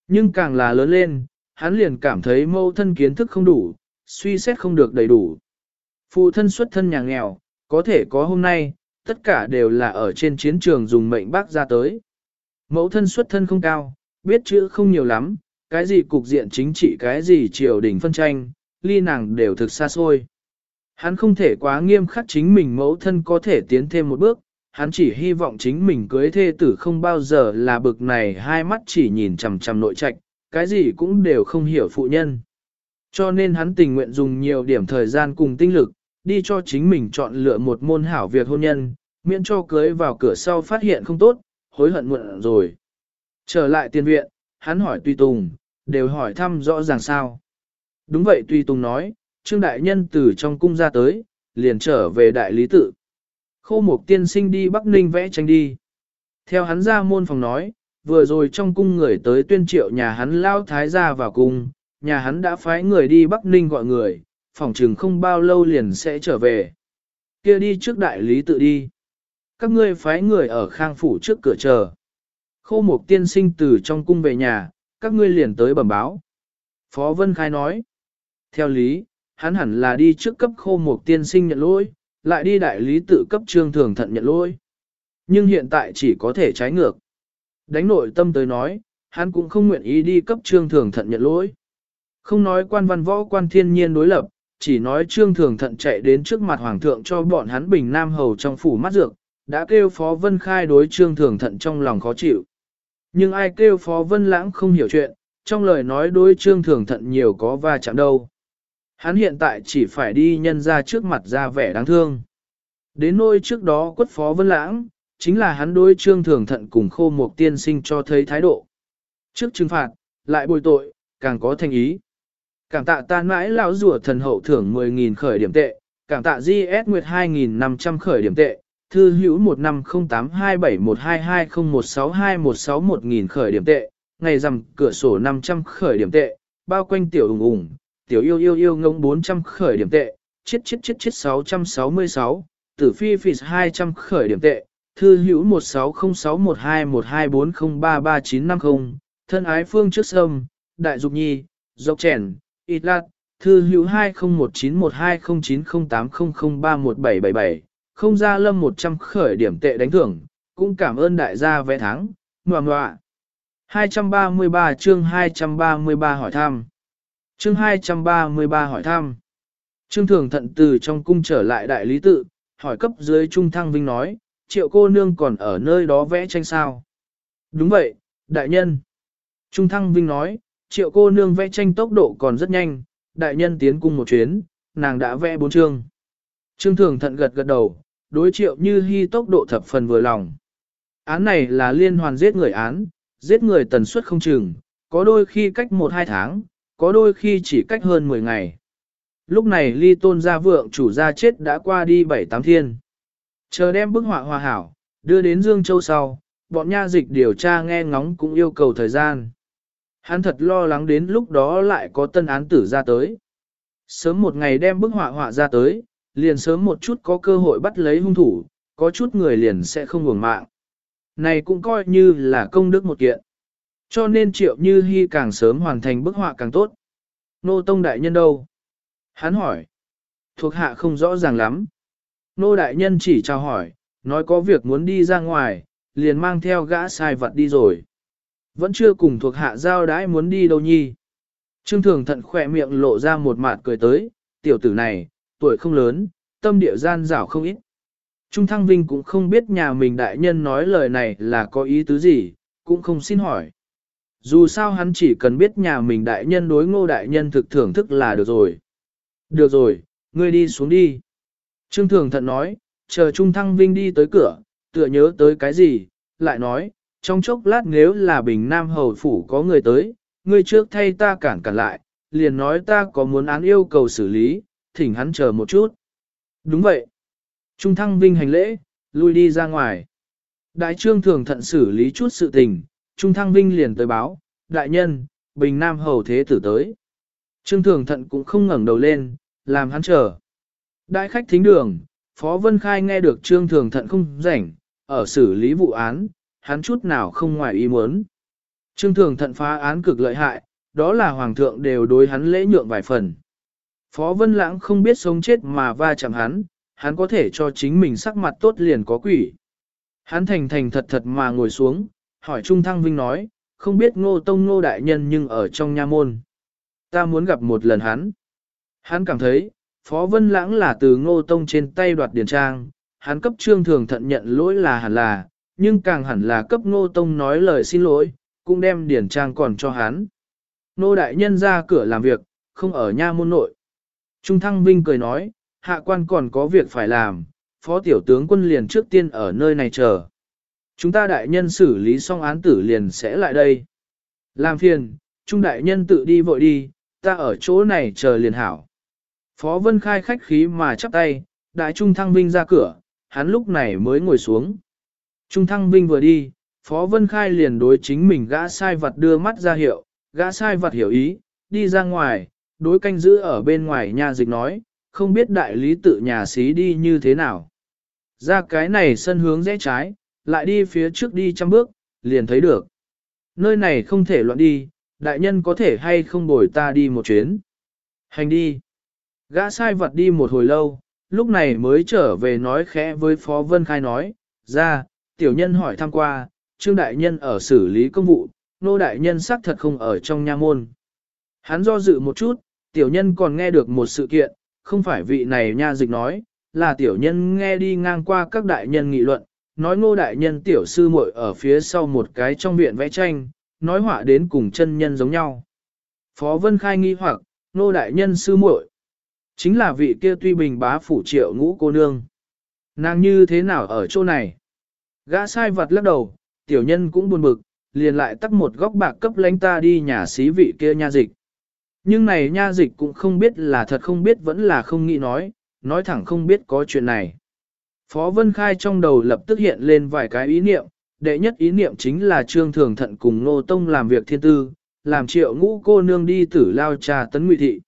Nhưng càng là lớn lên, hắn liền cảm thấy mẫu thân kiến thức không đủ, suy xét không được đầy đủ. Phụ thân xuất thân nhà nghèo, có thể có hôm nay, tất cả đều là ở trên chiến trường dùng mệnh bác ra tới. Mẫu thân xuất thân không cao, biết chữ không nhiều lắm, cái gì cục diện chính trị cái gì triều đình phân tranh, ly nàng đều thực xa xôi. Hắn không thể quá nghiêm khắc chính mình mẫu thân có thể tiến thêm một bước, hắn chỉ hy vọng chính mình cưới thê tử không bao giờ là bực này hai mắt chỉ nhìn chằm chằm nội trạch, cái gì cũng đều không hiểu phụ nhân. Cho nên hắn tình nguyện dùng nhiều điểm thời gian cùng tinh lực, đi cho chính mình chọn lựa một môn hảo việc hôn nhân, miễn cho cưới vào cửa sau phát hiện không tốt, hối hận muộn rồi. Trở lại tiền viện, hắn hỏi Tùy Tùng, đều hỏi thăm rõ ràng sao. Đúng vậy Tùy Tùng nói, Trương Đại Nhân từ trong cung ra tới, liền trở về đại lý tự. Khô Mục tiên sinh đi Bắc Ninh vẽ tranh đi. Theo hắn ra môn phòng nói, vừa rồi trong cung người tới tuyên triệu nhà hắn lao thái gia vào cung, nhà hắn đã phái người đi Bắc Ninh gọi người, phòng trừng không bao lâu liền sẽ trở về. kia đi trước đại lý tự đi. Các ngươi phái người ở khang phủ trước cửa chờ. Khô Mục tiên sinh từ trong cung về nhà, các ngươi liền tới bẩm báo. Phó Vân Khai nói, theo lý, hắn hẳn là đi trước cấp khô Mục tiên sinh nhận lỗi, lại đi đại lý tự cấp trương thường thận nhận lỗi. Nhưng hiện tại chỉ có thể trái ngược. Đánh nội tâm tới nói, hắn cũng không nguyện ý đi cấp trương thường thận nhận lỗi. Không nói quan văn võ quan thiên nhiên đối lập, chỉ nói trương thường thận chạy đến trước mặt hoàng thượng cho bọn hắn bình nam hầu trong phủ mắt dược, đã kêu phó vân khai đối trương thường thận trong lòng khó chịu. Nhưng ai kêu phó vân lãng không hiểu chuyện, trong lời nói đối trương thường thận nhiều có va chạm đâu. Hắn hiện tại chỉ phải đi nhân ra trước mặt ra vẻ đáng thương. Đến nôi trước đó quất phó vân lãng, chính là hắn đối trương thường thận cùng khô một tiên sinh cho thấy thái độ. Trước trừng phạt, lại bồi tội, càng có thành ý. Cảm tạ tan mãi lão rùa thần hậu thưởng 10.000 khởi điểm tệ, cảm tạ GS Nguyệt 2.500 khởi điểm tệ, thư hữu 1508271220162161 khởi điểm tệ, ngày rằm cửa sổ 500 khởi điểm tệ, bao quanh tiểu ủng ủng, tiểu yêu yêu yêu ngông 400 khởi điểm tệ, chết chết chết chết 666, tử phi phì 200 khởi điểm tệ, thư hữu 1606121240333950, thân ái phương trước sâm, đại dục nhi, dọc chèn, ít lạt, thư hữu 201912090800317777, không ra lâm 100 khởi điểm tệ đánh thưởng, cũng cảm ơn đại gia vẽ thắng, ngoà ngoạ. 233 chương 233 hỏi thăm. Chương 233 hỏi thăm. Trương Thường Thận từ trong cung trở lại đại lý tự, hỏi cấp dưới Trung Thăng Vinh nói, triệu cô nương còn ở nơi đó vẽ tranh sao. Đúng vậy, đại nhân. Trung Thăng Vinh nói, triệu cô nương vẽ tranh tốc độ còn rất nhanh, đại nhân tiến cung một chuyến, nàng đã vẽ bốn chương. Trương Thường Thận gật gật đầu, đối triệu như hy tốc độ thập phần vừa lòng. Án này là liên hoàn giết người án, giết người tần suất không chừng, có đôi khi cách một hai tháng, có đôi khi chỉ cách hơn 10 ngày. Lúc này ly tôn gia vượng chủ gia chết đã qua đi 7-8 thiên. Chờ đem bức họa hòa hảo, đưa đến Dương Châu sau, bọn nha dịch điều tra nghe ngóng cũng yêu cầu thời gian. Hắn thật lo lắng đến lúc đó lại có tân án tử ra tới. Sớm một ngày đem bức họa họa ra tới, liền sớm một chút có cơ hội bắt lấy hung thủ, có chút người liền sẽ không ngủng mạng. Này cũng coi như là công đức một kiện. Cho nên triệu như hy càng sớm hoàn thành bức họa càng tốt. Nô Tông Đại Nhân đâu? Hắn hỏi. Thuộc hạ không rõ ràng lắm. Nô Đại Nhân chỉ chào hỏi, nói có việc muốn đi ra ngoài, liền mang theo gã sai vật đi rồi. Vẫn chưa cùng thuộc hạ giao đãi muốn đi đâu nhi. Trương Thường Thận khỏe miệng lộ ra một mặt cười tới, tiểu tử này, tuổi không lớn, tâm địa gian rảo không ít. Trung Thăng Vinh cũng không biết nhà mình đại nhân nói lời này là có ý tứ gì, cũng không xin hỏi. Dù sao hắn chỉ cần biết nhà mình đại nhân đối ngô đại nhân thực thưởng thức là được rồi. Được rồi, ngươi đi xuống đi. Trương Thường Thận nói, chờ Trung Thăng Vinh đi tới cửa, tựa nhớ tới cái gì, lại nói, trong chốc lát nếu là Bình Nam Hầu Phủ có người tới, ngươi trước thay ta cản cản lại, liền nói ta có muốn án yêu cầu xử lý, thỉnh hắn chờ một chút. Đúng vậy. Trung Thăng Vinh hành lễ, lui đi ra ngoài. Đại trương thường thận xử lý chút sự tình, Trung Thăng Vinh liền tới báo, đại nhân, Bình Nam Hầu Thế Tử tới. Trương Thường Thận cũng không ngẩng đầu lên, làm hắn chờ. Đại khách thính đường, Phó Vân Khai nghe được Trương Thường Thận không rảnh, ở xử lý vụ án, hắn chút nào không ngoài ý muốn. Trương Thường Thận phá án cực lợi hại, đó là Hoàng thượng đều đối hắn lễ nhượng vài phần. Phó Vân Lãng không biết sống chết mà va chạm hắn, hắn có thể cho chính mình sắc mặt tốt liền có quỷ. Hắn thành thành thật thật mà ngồi xuống, hỏi Trung Thăng Vinh nói, không biết ngô tông ngô đại nhân nhưng ở trong nha môn. Ta muốn gặp một lần hắn. Hắn cảm thấy, Phó Vân Lãng là từ ngô tông trên tay đoạt điển trang, hắn cấp trương thường thận nhận lỗi là hẳn là, nhưng càng hẳn là cấp ngô tông nói lời xin lỗi, cũng đem điển trang còn cho hắn. Ngô đại nhân ra cửa làm việc, không ở nha môn nội. Trung Thăng Vinh cười nói, hạ quan còn có việc phải làm, phó tiểu tướng quân liền trước tiên ở nơi này chờ. Chúng ta đại nhân xử lý xong án tử liền sẽ lại đây. Làm phiền, Trung đại nhân tự đi vội đi, ta ở chỗ này chờ liền hảo. Phó Vân Khai khách khí mà chắp tay, đại Trung Thăng Vinh ra cửa, hắn lúc này mới ngồi xuống. Trung Thăng Vinh vừa đi, Phó Vân Khai liền đối chính mình gã sai vật đưa mắt ra hiệu, gã sai vật hiểu ý, đi ra ngoài, đối canh giữ ở bên ngoài nhà dịch nói, không biết đại lý tự nhà xí đi như thế nào. Ra cái này sân hướng rẽ trái, lại đi phía trước đi trăm bước, liền thấy được. Nơi này không thể loạn đi, đại nhân có thể hay không bồi ta đi một chuyến. Hành đi. Gã sai vật đi một hồi lâu, lúc này mới trở về nói khẽ với Phó Vân Khai nói, ra, tiểu nhân hỏi thăm qua, trương đại nhân ở xử lý công vụ, nô đại nhân xác thật không ở trong nha môn. Hắn do dự một chút, tiểu nhân còn nghe được một sự kiện, không phải vị này nha dịch nói, là tiểu nhân nghe đi ngang qua các đại nhân nghị luận, nói ngô đại nhân tiểu sư muội ở phía sau một cái trong viện vẽ tranh, nói họa đến cùng chân nhân giống nhau. Phó Vân Khai nghi hoặc, ngô đại nhân sư muội chính là vị kia tuy bình bá phủ triệu ngũ cô nương. Nàng như thế nào ở chỗ này? Gã sai vật lắc đầu, tiểu nhân cũng buồn bực, liền lại tắt một góc bạc cấp lãnh ta đi nhà xí vị kia nha dịch. Nhưng này nha dịch cũng không biết là thật không biết vẫn là không nghĩ nói, nói thẳng không biết có chuyện này. Phó Vân Khai trong đầu lập tức hiện lên vài cái ý niệm, đệ nhất ý niệm chính là Trương Thường Thận cùng Nô Tông làm việc thiên tư, làm triệu ngũ cô nương đi tử lao trà tấn ngụy thị.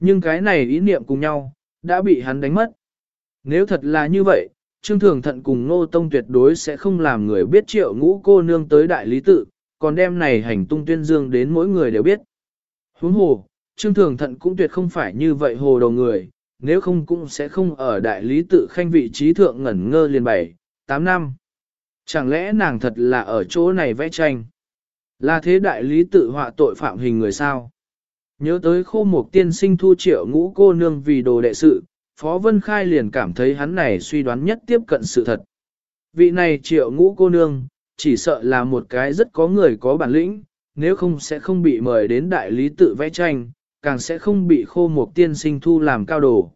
Nhưng cái này ý niệm cùng nhau, đã bị hắn đánh mất. Nếu thật là như vậy, Trương Thường Thận cùng Nô Tông tuyệt đối sẽ không làm người biết triệu ngũ cô nương tới đại lý tự, còn đem này hành tung tuyên dương đến mỗi người đều biết. Huống hồ, Trương Thường Thận cũng tuyệt không phải như vậy hồ đầu người, nếu không cũng sẽ không ở đại lý tự khanh vị trí thượng ngẩn ngơ liền bảy, tám năm. Chẳng lẽ nàng thật là ở chỗ này vẽ tranh? Là thế đại lý tự họa tội phạm hình người sao? Nhớ tới khô một tiên sinh thu triệu ngũ cô nương vì đồ đệ sự, Phó Vân Khai liền cảm thấy hắn này suy đoán nhất tiếp cận sự thật. Vị này triệu ngũ cô nương, chỉ sợ là một cái rất có người có bản lĩnh, nếu không sẽ không bị mời đến đại lý tự vẽ tranh, càng sẽ không bị khô một tiên sinh thu làm cao đồ.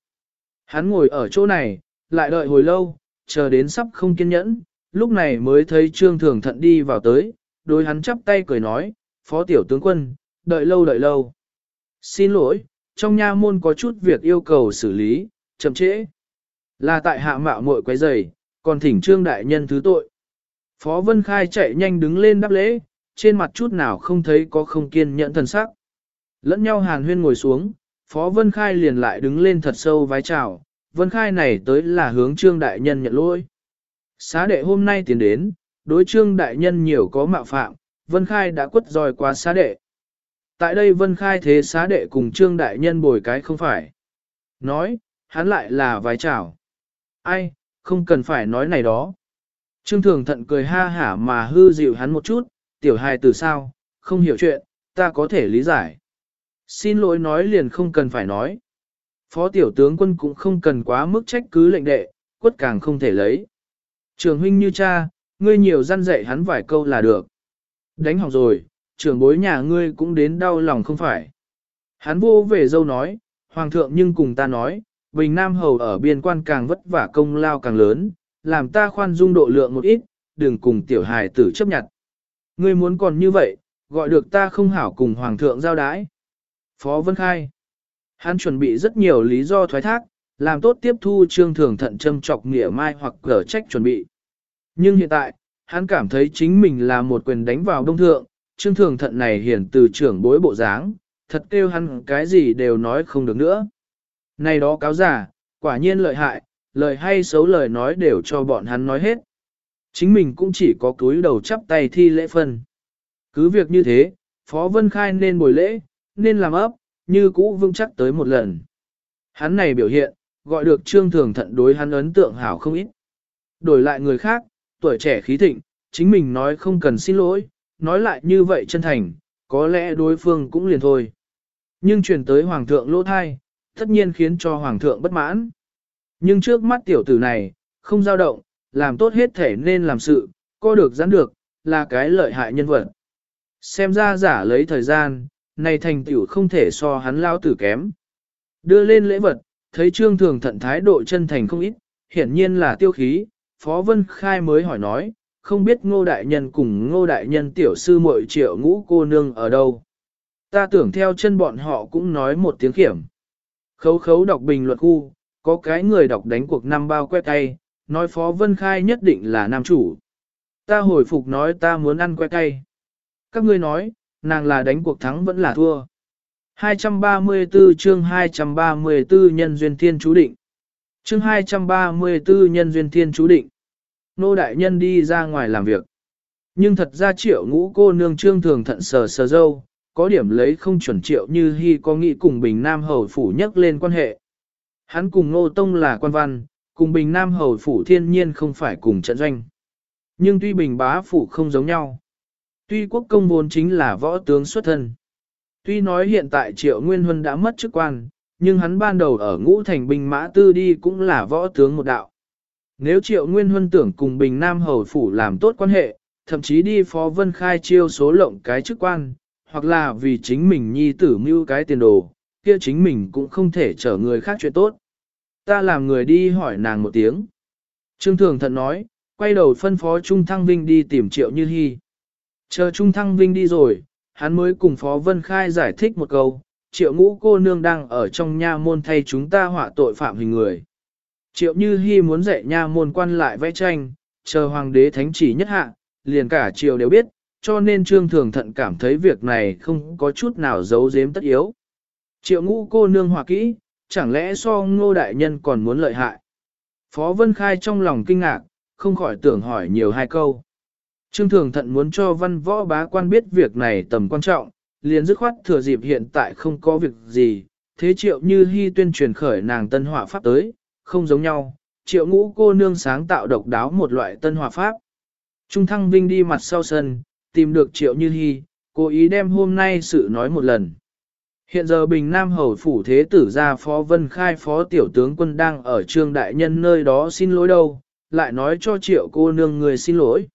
Hắn ngồi ở chỗ này, lại đợi hồi lâu, chờ đến sắp không kiên nhẫn, lúc này mới thấy Trương Thường Thận đi vào tới, đối hắn chắp tay cười nói, Phó Tiểu Tướng Quân, đợi lâu đợi lâu. Xin lỗi, trong nha môn có chút việc yêu cầu xử lý, chậm trễ. Là tại hạ mạo muội quấy rầy, còn thỉnh Trương Đại Nhân thứ tội. Phó Vân Khai chạy nhanh đứng lên đáp lễ, trên mặt chút nào không thấy có không kiên nhẫn thần sắc. Lẫn nhau hàn huyên ngồi xuống, Phó Vân Khai liền lại đứng lên thật sâu vái chào, Vân Khai này tới là hướng Trương Đại Nhân nhận lỗi. Xá đệ hôm nay tiến đến, đối Trương Đại Nhân nhiều có mạo phạm, Vân Khai đã quất roi qua xá đệ. Tại đây Vân Khai thế xá đệ cùng Trương Đại Nhân bồi cái không phải. Nói, hắn lại là vái chào. Ai, không cần phải nói này đó. Trương Thường Thận cười ha hả mà hư dịu hắn một chút, tiểu hài từ sao, không hiểu chuyện, ta có thể lý giải. Xin lỗi nói liền không cần phải nói. Phó tiểu tướng quân cũng không cần quá mức trách cứ lệnh đệ, quất càng không thể lấy. Trường huynh như cha, ngươi nhiều gian dạy hắn vài câu là được. Đánh học rồi, trưởng bối nhà ngươi cũng đến đau lòng không phải. Hắn vô về dâu nói, hoàng thượng nhưng cùng ta nói, Bình Nam Hầu ở biên quan càng vất vả công lao càng lớn, làm ta khoan dung độ lượng một ít, đừng cùng tiểu hài tử chấp nhận. Ngươi muốn còn như vậy, gọi được ta không hảo cùng hoàng thượng giao đái. Phó Vân Khai. Hắn chuẩn bị rất nhiều lý do thoái thác, làm tốt tiếp thu trương thường thận châm chọc nghĩa mai hoặc cờ trách chuẩn bị. Nhưng hiện tại, hắn cảm thấy chính mình là một quyền đánh vào đông thượng, trương thường thận này hiển từ trưởng bối bộ dáng, thật kêu hắn cái gì đều nói không được nữa. Này đó cáo giả, quả nhiên lợi hại, lời hay xấu lời nói đều cho bọn hắn nói hết. Chính mình cũng chỉ có cúi đầu chắp tay thi lễ phân. Cứ việc như thế, Phó Vân Khai nên bồi lễ, nên làm ấp, như cũ vững chắc tới một lần. Hắn này biểu hiện, gọi được trương thường thận đối hắn ấn tượng hảo không ít. Đổi lại người khác, tuổi trẻ khí thịnh, chính mình nói không cần xin lỗi, nói lại như vậy chân thành, có lẽ đối phương cũng liền thôi. Nhưng truyền tới hoàng thượng lỗ thai, tất nhiên khiến cho hoàng thượng bất mãn. Nhưng trước mắt tiểu tử này, không dao động, làm tốt hết thể nên làm sự, co được giãn được, là cái lợi hại nhân vật. Xem ra giả lấy thời gian, này thành tiểu không thể so hắn lao tử kém. Đưa lên lễ vật, thấy trương thường thận thái độ chân thành không ít, hiển nhiên là tiêu khí, Phó Vân Khai mới hỏi nói, không biết ngô đại nhân cùng ngô đại nhân tiểu sư muội triệu ngũ cô nương ở đâu. Ta tưởng theo chân bọn họ cũng nói một tiếng kiểm. Khấu khấu đọc bình luận khu, có cái người đọc đánh cuộc năm bao que tay, nói Phó Vân Khai nhất định là nam chủ. Ta hồi phục nói ta muốn ăn que cay. Các ngươi nói, nàng là đánh cuộc thắng vẫn là thua. 234 chương 234 nhân duyên thiên chú định. Chương 234 nhân duyên thiên chú định. Nô đại nhân đi ra ngoài làm việc. Nhưng thật ra triệu ngũ cô nương trương thường thận sờ sờ dâu, có điểm lấy không chuẩn triệu như hy có nghĩ cùng Bình Nam Hầu Phủ nhắc lên quan hệ. Hắn cùng Ngô Tông là quan văn, cùng Bình Nam Hầu Phủ thiên nhiên không phải cùng trận doanh. Nhưng tuy Bình Bá Phủ không giống nhau. Tuy quốc công vốn chính là võ tướng xuất thân. Tuy nói hiện tại Triệu Nguyên Huân đã mất chức quan, nhưng hắn ban đầu ở ngũ thành binh mã tư đi cũng là võ tướng một đạo. Nếu Triệu Nguyên Huân tưởng cùng Bình Nam Hầu Phủ làm tốt quan hệ, thậm chí đi Phó Vân Khai chiêu số lộng cái chức quan, hoặc là vì chính mình nhi tử mưu cái tiền đồ, kia chính mình cũng không thể chở người khác chuyện tốt. Ta làm người đi hỏi nàng một tiếng. Trương Thường Thận nói, quay đầu phân phó Trung Thăng Vinh đi tìm Triệu Như Hi. Chờ Trung Thăng Vinh đi rồi, hắn mới cùng Phó Vân Khai giải thích một câu, Triệu Ngũ cô nương đang ở trong nha môn thay chúng ta họa tội phạm hình người. Triệu Như Hi muốn dạy nha môn quan lại vẽ tranh, chờ hoàng đế thánh chỉ nhất hạ, liền cả triều đều biết, cho nên Trương Thường Thận cảm thấy việc này không có chút nào giấu giếm tất yếu. Triệu ngũ cô nương hòa kỹ, chẳng lẽ so ngô đại nhân còn muốn lợi hại. Phó Vân Khai trong lòng kinh ngạc, không khỏi tưởng hỏi nhiều hai câu. Trương Thường Thận muốn cho văn võ bá quan biết việc này tầm quan trọng, liền dứt khoát thừa dịp hiện tại không có việc gì, thế triệu như hy tuyên truyền khởi nàng tân họa pháp tới, không giống nhau, triệu ngũ cô nương sáng tạo độc đáo một loại tân họa pháp. Trung Thăng Vinh đi mặt sau sân, tìm được Triệu Như Hi, cố ý đem hôm nay sự nói một lần. Hiện giờ Bình Nam Hầu Phủ Thế Tử ra Phó Vân Khai Phó Tiểu Tướng Quân đang ở Trương Đại Nhân nơi đó xin lỗi đâu, lại nói cho Triệu cô nương người xin lỗi.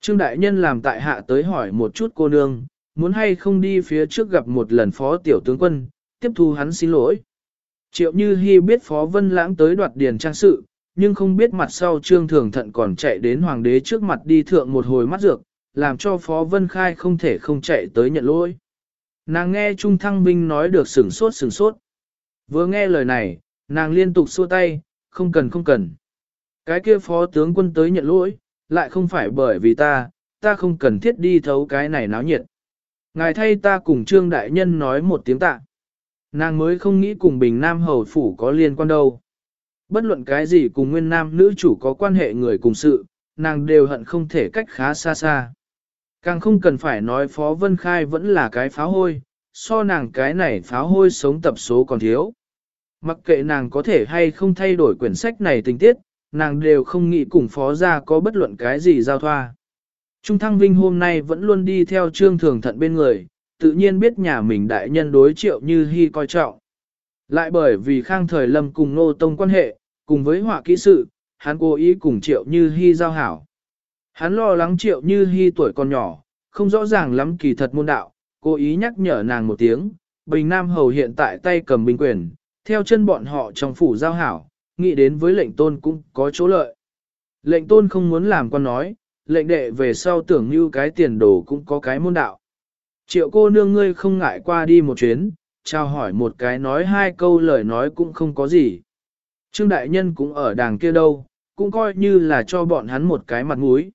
Trương Đại Nhân làm tại hạ tới hỏi một chút cô nương, muốn hay không đi phía trước gặp một lần Phó Tiểu Tướng Quân, tiếp thu hắn xin lỗi. Triệu Như Hi biết Phó Vân Lãng tới đoạt điền trang sự, nhưng không biết mặt sau Trương Thường Thận còn chạy đến Hoàng đế trước mặt đi thượng một hồi mắt dược, làm cho Phó Vân Khai không thể không chạy tới nhận lỗi. Nàng nghe Trung Thăng Binh nói được sửng sốt sửng sốt. Vừa nghe lời này, nàng liên tục xua tay, không cần không cần. Cái kia phó tướng quân tới nhận lỗi, lại không phải bởi vì ta, ta không cần thiết đi thấu cái này náo nhiệt. Ngài thay ta cùng Trương Đại Nhân nói một tiếng tạ. Nàng mới không nghĩ cùng Bình Nam Hầu Phủ có liên quan đâu. Bất luận cái gì cùng nguyên nam nữ chủ có quan hệ người cùng sự, nàng đều hận không thể cách khá xa xa. Càng không cần phải nói Phó Vân Khai vẫn là cái pháo hôi, so nàng cái này pháo hôi sống tập số còn thiếu. Mặc kệ nàng có thể hay không thay đổi quyển sách này tình tiết, nàng đều không nghĩ cùng Phó ra có bất luận cái gì giao thoa. Trung Thăng Vinh hôm nay vẫn luôn đi theo trương thường thận bên người, tự nhiên biết nhà mình đại nhân đối triệu như hy coi trọng. Lại bởi vì khang thời lâm cùng nô tông quan hệ, cùng với họa kỹ sự, hắn cố ý cùng triệu như hy giao hảo. Hắn lo lắng triệu như hy tuổi còn nhỏ, không rõ ràng lắm kỳ thật môn đạo, cố ý nhắc nhở nàng một tiếng, Bình Nam Hầu hiện tại tay cầm binh quyền, theo chân bọn họ trong phủ giao hảo, nghĩ đến với lệnh tôn cũng có chỗ lợi. Lệnh tôn không muốn làm con nói, lệnh đệ về sau tưởng như cái tiền đồ cũng có cái môn đạo. Triệu cô nương ngươi không ngại qua đi một chuyến, trao hỏi một cái nói hai câu lời nói cũng không có gì. Trương Đại Nhân cũng ở đàng kia đâu, cũng coi như là cho bọn hắn một cái mặt mũi.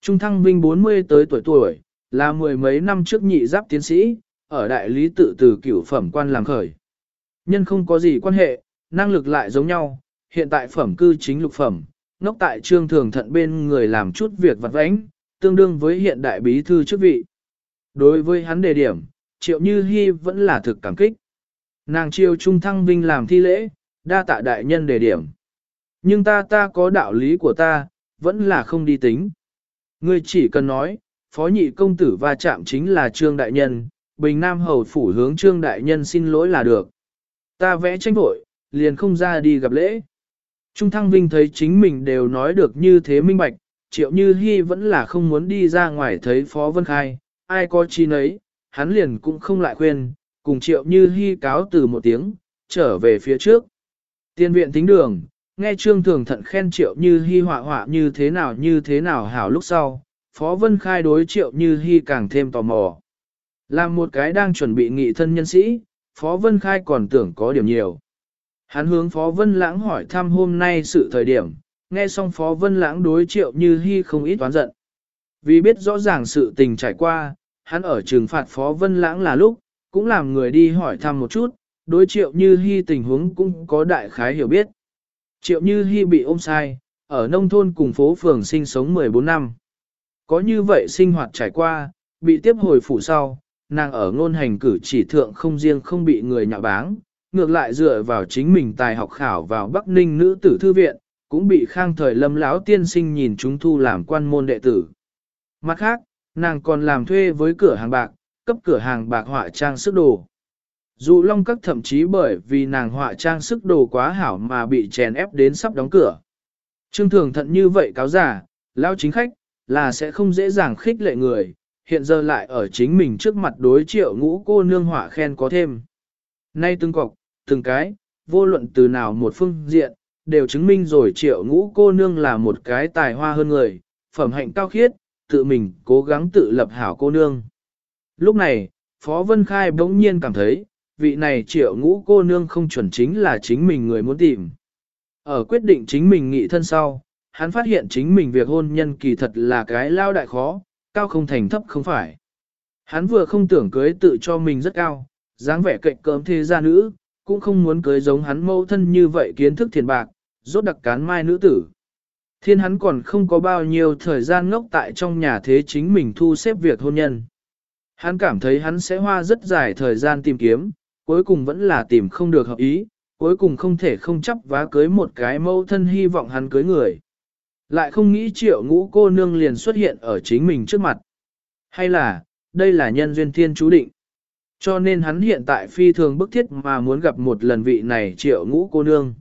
Trung Thăng Vinh 40 tới tuổi tuổi, là mười mấy năm trước nhị giáp tiến sĩ, ở đại lý tự từ cửu phẩm quan làm khởi. Nhân không có gì quan hệ, năng lực lại giống nhau, hiện tại phẩm cư chính lục phẩm, ngốc tại trương thường thận bên người làm chút việc vặt vãnh, tương đương với hiện đại bí thư chức vị. Đối với hắn đề điểm, triệu như hy vẫn là thực cảm kích. Nàng triều trung thăng vinh làm thi lễ, đa tạ đại nhân đề điểm. Nhưng ta ta có đạo lý của ta, vẫn là không đi tính. Ngươi chỉ cần nói, phó nhị công tử va chạm chính là Trương Đại Nhân, Bình Nam Hầu Phủ hướng Trương Đại Nhân xin lỗi là được. Ta vẽ tranh vội, liền không ra đi gặp lễ. Trung Thăng Vinh thấy chính mình đều nói được như thế minh bạch, triệu như hy vẫn là không muốn đi ra ngoài thấy Phó Vân Khai, ai có chi nấy, hắn liền cũng không lại khuyên, cùng triệu như hy cáo từ một tiếng, trở về phía trước. Tiên viện tính đường, nghe trương thường thận khen triệu như hy họa họa như thế nào như thế nào hảo lúc sau, Phó Vân Khai đối triệu như hy càng thêm tò mò. Là một cái đang chuẩn bị nghị thân nhân sĩ, Phó Vân Khai còn tưởng có điểm nhiều. Hắn hướng Phó Vân Lãng hỏi thăm hôm nay sự thời điểm, nghe xong Phó Vân Lãng đối triệu như hy không ít toán giận. Vì biết rõ ràng sự tình trải qua, hắn ở trừng phạt Phó Vân Lãng là lúc, cũng làm người đi hỏi thăm một chút, đối triệu như hy tình huống cũng có đại khái hiểu biết. Triệu như hy bị ôm sai, ở nông thôn cùng phố phường sinh sống 14 năm. Có như vậy sinh hoạt trải qua, bị tiếp hồi phủ sau, nàng ở ngôn hành cử chỉ thượng không riêng không bị người nhạo báng, ngược lại dựa vào chính mình tài học khảo vào Bắc Ninh nữ tử thư viện, cũng bị khang thời lâm lão tiên sinh nhìn chúng thu làm quan môn đệ tử. Mặt khác, nàng còn làm thuê với cửa hàng bạc, cấp cửa hàng bạc họa trang sức đồ. Dụ Long Các thậm chí bởi vì nàng họa trang sức đồ quá hảo mà bị chèn ép đến sắp đóng cửa. Trương Thường thận như vậy cáo giả, lão chính khách, là sẽ không dễ dàng khích lệ người, hiện giờ lại ở chính mình trước mặt đối triệu ngũ cô nương họa khen có thêm. Nay từng cọc, từng cái, vô luận từ nào một phương diện, đều chứng minh rồi triệu ngũ cô nương là một cái tài hoa hơn người, phẩm hạnh cao khiết, tự mình cố gắng tự lập hảo cô nương. Lúc này, Phó Vân Khai bỗng nhiên cảm thấy, vị này triệu ngũ cô nương không chuẩn chính là chính mình người muốn tìm. Ở quyết định chính mình nghị thân sau, hắn phát hiện chính mình việc hôn nhân kỳ thật là cái lao đại khó, cao không thành thấp không phải. Hắn vừa không tưởng cưới tự cho mình rất cao, dáng vẻ cạnh cơm thế gia nữ, cũng không muốn cưới giống hắn mẫu thân như vậy kiến thức thiền bạc, rốt đặc cán mai nữ tử. Thiên hắn còn không có bao nhiêu thời gian ngốc tại trong nhà thế chính mình thu xếp việc hôn nhân. Hắn cảm thấy hắn sẽ hoa rất dài thời gian tìm kiếm, cuối cùng vẫn là tìm không được hợp ý, cuối cùng không thể không chấp vá cưới một cái mẫu thân hy vọng hắn cưới người. Lại không nghĩ triệu ngũ cô nương liền xuất hiện ở chính mình trước mặt. Hay là, đây là nhân duyên thiên chú định. Cho nên hắn hiện tại phi thường bức thiết mà muốn gặp một lần vị này triệu ngũ cô nương.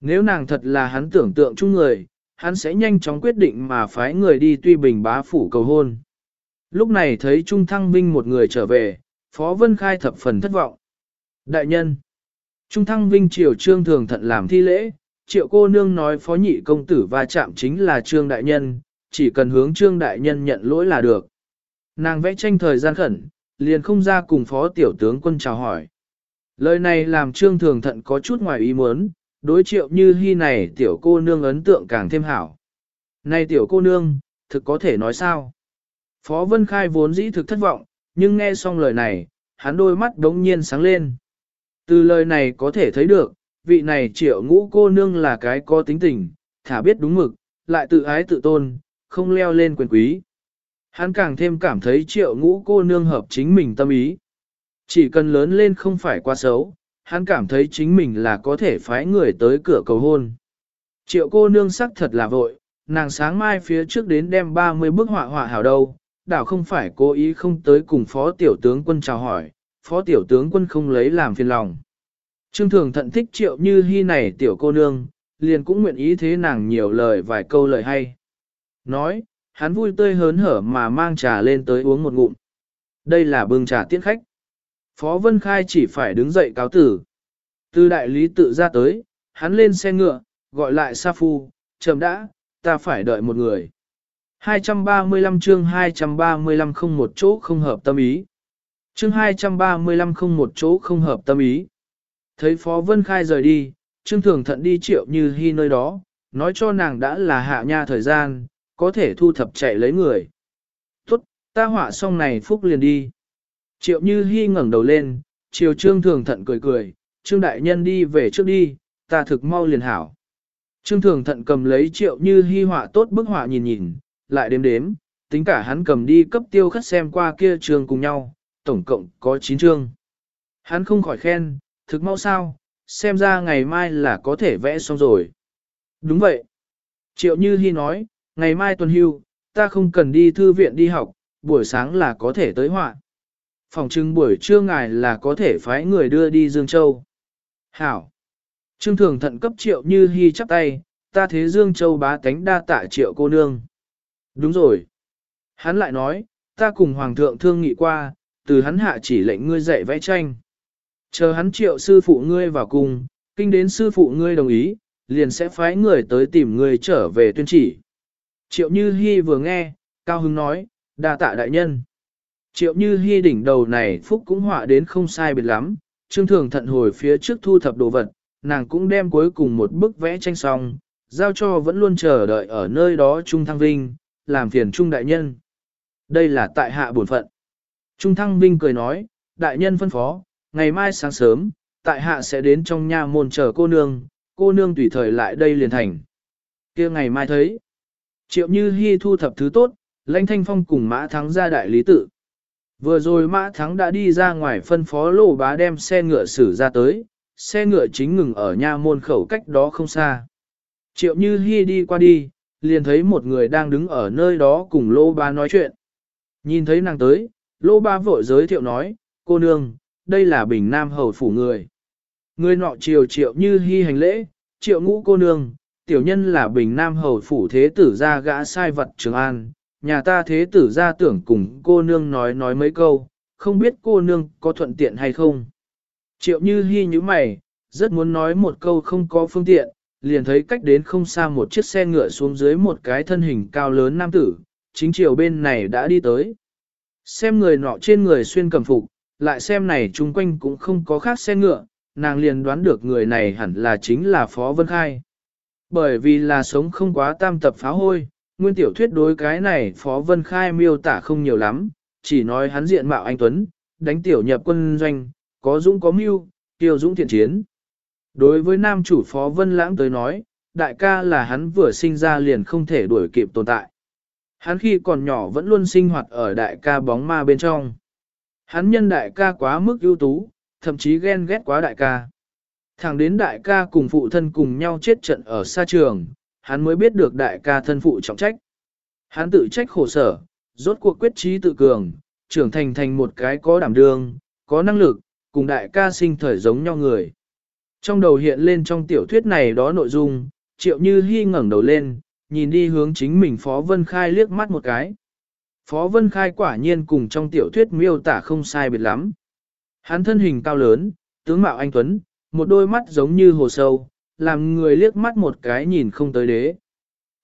Nếu nàng thật là hắn tưởng tượng chung người, hắn sẽ nhanh chóng quyết định mà phái người đi tuy bình bá phủ cầu hôn. Lúc này thấy Trung Thăng Vinh một người trở về, Phó Vân Khai thập phần thất vọng. Đại nhân, Trung Thăng Vinh triều trương thường thận làm thi lễ, triệu cô nương nói phó nhị công tử va chạm chính là trương đại nhân, chỉ cần hướng trương đại nhân nhận lỗi là được. Nàng vẽ tranh thời gian khẩn, liền không ra cùng phó tiểu tướng quân chào hỏi. Lời này làm trương thường thận có chút ngoài ý muốn, đối triệu như hy này tiểu cô nương ấn tượng càng thêm hảo. Này tiểu cô nương, thực có thể nói sao? Phó Vân Khai vốn dĩ thực thất vọng, nhưng nghe xong lời này, hắn đôi mắt đống nhiên sáng lên. Từ lời này có thể thấy được, vị này triệu ngũ cô nương là cái có tính tình, thả biết đúng mực, lại tự ái tự tôn, không leo lên quyền quý. Hắn càng thêm cảm thấy triệu ngũ cô nương hợp chính mình tâm ý. Chỉ cần lớn lên không phải quá xấu, hắn cảm thấy chính mình là có thể phái người tới cửa cầu hôn. Triệu cô nương sắc thật là vội, nàng sáng mai phía trước đến đem 30 bức họa họa hảo đâu, đảo không phải cố ý không tới cùng phó tiểu tướng quân chào hỏi, phó tiểu tướng quân không lấy làm phiền lòng. Trương thường thận thích triệu như hy này tiểu cô nương, liền cũng nguyện ý thế nàng nhiều lời vài câu lời hay. Nói, hắn vui tươi hớn hở mà mang trà lên tới uống một ngụm. Đây là bưng trà tiễn khách. Phó Vân Khai chỉ phải đứng dậy cáo tử. Từ đại lý tự ra tới, hắn lên xe ngựa, gọi lại Sa Phu, chậm đã, ta phải đợi một người. 235 chương 235 không một chỗ không hợp tâm ý. Chương 235 không một chỗ không hợp tâm ý. Thấy Phó Vân Khai rời đi, Trương Thường Thận đi triệu như hy nơi đó, nói cho nàng đã là hạ nha thời gian, có thể thu thập chạy lấy người. Tốt, ta họa xong này phúc liền đi. Triệu như hi ngẩng đầu lên, triều Trương Thường Thận cười cười, Trương Đại Nhân đi về trước đi, ta thực mau liền hảo. Trương Thường Thận cầm lấy triệu như hi họa tốt bức họa nhìn nhìn, lại đếm đếm, tính cả hắn cầm đi cấp tiêu khất xem qua kia trường cùng nhau, tổng cộng có 9 chương. Hắn không khỏi khen, thực mau sao, xem ra ngày mai là có thể vẽ xong rồi. Đúng vậy. Triệu Như Hi nói, ngày mai tuần hưu, ta không cần đi thư viện đi học, buổi sáng là có thể tới họa. Phòng trưng buổi trưa ngài là có thể phái người đưa đi Dương Châu. Hảo. Trương thường thận cấp triệu như hy chắp tay, ta thế dương châu bá tánh đa tạ triệu cô nương. Đúng rồi. Hắn lại nói, ta cùng hoàng thượng thương nghị qua, từ hắn hạ chỉ lệnh ngươi dạy vẽ tranh. Chờ hắn triệu sư phụ ngươi vào cùng, kinh đến sư phụ ngươi đồng ý, liền sẽ phái người tới tìm ngươi trở về tuyên chỉ. Triệu Như Hi vừa nghe, Cao hứng nói, đa tạ đại nhân. Triệu Như Hi đỉnh đầu này phúc cũng họa đến không sai biệt lắm, Trương Thường thận hồi phía trước thu thập đồ vật, nàng cũng đem cuối cùng một bức vẽ tranh xong, giao cho vẫn luôn chờ đợi ở nơi đó Trung Thăng Vinh, làm phiền Trung Đại Nhân. Đây là tại hạ bổn phận. Trung Thăng Vinh cười nói, Đại Nhân phân phó, ngày mai sáng sớm, tại hạ sẽ đến trong nhà môn chờ cô nương, cô nương tùy thời lại đây liền thành. kia ngày mai thấy. Triệu Như Hi thu thập thứ tốt, lãnh thanh phong cùng Mã Thắng ra đại lý tự. Vừa rồi Mã Thắng đã đi ra ngoài phân phó lô bá đem xe ngựa xử ra tới, xe ngựa chính ngừng ở nha môn khẩu cách đó không xa. Triệu Như Hi đi qua đi, liền thấy một người đang đứng ở nơi đó cùng lô bá nói chuyện. Nhìn thấy nàng tới, lô bá vội giới thiệu nói, cô nương, đây là bình nam hầu phủ người. Người nọ triều triệu Như Hi hành lễ, triệu ngũ cô nương, tiểu nhân là bình nam hầu phủ thế tử ra gã sai vật trường an, nhà ta thế tử ra tưởng cùng cô nương nói nói mấy câu, không biết cô nương có thuận tiện hay không. Triệu như hy như mày, rất muốn nói một câu không có phương tiện, liền thấy cách đến không xa một chiếc xe ngựa xuống dưới một cái thân hình cao lớn nam tử, chính chiều bên này đã đi tới. Xem người nọ trên người xuyên cầm phục, lại xem này chung quanh cũng không có khác xe ngựa, nàng liền đoán được người này hẳn là chính là Phó Vân Khai. Bởi vì là sống không quá tam tập phá hôi, nguyên tiểu thuyết đối cái này Phó Vân Khai miêu tả không nhiều lắm, chỉ nói hắn diện mạo anh Tuấn, đánh tiểu nhập quân doanh, có dũng có mưu, tiêu dũng thiện chiến. Đối với nam chủ Phó Vân Lãng tới nói, đại ca là hắn vừa sinh ra liền không thể đuổi kịp tồn tại. Hắn khi còn nhỏ vẫn luôn sinh hoạt ở đại ca bóng ma bên trong. Hắn nhân đại ca quá mức ưu tú, thậm chí ghen ghét quá đại ca. Thẳng đến đại ca cùng phụ thân cùng nhau chết trận ở xa trường, hắn mới biết được đại ca thân phụ trọng trách. Hắn tự trách khổ sở, rốt cuộc quyết trí tự cường, trưởng thành thành một cái có đảm đương, có năng lực, cùng đại ca sinh thời giống nhau người. Trong đầu hiện lên trong tiểu thuyết này đó nội dung, triệu như hy ngẩng đầu lên, nhìn đi hướng chính mình Phó Vân Khai liếc mắt một cái. Phó Vân Khai quả nhiên cùng trong tiểu thuyết miêu tả không sai biệt lắm. Hắn thân hình cao lớn, tướng mạo anh Tuấn, một đôi mắt giống như hồ sâu, làm người liếc mắt một cái nhìn không tới đế.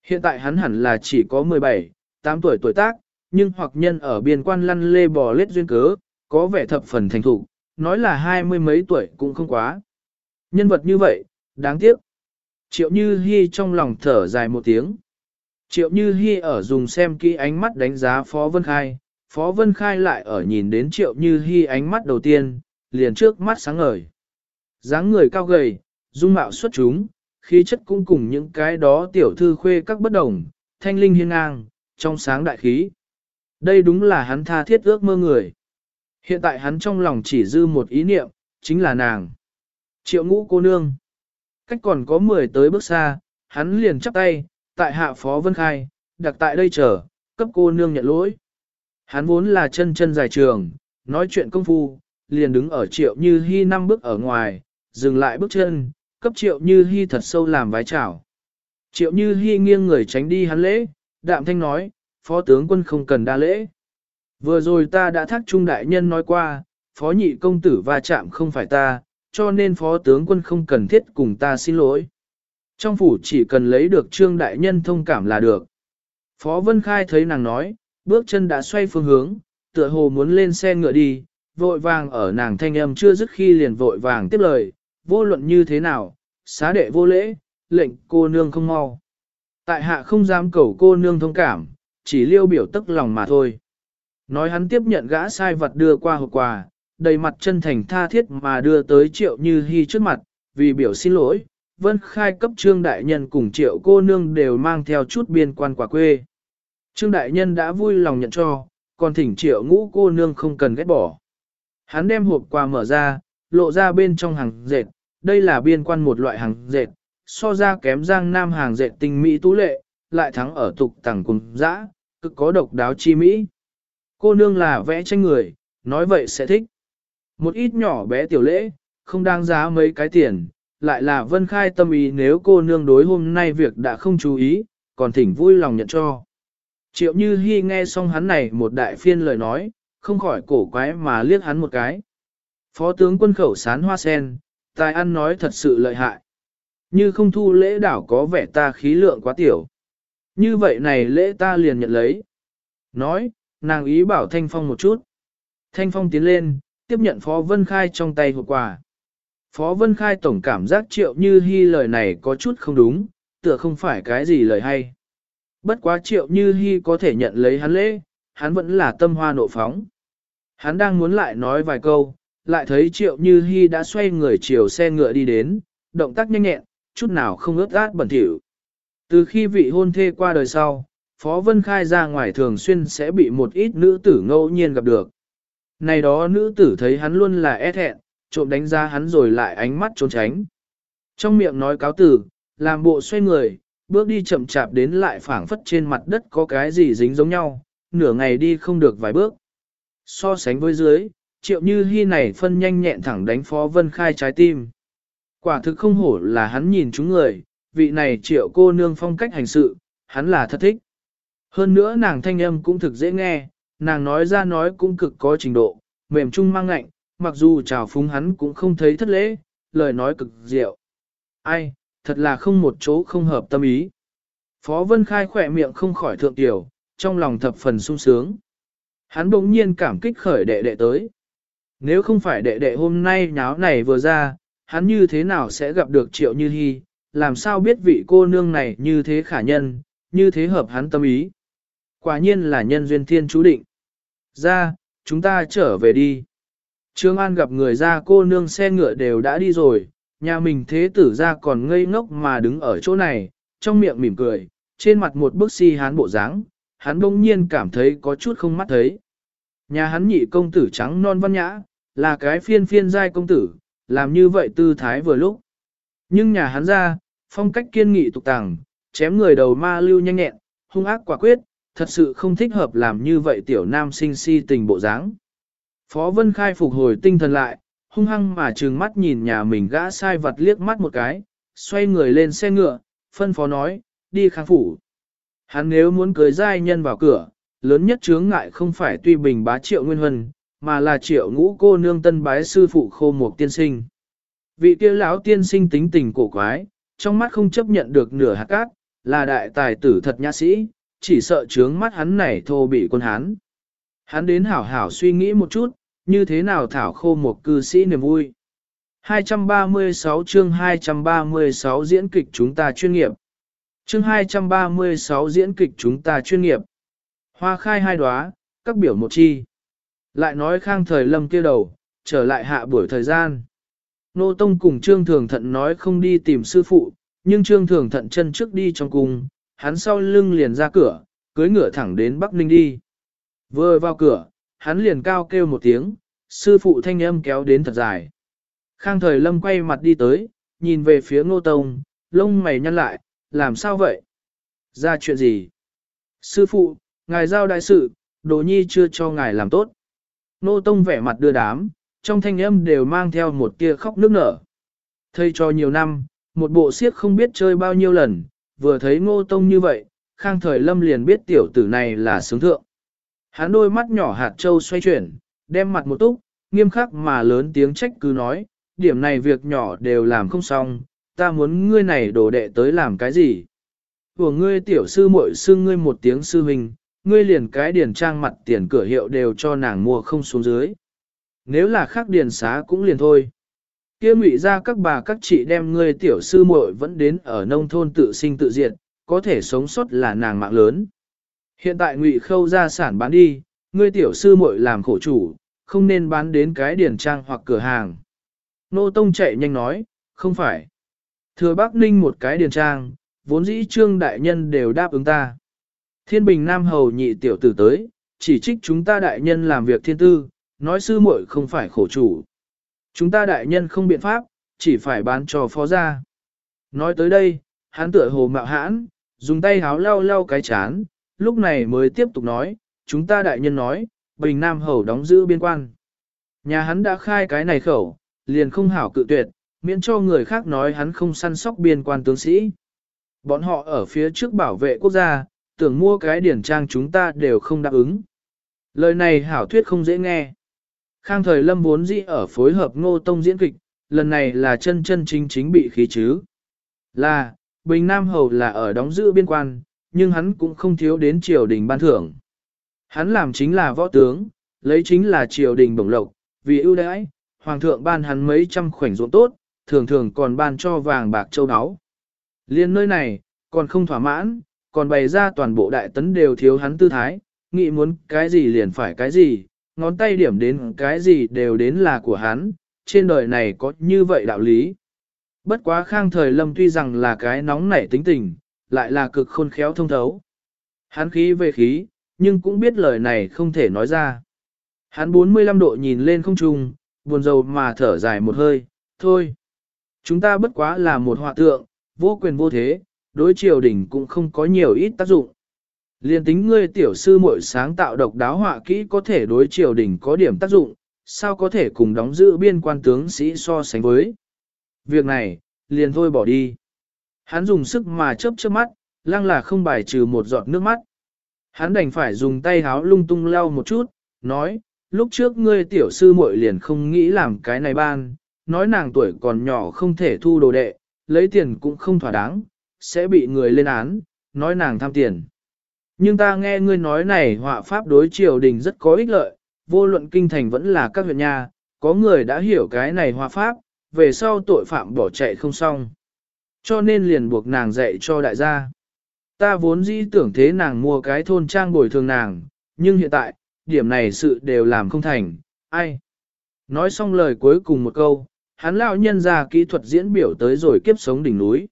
Hiện tại hắn hẳn là chỉ có 17, 8 tuổi tuổi tác, nhưng hoặc nhân ở biên quan lăn lê bò lết duyên cớ, có vẻ thập phần thành thủ, nói là hai mươi mấy tuổi cũng không quá. Nhân vật như vậy, đáng tiếc. Triệu Như Hi trong lòng thở dài một tiếng. Triệu Như Hi ở dùng xem kỹ ánh mắt đánh giá Phó Vân Khai, Phó Vân Khai lại ở nhìn đến Triệu Như Hi ánh mắt đầu tiên, liền trước mắt sáng ngời dáng người cao gầy, dung mạo xuất chúng, khí chất cũng cùng những cái đó tiểu thư khuê các bất đồng, thanh linh hiên ngang, trong sáng đại khí. Đây đúng là hắn tha thiết ước mơ người. Hiện tại hắn trong lòng chỉ dư một ý niệm, chính là nàng. Triệu ngũ cô nương. Cách còn có 10 tới bước xa, hắn liền chắp tay, tại hạ phó vân khai, đặt tại đây chờ, cấp cô nương nhận lỗi. Hắn vốn là chân chân dài trường, nói chuyện công phu, liền đứng ở triệu như hy năm bước ở ngoài, dừng lại bước chân, cấp triệu như hy thật sâu làm vái chào. Triệu như hy nghiêng người tránh đi hắn lễ, đạm thanh nói, phó tướng quân không cần đa lễ. Vừa rồi ta đã thác trung đại nhân nói qua, phó nhị công tử va chạm không phải ta, cho nên phó tướng quân không cần thiết cùng ta xin lỗi. Trong phủ chỉ cần lấy được trương đại nhân thông cảm là được. Phó Vân Khai thấy nàng nói, bước chân đã xoay phương hướng, tựa hồ muốn lên xe ngựa đi, vội vàng ở nàng thanh âm chưa dứt khi liền vội vàng tiếp lời, vô luận như thế nào, xá đệ vô lễ, lệnh cô nương không mau. Tại hạ không dám cầu cô nương thông cảm, chỉ liêu biểu tức lòng mà thôi. Nói hắn tiếp nhận gã sai vật đưa qua hộp quà, đầy mặt chân thành tha thiết mà đưa tới triệu như hy trước mặt, vì biểu xin lỗi, vân khai cấp trương đại nhân cùng triệu cô nương đều mang theo chút biên quan quả quê. Trương đại nhân đã vui lòng nhận cho, còn thỉnh triệu ngũ cô nương không cần ghét bỏ. Hắn đem hộp quà mở ra, lộ ra bên trong hàng dệt, đây là biên quan một loại hàng dệt, so ra kém giang nam hàng dệt tinh mỹ tú lệ, lại thắng ở tục tẳng cùng dã, cực có độc đáo chi mỹ. Cô nương là vẽ tranh người, nói vậy sẽ thích. Một ít nhỏ bé tiểu lễ, không đáng giá mấy cái tiền, lại là vân khai tâm ý nếu cô nương đối hôm nay việc đã không chú ý, còn thỉnh vui lòng nhận cho. Triệu Như Hi nghe xong hắn này một đại phiên lời nói, không khỏi cổ quái mà liếc hắn một cái. Phó tướng quân khẩu sán hoa sen, tài ăn nói thật sự lợi hại. Như không thu lễ đảo có vẻ ta khí lượng quá tiểu. Như vậy này lễ ta liền nhận lấy. Nói, nàng ý bảo Thanh Phong một chút. Thanh Phong tiến lên, tiếp nhận Phó Vân Khai trong tay hộp quà. Phó Vân Khai tổng cảm giác triệu như hy lời này có chút không đúng, tựa không phải cái gì lời hay. Bất quá triệu như hy có thể nhận lấy hắn lễ, hắn vẫn là tâm hoa nộ phóng. Hắn đang muốn lại nói vài câu, lại thấy triệu như hy đã xoay người chiều xe ngựa đi đến, động tác nhanh nhẹn, chút nào không ướt át bẩn thỉu. Từ khi vị hôn thê qua đời sau, Phó Vân Khai ra ngoài thường xuyên sẽ bị một ít nữ tử ngẫu nhiên gặp được. Này đó nữ tử thấy hắn luôn là e hẹn, trộm đánh ra hắn rồi lại ánh mắt trốn tránh. Trong miệng nói cáo tử, làm bộ xoay người, bước đi chậm chạp đến lại phảng phất trên mặt đất có cái gì dính giống nhau, nửa ngày đi không được vài bước. So sánh với dưới, triệu như hy này phân nhanh nhẹn thẳng đánh phó vân khai trái tim. Quả thực không hổ là hắn nhìn chúng người, vị này triệu cô nương phong cách hành sự, hắn là thật thích. Hơn nữa nàng thanh âm cũng thực dễ nghe, nàng nói ra nói cũng cực có trình độ, mềm trung mang ngạnh, mặc dù chào phúng hắn cũng không thấy thất lễ, lời nói cực diệu. Ai, thật là không một chỗ không hợp tâm ý. Phó Vân Khai khỏe miệng không khỏi thượng tiểu, trong lòng thập phần sung sướng. Hắn bỗng nhiên cảm kích khởi đệ đệ tới. Nếu không phải đệ đệ hôm nay nháo này vừa ra, hắn như thế nào sẽ gặp được triệu như hy, làm sao biết vị cô nương này như thế khả nhân, như thế hợp hắn tâm ý. Quả nhiên là nhân duyên thiên chú định. Ra, chúng ta trở về đi. Trương An gặp người ra cô nương xe ngựa đều đã đi rồi, nhà mình thế tử ra còn ngây ngốc mà đứng ở chỗ này, trong miệng mỉm cười, trên mặt một bức si hán bộ dáng, hắn bỗng nhiên cảm thấy có chút không mắt thấy. Nhà hắn nhị công tử trắng non văn nhã, là cái phiên phiên giai công tử, làm như vậy tư thái vừa lúc. Nhưng nhà hắn ra, phong cách kiên nghị tục tàng, chém người đầu ma lưu nhanh nhẹn, hung ác quả quyết, thật sự không thích hợp làm như vậy tiểu nam sinh si tình bộ dáng. Phó Vân Khai phục hồi tinh thần lại, hung hăng mà trừng mắt nhìn nhà mình gã sai vật liếc mắt một cái, xoay người lên xe ngựa, phân phó nói, đi kháng phủ. Hắn nếu muốn cưới giai nhân vào cửa, lớn nhất chướng ngại không phải tuy bình bá triệu nguyên huân, mà là triệu ngũ cô nương tân bái sư phụ khô một tiên sinh. Vị kia lão tiên sinh tính tình cổ quái, trong mắt không chấp nhận được nửa hạt cát, là đại tài tử thật nhã sĩ, chỉ sợ trướng mắt hắn này thô bị quân hán. Hắn đến hảo hảo suy nghĩ một chút, như thế nào thảo khô một cư sĩ niềm vui. 236 chương 236 diễn kịch chúng ta chuyên nghiệp. Chương 236 diễn kịch chúng ta chuyên nghiệp. Hoa khai hai đóa, các biểu một chi. Lại nói khang thời lâm kia đầu, trở lại hạ buổi thời gian. Nô Tông cùng Trương Thường Thận nói không đi tìm sư phụ, nhưng Trương Thường Thận chân trước đi trong cung, hắn sau lưng liền ra cửa, cưới ngựa thẳng đến Bắc Ninh đi. Vừa vào cửa, hắn liền cao kêu một tiếng, sư phụ thanh âm kéo đến thật dài. Khang thời lâm quay mặt đi tới, nhìn về phía ngô tông, lông mày nhăn lại, làm sao vậy? Ra chuyện gì? Sư phụ, ngài giao đại sự, đồ nhi chưa cho ngài làm tốt. Ngô tông vẻ mặt đưa đám, trong thanh âm đều mang theo một tia khóc nước nở. Thầy cho nhiều năm, một bộ siếc không biết chơi bao nhiêu lần, vừa thấy ngô tông như vậy, khang thời lâm liền biết tiểu tử này là sướng thượng. Hắn đôi mắt nhỏ hạt trâu xoay chuyển, đem mặt một túc, nghiêm khắc mà lớn tiếng trách cứ nói, điểm này việc nhỏ đều làm không xong, ta muốn ngươi này đổ đệ tới làm cái gì? Của ngươi tiểu sư muội sư ngươi một tiếng sư huynh, ngươi liền cái điền trang mặt tiền cửa hiệu đều cho nàng mua không xuống dưới. Nếu là khác điền xá cũng liền thôi. Kia ngụy ra các bà các chị đem ngươi tiểu sư muội vẫn đến ở nông thôn tự sinh tự diệt, có thể sống sót là nàng mạng lớn. Hiện tại ngụy khâu ra sản bán đi, ngươi tiểu sư muội làm khổ chủ, không nên bán đến cái điển trang hoặc cửa hàng. Nô Tông chạy nhanh nói, không phải. Thừa Bắc Ninh một cái điển trang, vốn dĩ trương đại nhân đều đáp ứng ta. Thiên Bình Nam Hầu nhị tiểu tử tới, chỉ trích chúng ta đại nhân làm việc thiên tư, nói sư muội không phải khổ chủ. Chúng ta đại nhân không biện pháp, chỉ phải bán cho phó gia. Nói tới đây, hắn tựa hồ mạo hãn, dùng tay háo lau lau cái chán, lúc này mới tiếp tục nói, chúng ta đại nhân nói, Bình Nam Hầu đóng giữ biên quan. Nhà hắn đã khai cái này khẩu, liền không hảo cự tuyệt, miễn cho người khác nói hắn không săn sóc biên quan tướng sĩ. Bọn họ ở phía trước bảo vệ quốc gia, tưởng mua cái điển trang chúng ta đều không đáp ứng. Lời này hảo thuyết không dễ nghe. Khang thời lâm vốn dĩ ở phối hợp ngô tông diễn kịch, lần này là chân chân chính chính bị khí chứ. Là, Bình Nam Hầu là ở đóng giữ biên quan, nhưng hắn cũng không thiếu đến triều đình ban thưởng. Hắn làm chính là võ tướng, lấy chính là triều đình bổng lộc, vì ưu đãi, hoàng thượng ban hắn mấy trăm khoảnh ruộng tốt, thường thường còn ban cho vàng bạc châu áo. Liên nơi này, còn không thỏa mãn, còn bày ra toàn bộ đại tấn đều thiếu hắn tư thái, nghĩ muốn cái gì liền phải cái gì, ngón tay điểm đến cái gì đều đến là của hắn, trên đời này có như vậy đạo lý. Bất quá khang thời lâm tuy rằng là cái nóng nảy tính tình, lại là cực khôn khéo thông thấu. Hắn khí về khí, nhưng cũng biết lời này không thể nói ra. Hắn 45 độ nhìn lên không trung, buồn rầu mà thở dài một hơi, thôi. Chúng ta bất quá là một họa tượng, vô quyền vô thế, đối triều đình cũng không có nhiều ít tác dụng. Liên tính ngươi tiểu sư muội sáng tạo độc đáo họa kỹ có thể đối triều đình có điểm tác dụng, sao có thể cùng đóng giữ biên quan tướng sĩ so sánh với. Việc này, liền thôi bỏ đi. Hắn dùng sức mà chớp chớp mắt, lăng là không bài trừ một giọt nước mắt. Hắn đành phải dùng tay háo lung tung lau một chút, nói, lúc trước ngươi tiểu sư muội liền không nghĩ làm cái này ban, nói nàng tuổi còn nhỏ không thể thu đồ đệ, lấy tiền cũng không thỏa đáng, sẽ bị người lên án, nói nàng tham tiền. Nhưng ta nghe ngươi nói này họa pháp đối triều đình rất có ích lợi, vô luận kinh thành vẫn là các huyện nha, có người đã hiểu cái này họa pháp, về sau tội phạm bỏ chạy không xong. Cho nên liền buộc nàng dạy cho đại gia. Ta vốn dĩ tưởng thế nàng mua cái thôn trang bồi thường nàng, nhưng hiện tại, điểm này sự đều làm không thành, ai. Nói xong lời cuối cùng một câu, hắn lão nhân ra kỹ thuật diễn biểu tới rồi kiếp sống đỉnh núi.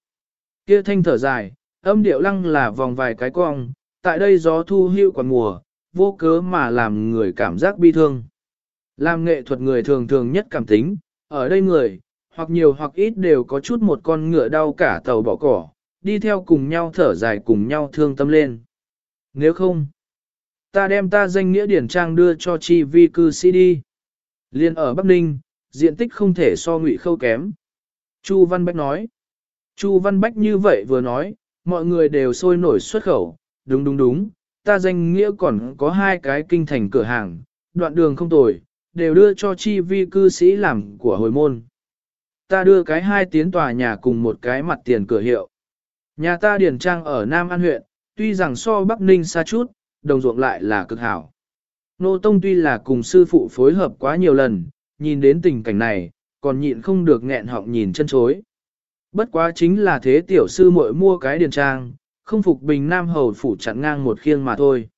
Kia thanh thở dài, âm điệu lăng là vòng vài cái cong, tại đây gió thu hưu còn mùa, vô cớ mà làm người cảm giác bi thương. Làm nghệ thuật người thường thường nhất cảm tính, ở đây người, hoặc nhiều hoặc ít đều có chút một con ngựa đau cả tàu bỏ cỏ, đi theo cùng nhau thở dài cùng nhau thương tâm lên. Nếu không, ta đem ta danh nghĩa điển trang đưa cho chi vi cư sĩ đi. Liên ở Bắc Ninh, diện tích không thể so ngụy khâu kém. Chu Văn Bách nói. Chu Văn Bách như vậy vừa nói, mọi người đều sôi nổi xuất khẩu, đúng đúng đúng, ta danh nghĩa còn có hai cái kinh thành cửa hàng, đoạn đường không tồi, đều đưa cho chi vi cư sĩ làm của hồi môn. Ta đưa cái hai tiến tòa nhà cùng một cái mặt tiền cửa hiệu. Nhà ta điển trang ở Nam An huyện, tuy rằng so Bắc Ninh xa chút, đồng ruộng lại là cực hảo. Nô Tông tuy là cùng sư phụ phối hợp quá nhiều lần, nhìn đến tình cảnh này, còn nhịn không được nghẹn họng nhìn chân chối. Bất quá chính là thế tiểu sư muội mua cái điền trang, không phục bình nam hầu phủ chặn ngang một khiêng mà thôi.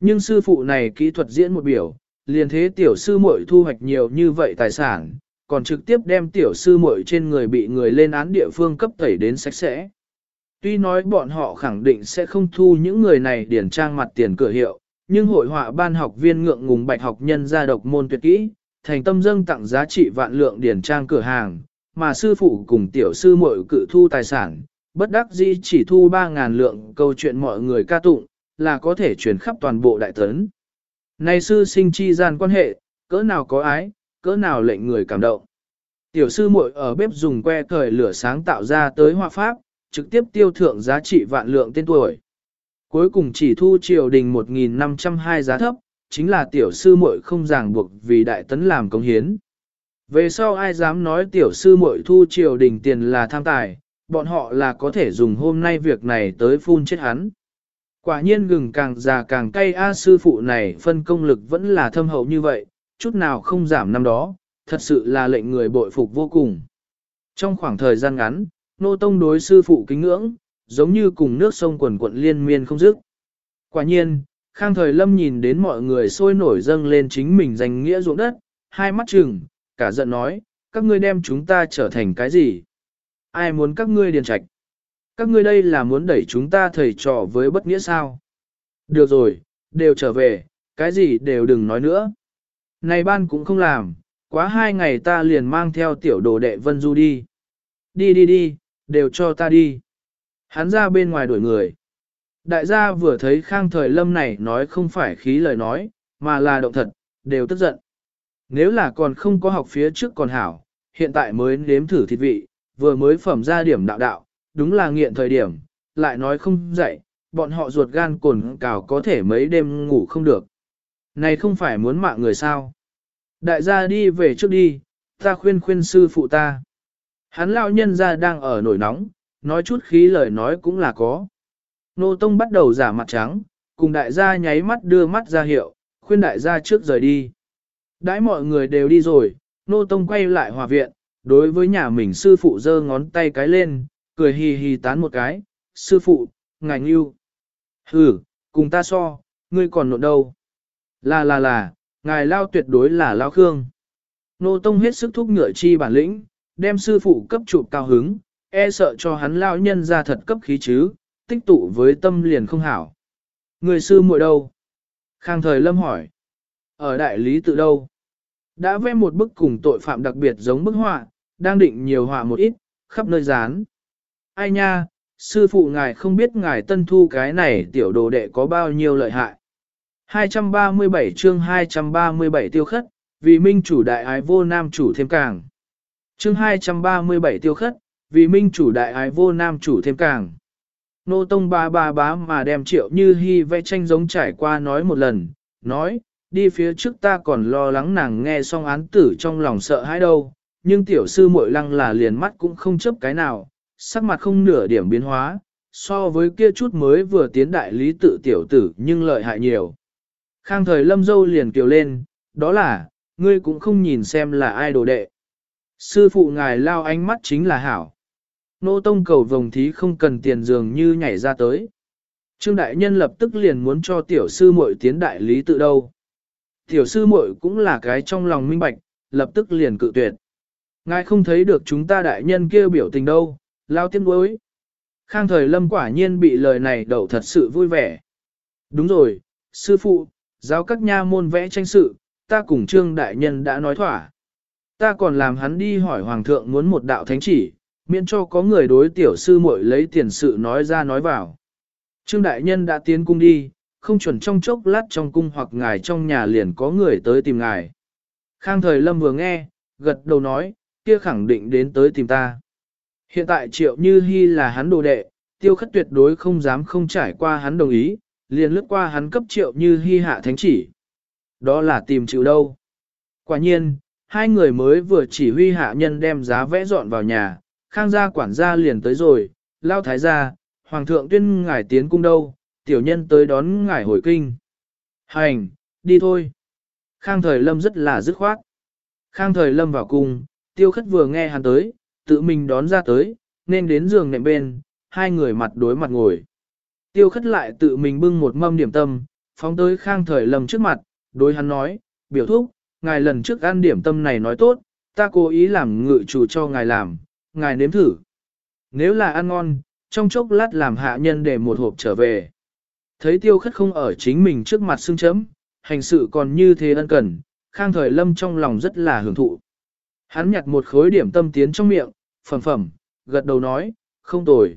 Nhưng sư phụ này kỹ thuật diễn một biểu, liền thế tiểu sư muội thu hoạch nhiều như vậy tài sản, còn trực tiếp đem tiểu sư muội trên người bị người lên án địa phương cấp tẩy đến sạch sẽ. Tuy nói bọn họ khẳng định sẽ không thu những người này điển trang mặt tiền cửa hiệu, nhưng hội họa ban học viên ngượng ngùng bạch học nhân gia độc môn tuyệt kỹ, thành tâm dâng tặng giá trị vạn lượng điển trang cửa hàng, mà sư phụ cùng tiểu sư muội cự thu tài sản, bất đắc dĩ chỉ thu 3.000 lượng câu chuyện mọi người ca tụng, là có thể truyền khắp toàn bộ đại tấn. Này sư sinh chi gian quan hệ, cỡ nào có ái, cỡ nào lệnh người cảm động. Tiểu sư muội ở bếp dùng que thời lửa sáng tạo ra tới họa pháp, trực tiếp tiêu thượng giá trị vạn lượng tên tuổi. Cuối cùng chỉ thu triều đình 1.502 giá thấp, chính là tiểu sư muội không ràng buộc vì đại tấn làm công hiến. Về sau ai dám nói tiểu sư muội thu triều đình tiền là tham tài, bọn họ là có thể dùng hôm nay việc này tới phun chết hắn. Quả nhiên gừng càng già càng cay A sư phụ này phân công lực vẫn là thâm hậu như vậy, chút nào không giảm năm đó, thật sự là lệnh người bội phục vô cùng. Trong khoảng thời gian ngắn, nô tông đối sư phụ kính ngưỡng, giống như cùng nước sông quần quận liên miên không dứt. Quả nhiên, khang thời lâm nhìn đến mọi người sôi nổi dâng lên chính mình danh nghĩa ruộng đất, hai mắt chừng, cả giận nói, các ngươi đem chúng ta trở thành cái gì? Ai muốn các ngươi điền trạch? Các ngươi đây là muốn đẩy chúng ta thầy trò với bất nghĩa sao? Được rồi, đều trở về, cái gì đều đừng nói nữa. Này ban cũng không làm, quá hai ngày ta liền mang theo tiểu đồ đệ Vân Du đi. Đi đi đi, đều cho ta đi. Hắn ra bên ngoài đuổi người. Đại gia vừa thấy khang thời lâm này nói không phải khí lời nói, mà là động thật, đều tức giận. Nếu là còn không có học phía trước còn hảo, hiện tại mới nếm thử thịt vị, vừa mới phẩm ra điểm đạo đạo, đúng là nghiện thời điểm, lại nói không dậy, bọn họ ruột gan cồn cào có thể mấy đêm ngủ không được. Này không phải muốn mạng người sao? Đại gia đi về trước đi, ta khuyên khuyên sư phụ ta. Hắn lão nhân ra đang ở nổi nóng, nói chút khí lời nói cũng là có. Nô Tông bắt đầu giả mặt trắng, cùng đại gia nháy mắt đưa mắt ra hiệu, khuyên đại gia trước rời đi. Đãi mọi người đều đi rồi, Nô Tông quay lại hòa viện, đối với nhà mình sư phụ giơ ngón tay cái lên, cười hì hì tán một cái, sư phụ, ngài yêu. Ừ, cùng ta so, ngươi còn nộn đâu. Là là là, ngài lao tuyệt đối là lao khương. Nô Tông hết sức thúc ngựa chi bản lĩnh, đem sư phụ cấp chụp cao hứng, e sợ cho hắn lao nhân ra thật cấp khí chứ, tích tụ với tâm liền không hảo. Người sư muội đâu? Khang thời lâm hỏi. Ở đại lý tự đâu? Đã vẽ một bức cùng tội phạm đặc biệt giống bức họa, đang định nhiều họa một ít, khắp nơi dán. Ai nha, sư phụ ngài không biết ngài tân thu cái này tiểu đồ đệ có bao nhiêu lợi hại. 237 chương 237 tiêu khất, vì minh chủ đại ái vô nam chủ thêm càng. Chương 237 tiêu khất, vì minh chủ đại ái vô nam chủ thêm càng. Nô tông ba ba bá mà đem triệu như hy vẽ tranh giống trải qua nói một lần, nói, đi phía trước ta còn lo lắng nàng nghe xong án tử trong lòng sợ hãi đâu, nhưng tiểu sư muội lăng là liền mắt cũng không chấp cái nào, sắc mặt không nửa điểm biến hóa, so với kia chút mới vừa tiến đại lý tự tiểu tử nhưng lợi hại nhiều. Khang thời lâm dâu liền kiều lên, đó là, ngươi cũng không nhìn xem là ai đồ đệ. Sư phụ ngài lao ánh mắt chính là hảo. Nô tông cầu vồng thí không cần tiền dường như nhảy ra tới. Trương đại nhân lập tức liền muốn cho tiểu sư muội tiến đại lý tự đâu. Tiểu sư muội cũng là cái trong lòng minh bạch, lập tức liền cự tuyệt. Ngài không thấy được chúng ta đại nhân kia biểu tình đâu, lao tiếng đối. Khang thời lâm quả nhiên bị lời này đậu thật sự vui vẻ. Đúng rồi, sư phụ, giáo các nha môn vẽ tranh sự, ta cùng trương đại nhân đã nói thỏa. Ta còn làm hắn đi hỏi hoàng thượng muốn một đạo thánh chỉ, miễn cho có người đối tiểu sư muội lấy tiền sự nói ra nói vào. Trương đại nhân đã tiến cung đi, không chuẩn trong chốc lát trong cung hoặc ngài trong nhà liền có người tới tìm ngài. Khang thời lâm vừa nghe, gật đầu nói, kia khẳng định đến tới tìm ta. Hiện tại triệu như hy là hắn đồ đệ, tiêu khất tuyệt đối không dám không trải qua hắn đồng ý, liền lướt qua hắn cấp triệu như hy hạ thánh chỉ. Đó là tìm chịu đâu. Quả nhiên, hai người mới vừa chỉ huy hạ nhân đem giá vẽ dọn vào nhà, khang gia quản gia liền tới rồi, lao thái gia, hoàng thượng tuyên ngài tiến cung đâu, tiểu nhân tới đón ngài hồi kinh. Hành, đi thôi. Khang thời lâm rất là dứt khoát. Khang thời lâm vào cung, tiêu khất vừa nghe hắn tới, tự mình đón ra tới, nên đến giường nệm bên, hai người mặt đối mặt ngồi. Tiêu khất lại tự mình bưng một mâm điểm tâm, phóng tới khang thời lâm trước mặt, đối hắn nói, biểu thúc, ngài lần trước ăn điểm tâm này nói tốt, ta cố ý làm ngự chủ cho ngài làm, ngài nếm thử. Nếu là ăn ngon, trong chốc lát làm hạ nhân để một hộp trở về. Thấy tiêu khất không ở chính mình trước mặt xương chấm, hành sự còn như thế ân cần, khang thời lâm trong lòng rất là hưởng thụ. Hắn nhặt một khối điểm tâm tiến trong miệng, phẩm phẩm, gật đầu nói, không tồi.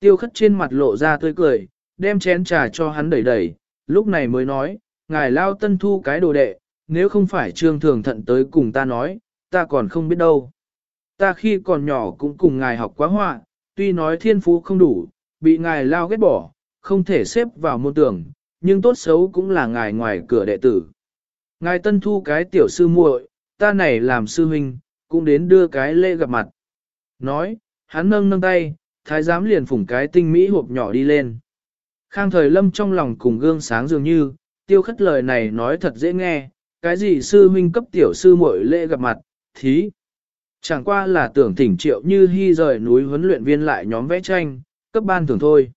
Tiêu khất trên mặt lộ ra tươi cười, đem chén trà cho hắn đẩy đẩy, lúc này mới nói, ngài lao tân thu cái đồ đệ, nếu không phải trương thường thận tới cùng ta nói, ta còn không biết đâu. Ta khi còn nhỏ cũng cùng ngài học quá họa, tuy nói thiên phú không đủ, bị ngài lao ghét bỏ, không thể xếp vào môn tưởng, nhưng tốt xấu cũng là ngài ngoài cửa đệ tử. Ngài tân thu cái tiểu sư muội, ta này làm sư huynh, cũng đến đưa cái lễ gặp mặt. Nói, hắn nâng nâng tay, thái giám liền phủng cái tinh mỹ hộp nhỏ đi lên. Khang thời lâm trong lòng cùng gương sáng dường như, tiêu khất lời này nói thật dễ nghe, cái gì sư huynh cấp tiểu sư muội lễ gặp mặt, thí. Chẳng qua là tưởng thỉnh triệu như hy rời núi huấn luyện viên lại nhóm vẽ tranh, cấp ban thưởng thôi.